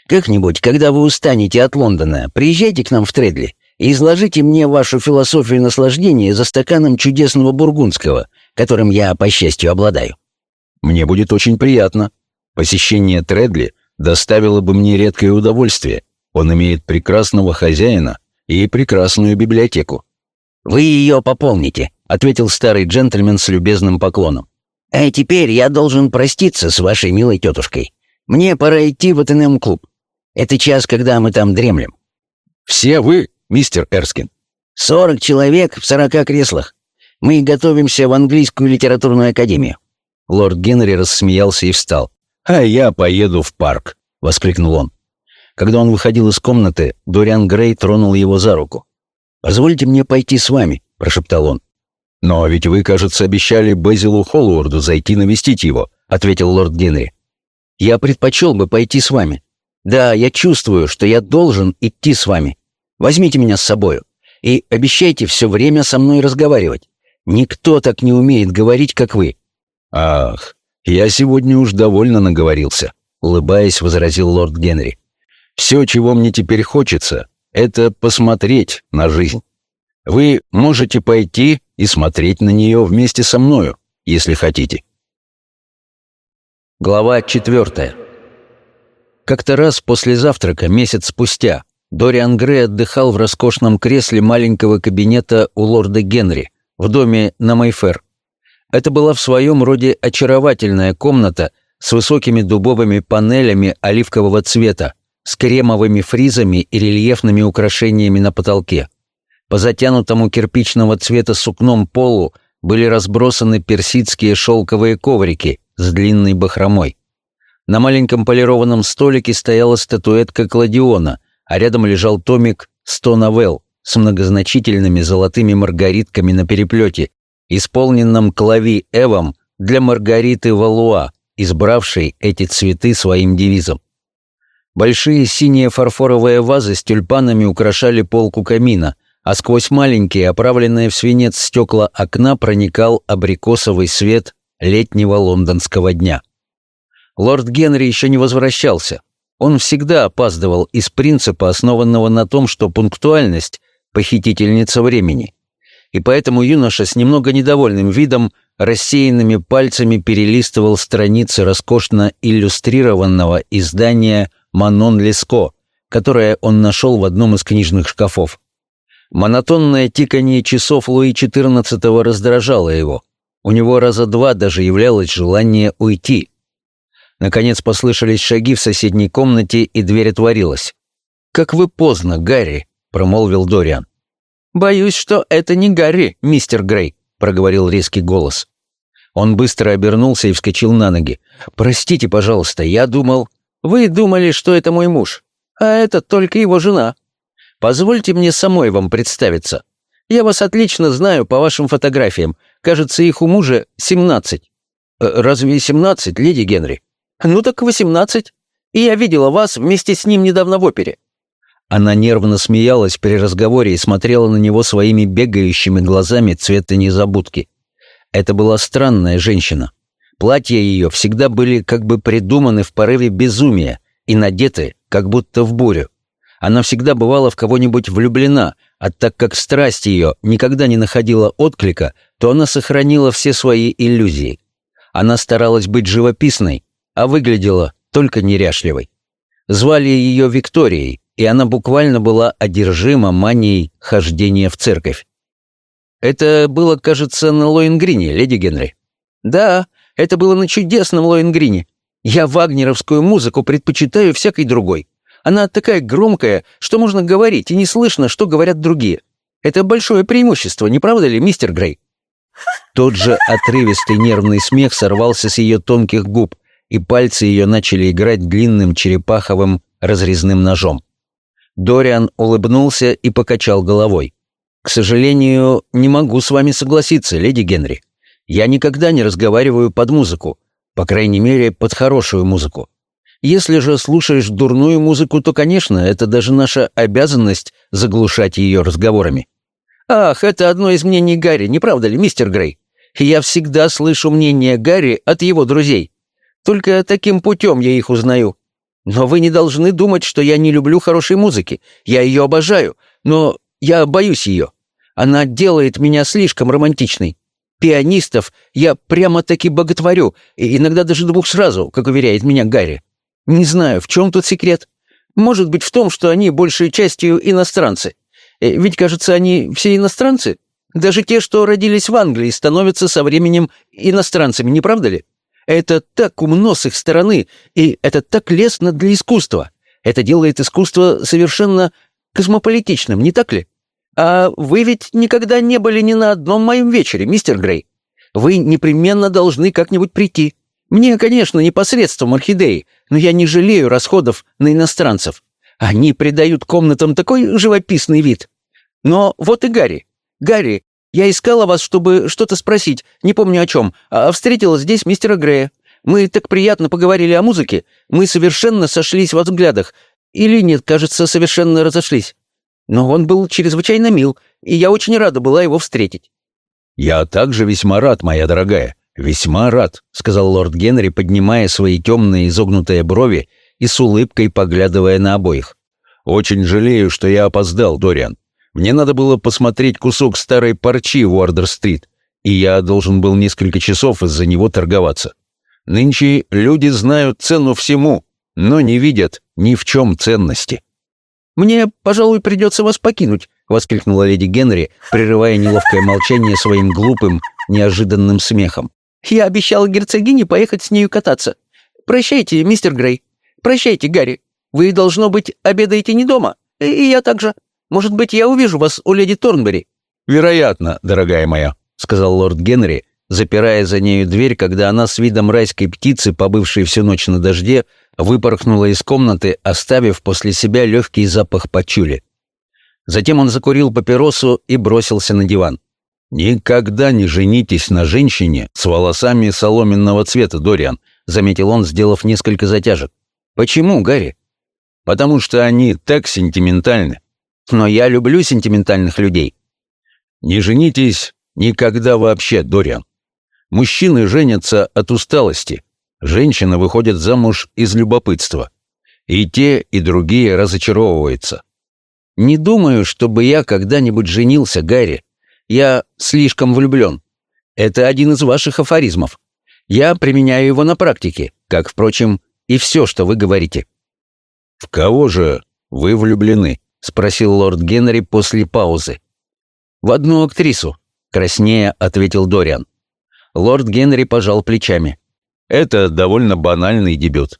J: Как-нибудь, когда вы устанете от Лондона, приезжайте к нам в Тредли и изложите мне вашу философию наслаждения за стаканом чудесного бургундского, которым я, по счастью, обладаю.
K: Мне будет очень приятно. Посещение Тредли доставило бы мне редкое удовольствие. Он имеет прекрасного хозяина и прекрасную библиотеку.
J: «Вы ее пополните», — ответил старый джентльмен с любезным поклоном. «А теперь я должен проститься с вашей милой тетушкой. Мне пора идти в АТНМ-клуб. Это час, когда мы там дремлем».
K: «Все вы, мистер Эрскин?»
J: «Сорок человек в сорока креслах. Мы готовимся в английскую литературную академию».
A: Лорд Генри рассмеялся и встал.
K: «А я поеду в парк», — воскликнул он.
A: Когда он выходил из комнаты, Дориан Грей тронул его за руку. «Позвольте мне пойти с вами», — прошептал он.
K: «Но ведь вы, кажется, обещали Безилу Холлуорду зайти навестить его», — ответил лорд Генри.
A: «Я предпочел бы пойти с вами. Да, я чувствую, что я должен идти с вами. Возьмите меня с собою и обещайте все время со мной разговаривать. Никто так не умеет говорить, как вы».
K: «Ах, я сегодня уж довольно наговорился», — улыбаясь, возразил лорд Генри. «Все, чего мне теперь хочется, это посмотреть на жизнь. Вы можете пойти и смотреть на нее вместе со мною, если хотите.
A: Глава четвертая. Как-то раз после завтрака, месяц спустя, Дориан Грей отдыхал в роскошном кресле маленького кабинета у лорда Генри в доме на Майфер. Это была в своем роде очаровательная комната с высокими дубовыми панелями оливкового цвета, с кремовыми фризами и рельефными украшениями на потолке. По затянутому кирпичного цвета сукном полу были разбросаны персидские шелковые коврики с длинной бахромой. На маленьком полированном столике стояла статуэтка Кладиона, а рядом лежал томик «Сто новелл» с многозначительными золотыми маргаритками на переплете, исполненном клави Эвом для Маргариты Валуа, избравшей эти цветы своим девизом. Большие синие фарфоровые вазы с тюльпанами украшали полку камина, а сквозь маленькие, оправленные в свинец стекла окна проникал абрикосовый свет летнего лондонского дня. Лорд Генри еще не возвращался. Он всегда опаздывал из принципа, основанного на том, что пунктуальность — похитительница времени. И поэтому юноша с немного недовольным видом рассеянными пальцами перелистывал страницы роскошно иллюстрированного издания Манон Леско, которое он нашел в одном из книжных шкафов. Монотонное тиканье часов Луи XIV раздражало его. У него раза два даже являлось желание уйти. Наконец послышались шаги в соседней комнате, и дверь отворилась. «Как вы поздно, Гарри», — промолвил Дориан. «Боюсь, что это не Гарри, мистер Грей», — проговорил резкий голос. Он быстро обернулся и вскочил на ноги. «Простите, пожалуйста, я думал...» Вы думали, что это мой муж, а это только его жена. Позвольте мне самой вам представиться. Я вас отлично знаю по вашим фотографиям. Кажется, их у мужа семнадцать. Э, разве семнадцать, леди Генри? Ну так восемнадцать. И я видела вас вместе с ним недавно в опере. Она нервно смеялась при разговоре и смотрела на него своими бегающими глазами цвета незабудки. Это была странная женщина. Платья ее всегда были как бы придуманы в порыве безумия и надеты как будто в бурю. Она всегда бывала в кого-нибудь влюблена, а так как страсть ее никогда не находила отклика, то она сохранила все свои иллюзии. Она старалась быть живописной, а выглядела только неряшливой. Звали ее Викторией, и она буквально была одержима манией хождения в церковь. Это было, кажется, на Лоингрине, леди Генри. Да, это было на чудесном Лоингрине.
L: Я вагнеровскую музыку предпочитаю всякой другой. Она такая громкая, что можно говорить, и не слышно, что говорят другие. Это большое преимущество, не правда ли, мистер Грей?» Тот же отрывистый нервный смех сорвался с ее тонких губ, и пальцы ее начали играть длинным черепаховым разрезным ножом. Дориан улыбнулся и покачал головой. «К сожалению, не могу с вами согласиться, леди Генри. Я никогда не разговариваю под музыку, по крайней мере, под хорошую музыку. Если же слушаешь дурную музыку, то, конечно, это даже наша обязанность заглушать ее разговорами. Ах, это одно из мнений Гарри, не правда ли, мистер Грей? Я всегда слышу мнение Гарри от его друзей. Только таким путем я их узнаю. Но вы не должны думать, что я не люблю хорошей музыки. Я ее обожаю, но я боюсь ее. Она делает меня слишком романтичной. Пианистов я прямо-таки боготворю, и иногда даже двух сразу, как уверяет меня Гарри. Не знаю, в чем тут секрет. Может быть, в том, что они большей частью иностранцы. Э, ведь, кажется, они все иностранцы. Даже те, что родились в Англии, становятся со временем иностранцами, не правда ли? Это так умно с их стороны, и это так лестно для искусства. Это делает искусство совершенно космополитичным, не так ли? А вы ведь никогда не были ни на одном моем вечере, мистер Грей. Вы непременно должны как-нибудь прийти. Мне, конечно, непосредством орхидеи, но я не жалею расходов на иностранцев. Они придают комнатам такой живописный вид. Но вот и Гарри. Гарри, я искала вас, чтобы что-то спросить, не помню о чем, а встретила здесь мистера Грея. Мы так приятно поговорили о музыке. Мы совершенно сошлись во взглядах. Или нет, кажется, совершенно разошлись. Но он был чрезвычайно мил, и я очень рада была его встретить.
A: «Я также весьма рад, моя дорогая, весьма рад», — сказал лорд Генри, поднимая свои темные изогнутые брови и с улыбкой поглядывая на обоих. «Очень жалею, что я опоздал, Дориан. Мне надо было посмотреть кусок старой парчи в Уордер-стрит, и я должен был несколько часов из-за него торговаться. Нынче люди знают цену всему, но не видят ни в чем ценности».
L: «Мне, пожалуй, придется вас покинуть», — воскликнула леди Генри, прерывая неловкое молчание своим глупым, неожиданным смехом. «Я обещала герцогине поехать с нею кататься. Прощайте, мистер Грей. Прощайте, Гарри. Вы, должно быть, обедаете не дома. И я также. Может быть, я увижу вас у леди Торнбери».
A: «Вероятно, дорогая моя», — сказал лорд Генри, запирая за нею дверь, когда она с видом райской птицы, побывшей всю ночь на дожде, выпорхнула из комнаты, оставив после себя легкий запах пачули. Затем он закурил папиросу и бросился на диван. «Никогда не женитесь на женщине с волосами соломенного цвета, Дориан», заметил он, сделав несколько затяжек. «Почему, Гарри?» «Потому что они так сентиментальны». «Но я люблю сентиментальных людей». «Не женитесь никогда вообще, Дориан. Мужчины женятся от усталости, Женщины выходят замуж из любопытства. И те, и другие разочаровываются. Не думаю, чтобы я когда-нибудь женился, Гарри. Я слишком влюблен. Это один из ваших афоризмов. Я применяю его на практике, как, впрочем, и все, что вы говорите». «В кого же вы влюблены?» — спросил лорд Генри после паузы. «В одну актрису», — краснея ответил Дориан. Лорд Генри пожал плечами. Это довольно банальный дебют.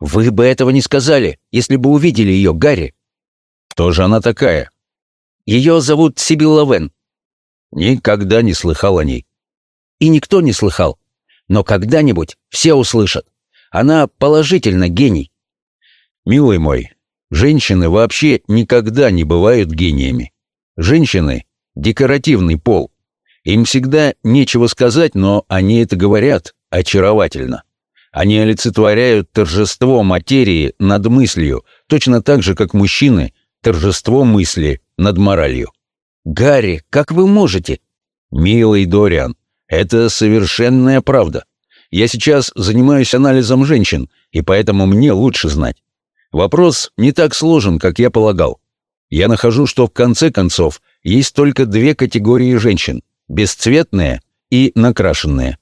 A: Вы бы этого не сказали, если бы увидели ее, Гарри. Кто же она такая? Ее зовут Сибилла Вен. Никогда не слыхал о ней. И никто не слыхал. Но когда-нибудь все услышат. Она положительно гений. Милый мой, женщины вообще никогда не бывают гениями. Женщины — декоративный пол. Им всегда нечего сказать, но они это говорят, очаровательно. Они олицетворяют торжество материи над мыслью, точно так же, как мужчины — торжество мысли над моралью. «Гарри, как вы можете?» «Милый Дориан, это совершенная правда. Я сейчас занимаюсь анализом женщин, и поэтому мне лучше знать. Вопрос не так сложен, как я полагал. Я нахожу, что в конце концов есть только две категории женщин — бесцветные и накрашенные.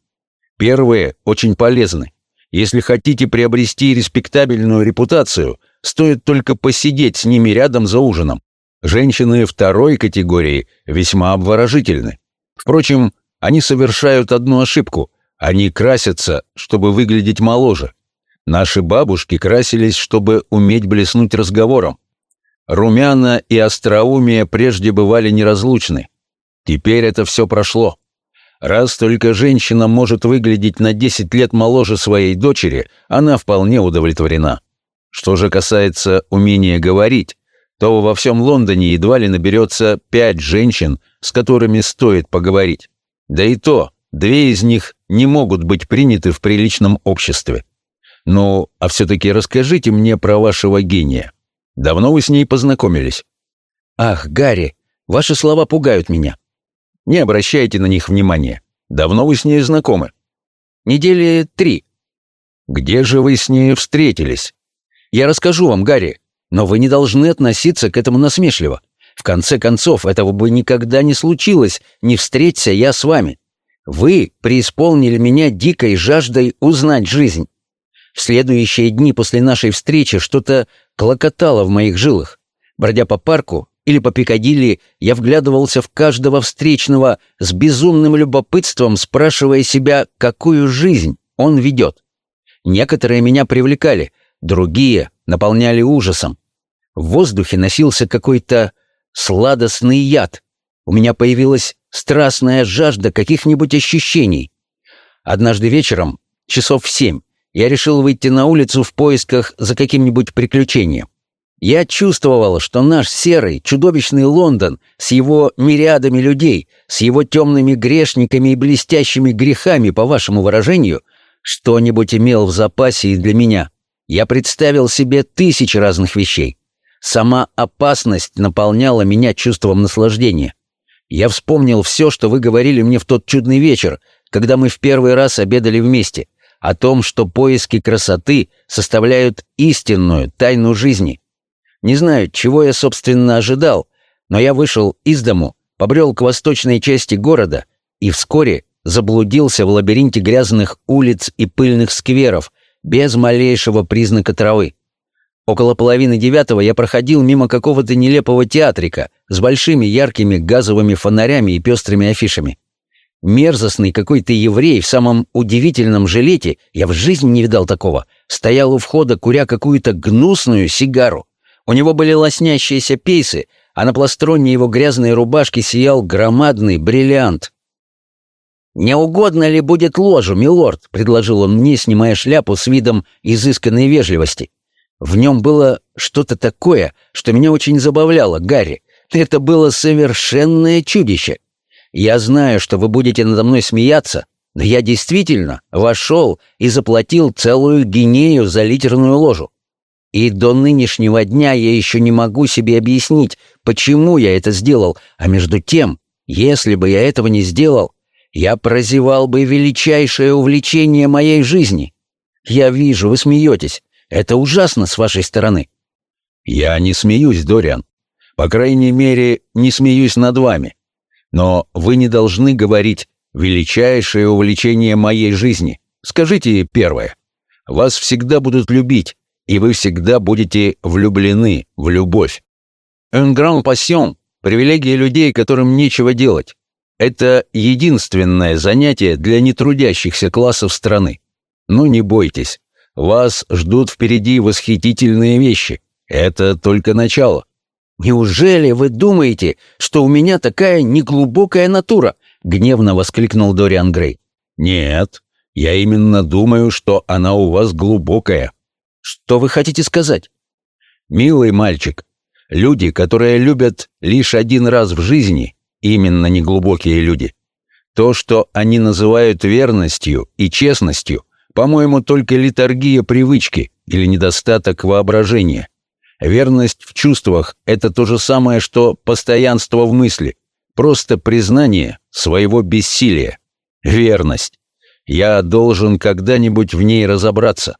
A: Первые очень полезны. Если хотите приобрести респектабельную репутацию, стоит только посидеть с ними рядом за ужином. Женщины второй категории весьма обворожительны. Впрочем, они совершают одну ошибку. Они красятся, чтобы выглядеть моложе.
M: Наши бабушки красились, чтобы уметь блеснуть разговором. Румяна и остроумие прежде бывали неразлучны. Теперь это все прошло. Раз только женщина может выглядеть на 10 лет моложе своей дочери, она вполне удовлетворена. Что же касается умения говорить, то во всем Лондоне едва ли наберется пять женщин, с которыми стоит поговорить. Да и то, две из них не могут быть приняты в приличном обществе. Ну, а все-таки расскажите мне про вашего гения. Давно вы с ней познакомились?
A: Ах, Гарри, ваши слова пугают меня.
M: Не обращайте на них внимания. Давно вы с ней знакомы?
A: Недели три.
M: Где же вы с ней встретились?
A: Я расскажу вам, Гарри, но вы не должны относиться к этому насмешливо. В конце концов, этого бы никогда не случилось, не встреться я с вами. Вы преисполнили меня дикой жаждой узнать жизнь. В следующие дни после нашей встречи что-то клокотало в моих жилах. Бродя по парку или по Пикадилли, я вглядывался в каждого встречного с безумным любопытством, спрашивая себя, какую жизнь он ведет. Некоторые меня привлекали, другие наполняли ужасом. В воздухе носился какой-то сладостный яд. У меня появилась страстная жажда каких-нибудь ощущений. Однажды вечером, часов в семь, я решил выйти на улицу в поисках за каким-нибудь приключением. Я чувствовал, что наш серый, чудовищный Лондон с его мириадами людей, с его темными грешниками и блестящими грехами, по вашему выражению, что-нибудь имел в запасе и для меня. Я представил себе тысячи разных вещей. Сама опасность наполняла меня чувством наслаждения. Я вспомнил все, что вы говорили мне в тот чудный вечер, когда мы в первый раз обедали вместе о том, что поиски красоты составляют истинную тайну жизни. Не знаю, чего я, собственно, ожидал, но я вышел из дому, побрел к восточной части города и вскоре заблудился в лабиринте грязных улиц и пыльных скверов, без малейшего признака травы. Около половины девятого я проходил мимо какого-то нелепого театрика с большими яркими газовыми фонарями и пестрыми афишами. Мерзостный какой-то еврей в самом удивительном жилете, я в жизни не видал такого, стоял у входа, куря какую-то гнусную сигару. У него были лоснящиеся пейсы, а на пластроне его грязной рубашки сиял громадный бриллиант. «Не угодно ли будет ложу, милорд?» — предложил он мне, снимая шляпу с видом изысканной вежливости. В нем было что-то такое, что меня очень забавляло, Гарри. Это было совершенное чудище. Я знаю, что вы будете надо мной смеяться, но я действительно вошел и заплатил целую гинею за литерную ложу. И до нынешнего дня я еще не могу себе объяснить, почему я это сделал, а между тем, если бы я этого не сделал, я прозевал бы величайшее увлечение моей жизни. Я вижу, вы смеетесь. Это ужасно с вашей стороны.
M: Я не смеюсь, Дориан. По крайней мере, не смеюсь над вами. Но вы не должны говорить «величайшее увлечение моей жизни». Скажите первое. Вас всегда будут любить, и вы всегда будете влюблены в любовь. Un grand passion – привилегия людей, которым нечего делать. Это единственное занятие для нетрудящихся классов страны. Но не бойтесь, вас ждут впереди восхитительные вещи. Это только начало.
A: «Неужели вы думаете, что у меня такая неглубокая натура?» — гневно воскликнул Дориан Грей.
M: «Нет, я именно думаю, что она у вас глубокая».
A: «Что вы хотите сказать?»
M: «Милый мальчик, люди, которые любят лишь один раз в жизни, именно неглубокие люди. То, что они называют верностью и честностью, по-моему, только литургия привычки или недостаток воображения. Верность в чувствах — это то же самое, что постоянство в мысли. Просто признание своего бессилия. Верность. Я должен когда-нибудь в ней разобраться.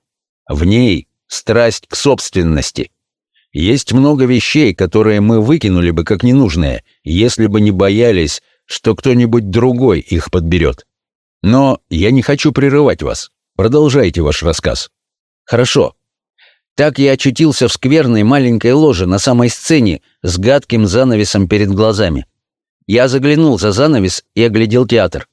M: В ней страсть к собственности. Есть много вещей, которые мы выкинули бы как ненужные, если бы не боялись, что кто-нибудь другой их подберет. Но я не хочу прерывать вас. Продолжайте ваш рассказ.
A: Хорошо. Так я очутился в скверной маленькой ложе на самой сцене с гадким занавесом перед глазами. Я заглянул за занавес и оглядел театр.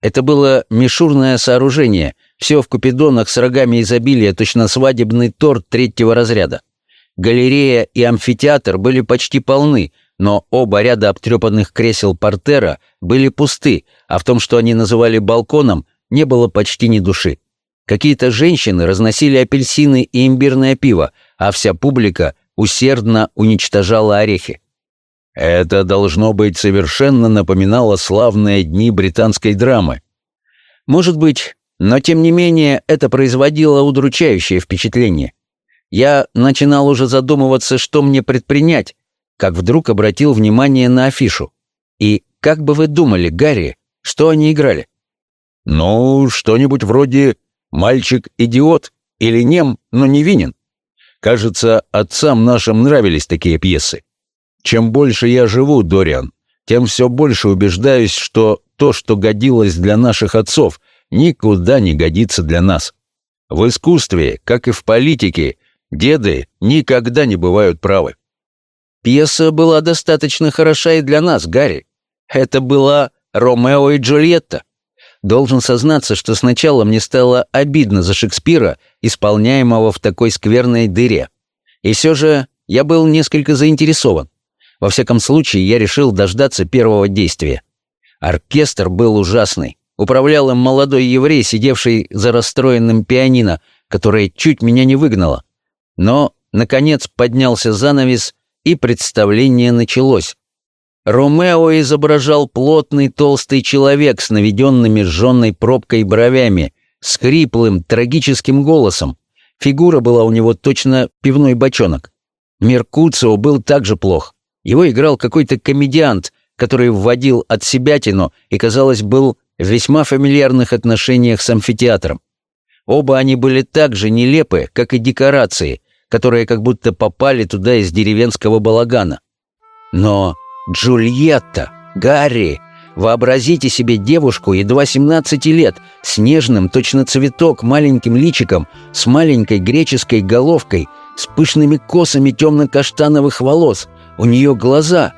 A: Это было мишурное сооружение, Все в купидонах с рогами изобилия, точно свадебный торт третьего разряда. Галерея и амфитеатр были почти полны, но оба ряда обтрепанных кресел портера были пусты, а в том, что они называли балконом, не было почти ни души. Какие-то женщины разносили апельсины и имбирное пиво, а вся публика усердно уничтожала орехи.
N: Это, должно быть, совершенно напоминало славные дни британской драмы.
A: Может быть, но тем не менее это производило удручающее впечатление. Я начинал уже задумываться, что мне предпринять, как вдруг обратил внимание на афишу. И как бы вы думали, Гарри, что они играли?
N: Ну, что-нибудь вроде «Мальчик-идиот» или «Нем, но невинен». Кажется, отцам нашим нравились такие пьесы. Чем больше я живу, Дориан, тем все больше убеждаюсь, что то, что годилось для наших отцов, никуда не годится для нас. В искусстве, как и в политике, Деды никогда не бывают правы.
A: Пьеса была достаточно хороша и для нас, Гарри. Это была Ромео и Джульетта. Должен сознаться, что сначала мне стало обидно за Шекспира, исполняемого в такой скверной дыре. И все же я был несколько заинтересован. Во всяком случае, я решил дождаться первого действия. Оркестр был ужасный. Управлял им молодой еврей, сидевший за расстроенным пианино, которое чуть меня не выгнало. Но, наконец, поднялся занавес, и представление началось. Ромео изображал плотный толстый человек с наведенными сжженной пробкой бровями, с хриплым, трагическим голосом. Фигура была у него точно пивной бочонок. Меркуцио был также плох. Его играл какой-то комедиант, который вводил от себятину и, казалось, был в весьма фамильярных отношениях с амфитеатром. Оба они были так же нелепы, как и декорации, которые как будто попали туда из деревенского балагана. Но Джульетта, Гарри, вообразите себе девушку едва 17 лет, с нежным, точно цветок, маленьким личиком, с маленькой греческой головкой, с пышными косами темно-каштановых волос. У нее глаза,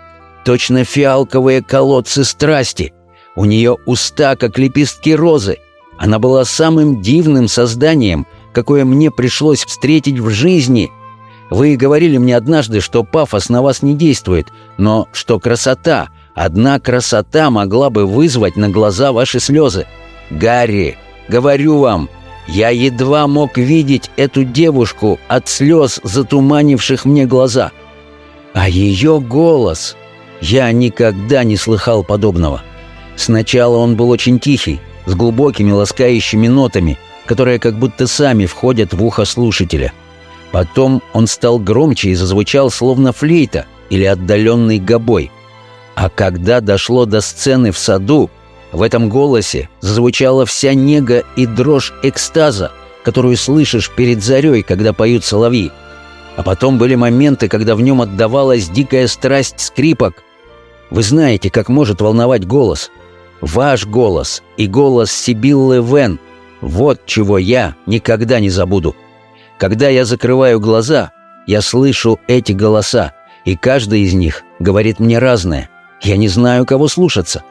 A: точно фиалковые колодцы страсти. У нее уста, как лепестки розы. Она была самым дивным созданием — какое мне пришлось встретить в жизни. Вы говорили мне однажды, что пафос на вас не действует, но что красота, одна красота могла бы вызвать на глаза ваши слезы. Гарри, говорю вам, я едва мог видеть эту девушку от слез, затуманивших мне глаза. А ее голос... Я никогда не слыхал подобного. Сначала он был очень тихий, с глубокими ласкающими нотами — которые как будто сами входят в ухо слушателя. Потом он стал громче и зазвучал словно флейта или отдаленный гобой. А когда дошло до сцены в саду, в этом голосе зазвучала вся нега и дрожь экстаза, которую слышишь перед зарей, когда поют соловьи. А потом были моменты, когда в нем отдавалась дикая страсть скрипок. Вы знаете, как может волновать голос. Ваш голос и голос Сибиллы Вен — вот чего я никогда не забуду. Когда я закрываю глаза, я слышу эти голоса, и каждый из них говорит мне разное. Я не знаю, кого слушаться.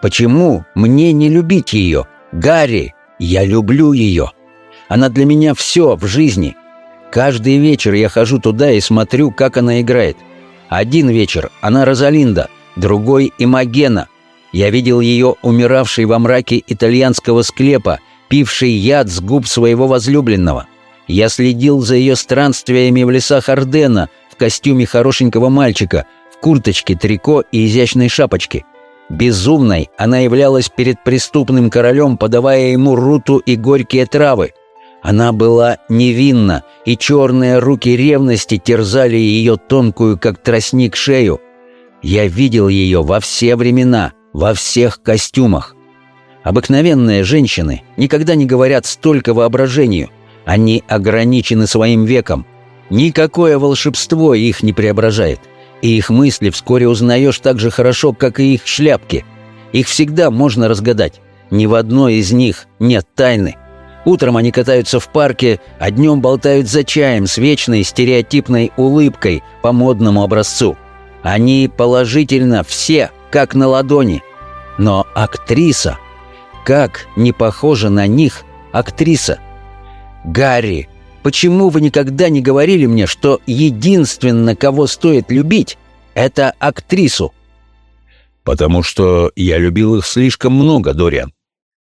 A: Почему мне не любить ее? Гарри, я люблю ее. Она для меня все в жизни. Каждый вечер я хожу туда и смотрю, как она играет. Один вечер она Розалинда, другой — Имагена. Я видел ее умиравшей во мраке итальянского склепа пивший яд с губ своего возлюбленного. Я следил за ее странствиями в лесах Ордена в костюме хорошенького мальчика, в курточке, трико и изящной шапочке. Безумной она являлась перед преступным королем, подавая ему руту и горькие травы. Она была невинна, и черные руки ревности терзали ее тонкую, как тростник, шею. Я видел ее во все времена, во всех костюмах. Обыкновенные женщины никогда не говорят столько воображению. Они ограничены своим веком. Никакое волшебство их не преображает. И их мысли вскоре узнаешь так же хорошо, как и их шляпки. Их всегда можно разгадать. Ни в одной из них нет тайны. Утром они катаются в парке, а днем болтают за чаем с вечной стереотипной улыбкой по модному образцу. Они положительно все, как на ладони. Но актриса как не похожа на них актриса. Гарри, почему вы никогда не говорили мне, что единственно, кого стоит любить, это актрису?»
O: «Потому что я любил их слишком много, Дориан».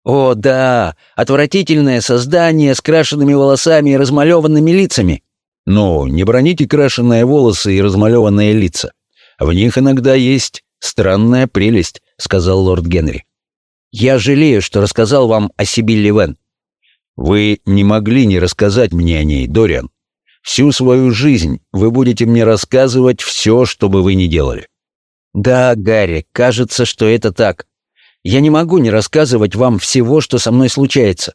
A: «О, да, отвратительное создание с крашенными волосами и размалеванными лицами».
O: «Ну, не броните крашеные волосы и размалеванные лица. В них иногда есть странная прелесть», — сказал лорд Генри.
A: «Я жалею, что рассказал вам о Сибилле Вен».
O: «Вы не могли не рассказать мне о ней, Дориан. Всю свою жизнь вы будете мне рассказывать все, что бы вы ни делали».
A: «Да, Гарри, кажется, что это так. Я не могу не рассказывать вам всего, что со мной случается.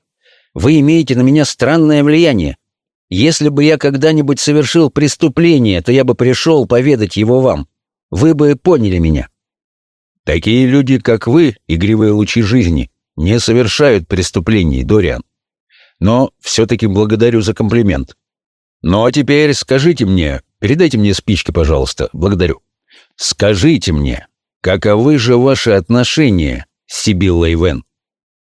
A: Вы имеете на меня странное влияние. Если бы я когда-нибудь совершил преступление, то я бы пришел поведать его вам. Вы бы поняли меня».
O: «Такие люди, как вы, игривые лучи жизни, не совершают преступлений, Дориан. Но все-таки благодарю за комплимент. Ну а теперь скажите мне, передайте мне спички, пожалуйста, благодарю. Скажите мне, каковы же ваши отношения с Сибиллой Вен?»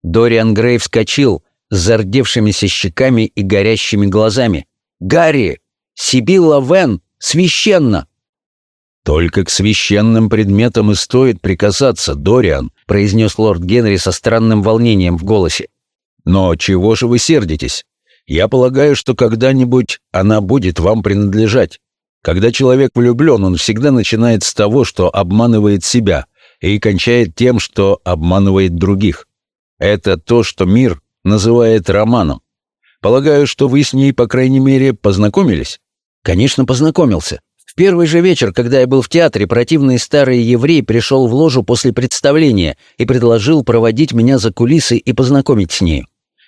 A: Дориан Грей вскочил с зардевшимися щеками и горящими глазами. «Гарри! Сибилла Вен! Священно!»
O: «Только к священным предметам и стоит прикасаться, Дориан», произнес лорд Генри со странным волнением в голосе. «Но чего же вы сердитесь? Я полагаю, что когда-нибудь она будет вам принадлежать. Когда человек влюблен, он всегда начинает с того, что обманывает себя, и кончает тем, что обманывает других. Это то, что мир называет романом. Полагаю, что вы с ней, по крайней мере, познакомились?»
A: «Конечно, познакомился первый же вечер, когда я был в театре, противный старый еврей пришел в ложу после представления и предложил проводить меня за кулисы и познакомить с ней.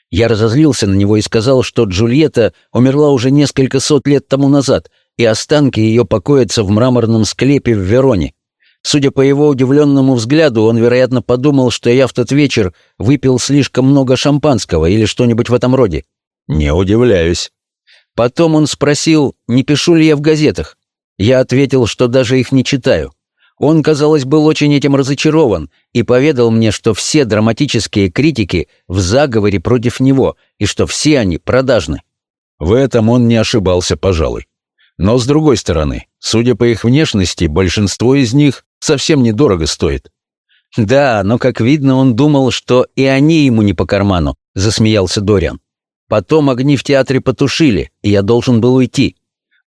A: Я разозлился на него и сказал, что Джульетта умерла уже несколько сот лет тому назад, и останки ее покоятся в мраморном склепе в Вероне. Судя по его удивленному взгляду, он, вероятно, подумал, что я в тот вечер выпил слишком много шампанского или что-нибудь в этом роде.
O: «Не удивляюсь».
A: Потом он спросил, не пишу ли я в газетах. Я ответил, что даже их не читаю. Он, казалось, был очень этим разочарован и поведал мне, что все драматические критики в заговоре против него и что все они продажны.
O: В этом он не ошибался, пожалуй. Но, с другой стороны, судя по их внешности, большинство из них совсем недорого стоит.
A: «Да, но, как видно, он думал, что и они ему не по карману», — засмеялся Дориан. «Потом огни в театре потушили, и я должен был уйти.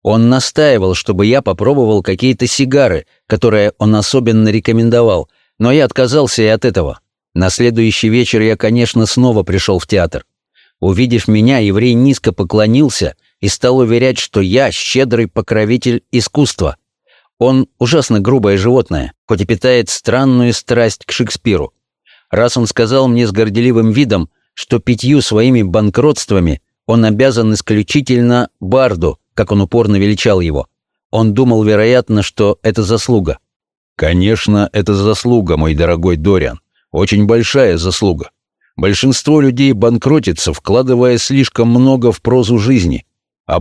A: Он настаивал, чтобы я попробовал какие-то сигары, которые он особенно рекомендовал, но я отказался и от этого. На следующий вечер я, конечно, снова пришел в театр. Увидев меня, еврей низко поклонился и стал уверять, что я щедрый покровитель искусства. Он ужасно грубое животное, хоть и питает странную страсть к Шекспиру. Раз он сказал мне с горделивым видом, что пятью своими банкротствами он обязан исключительно Барду, как он упорно величал его. Он думал, вероятно, что это заслуга.
O: Конечно, это заслуга, мой дорогой Дориан. Очень большая заслуга. Большинство людей банкротится, вкладывая слишком много в прозу жизни,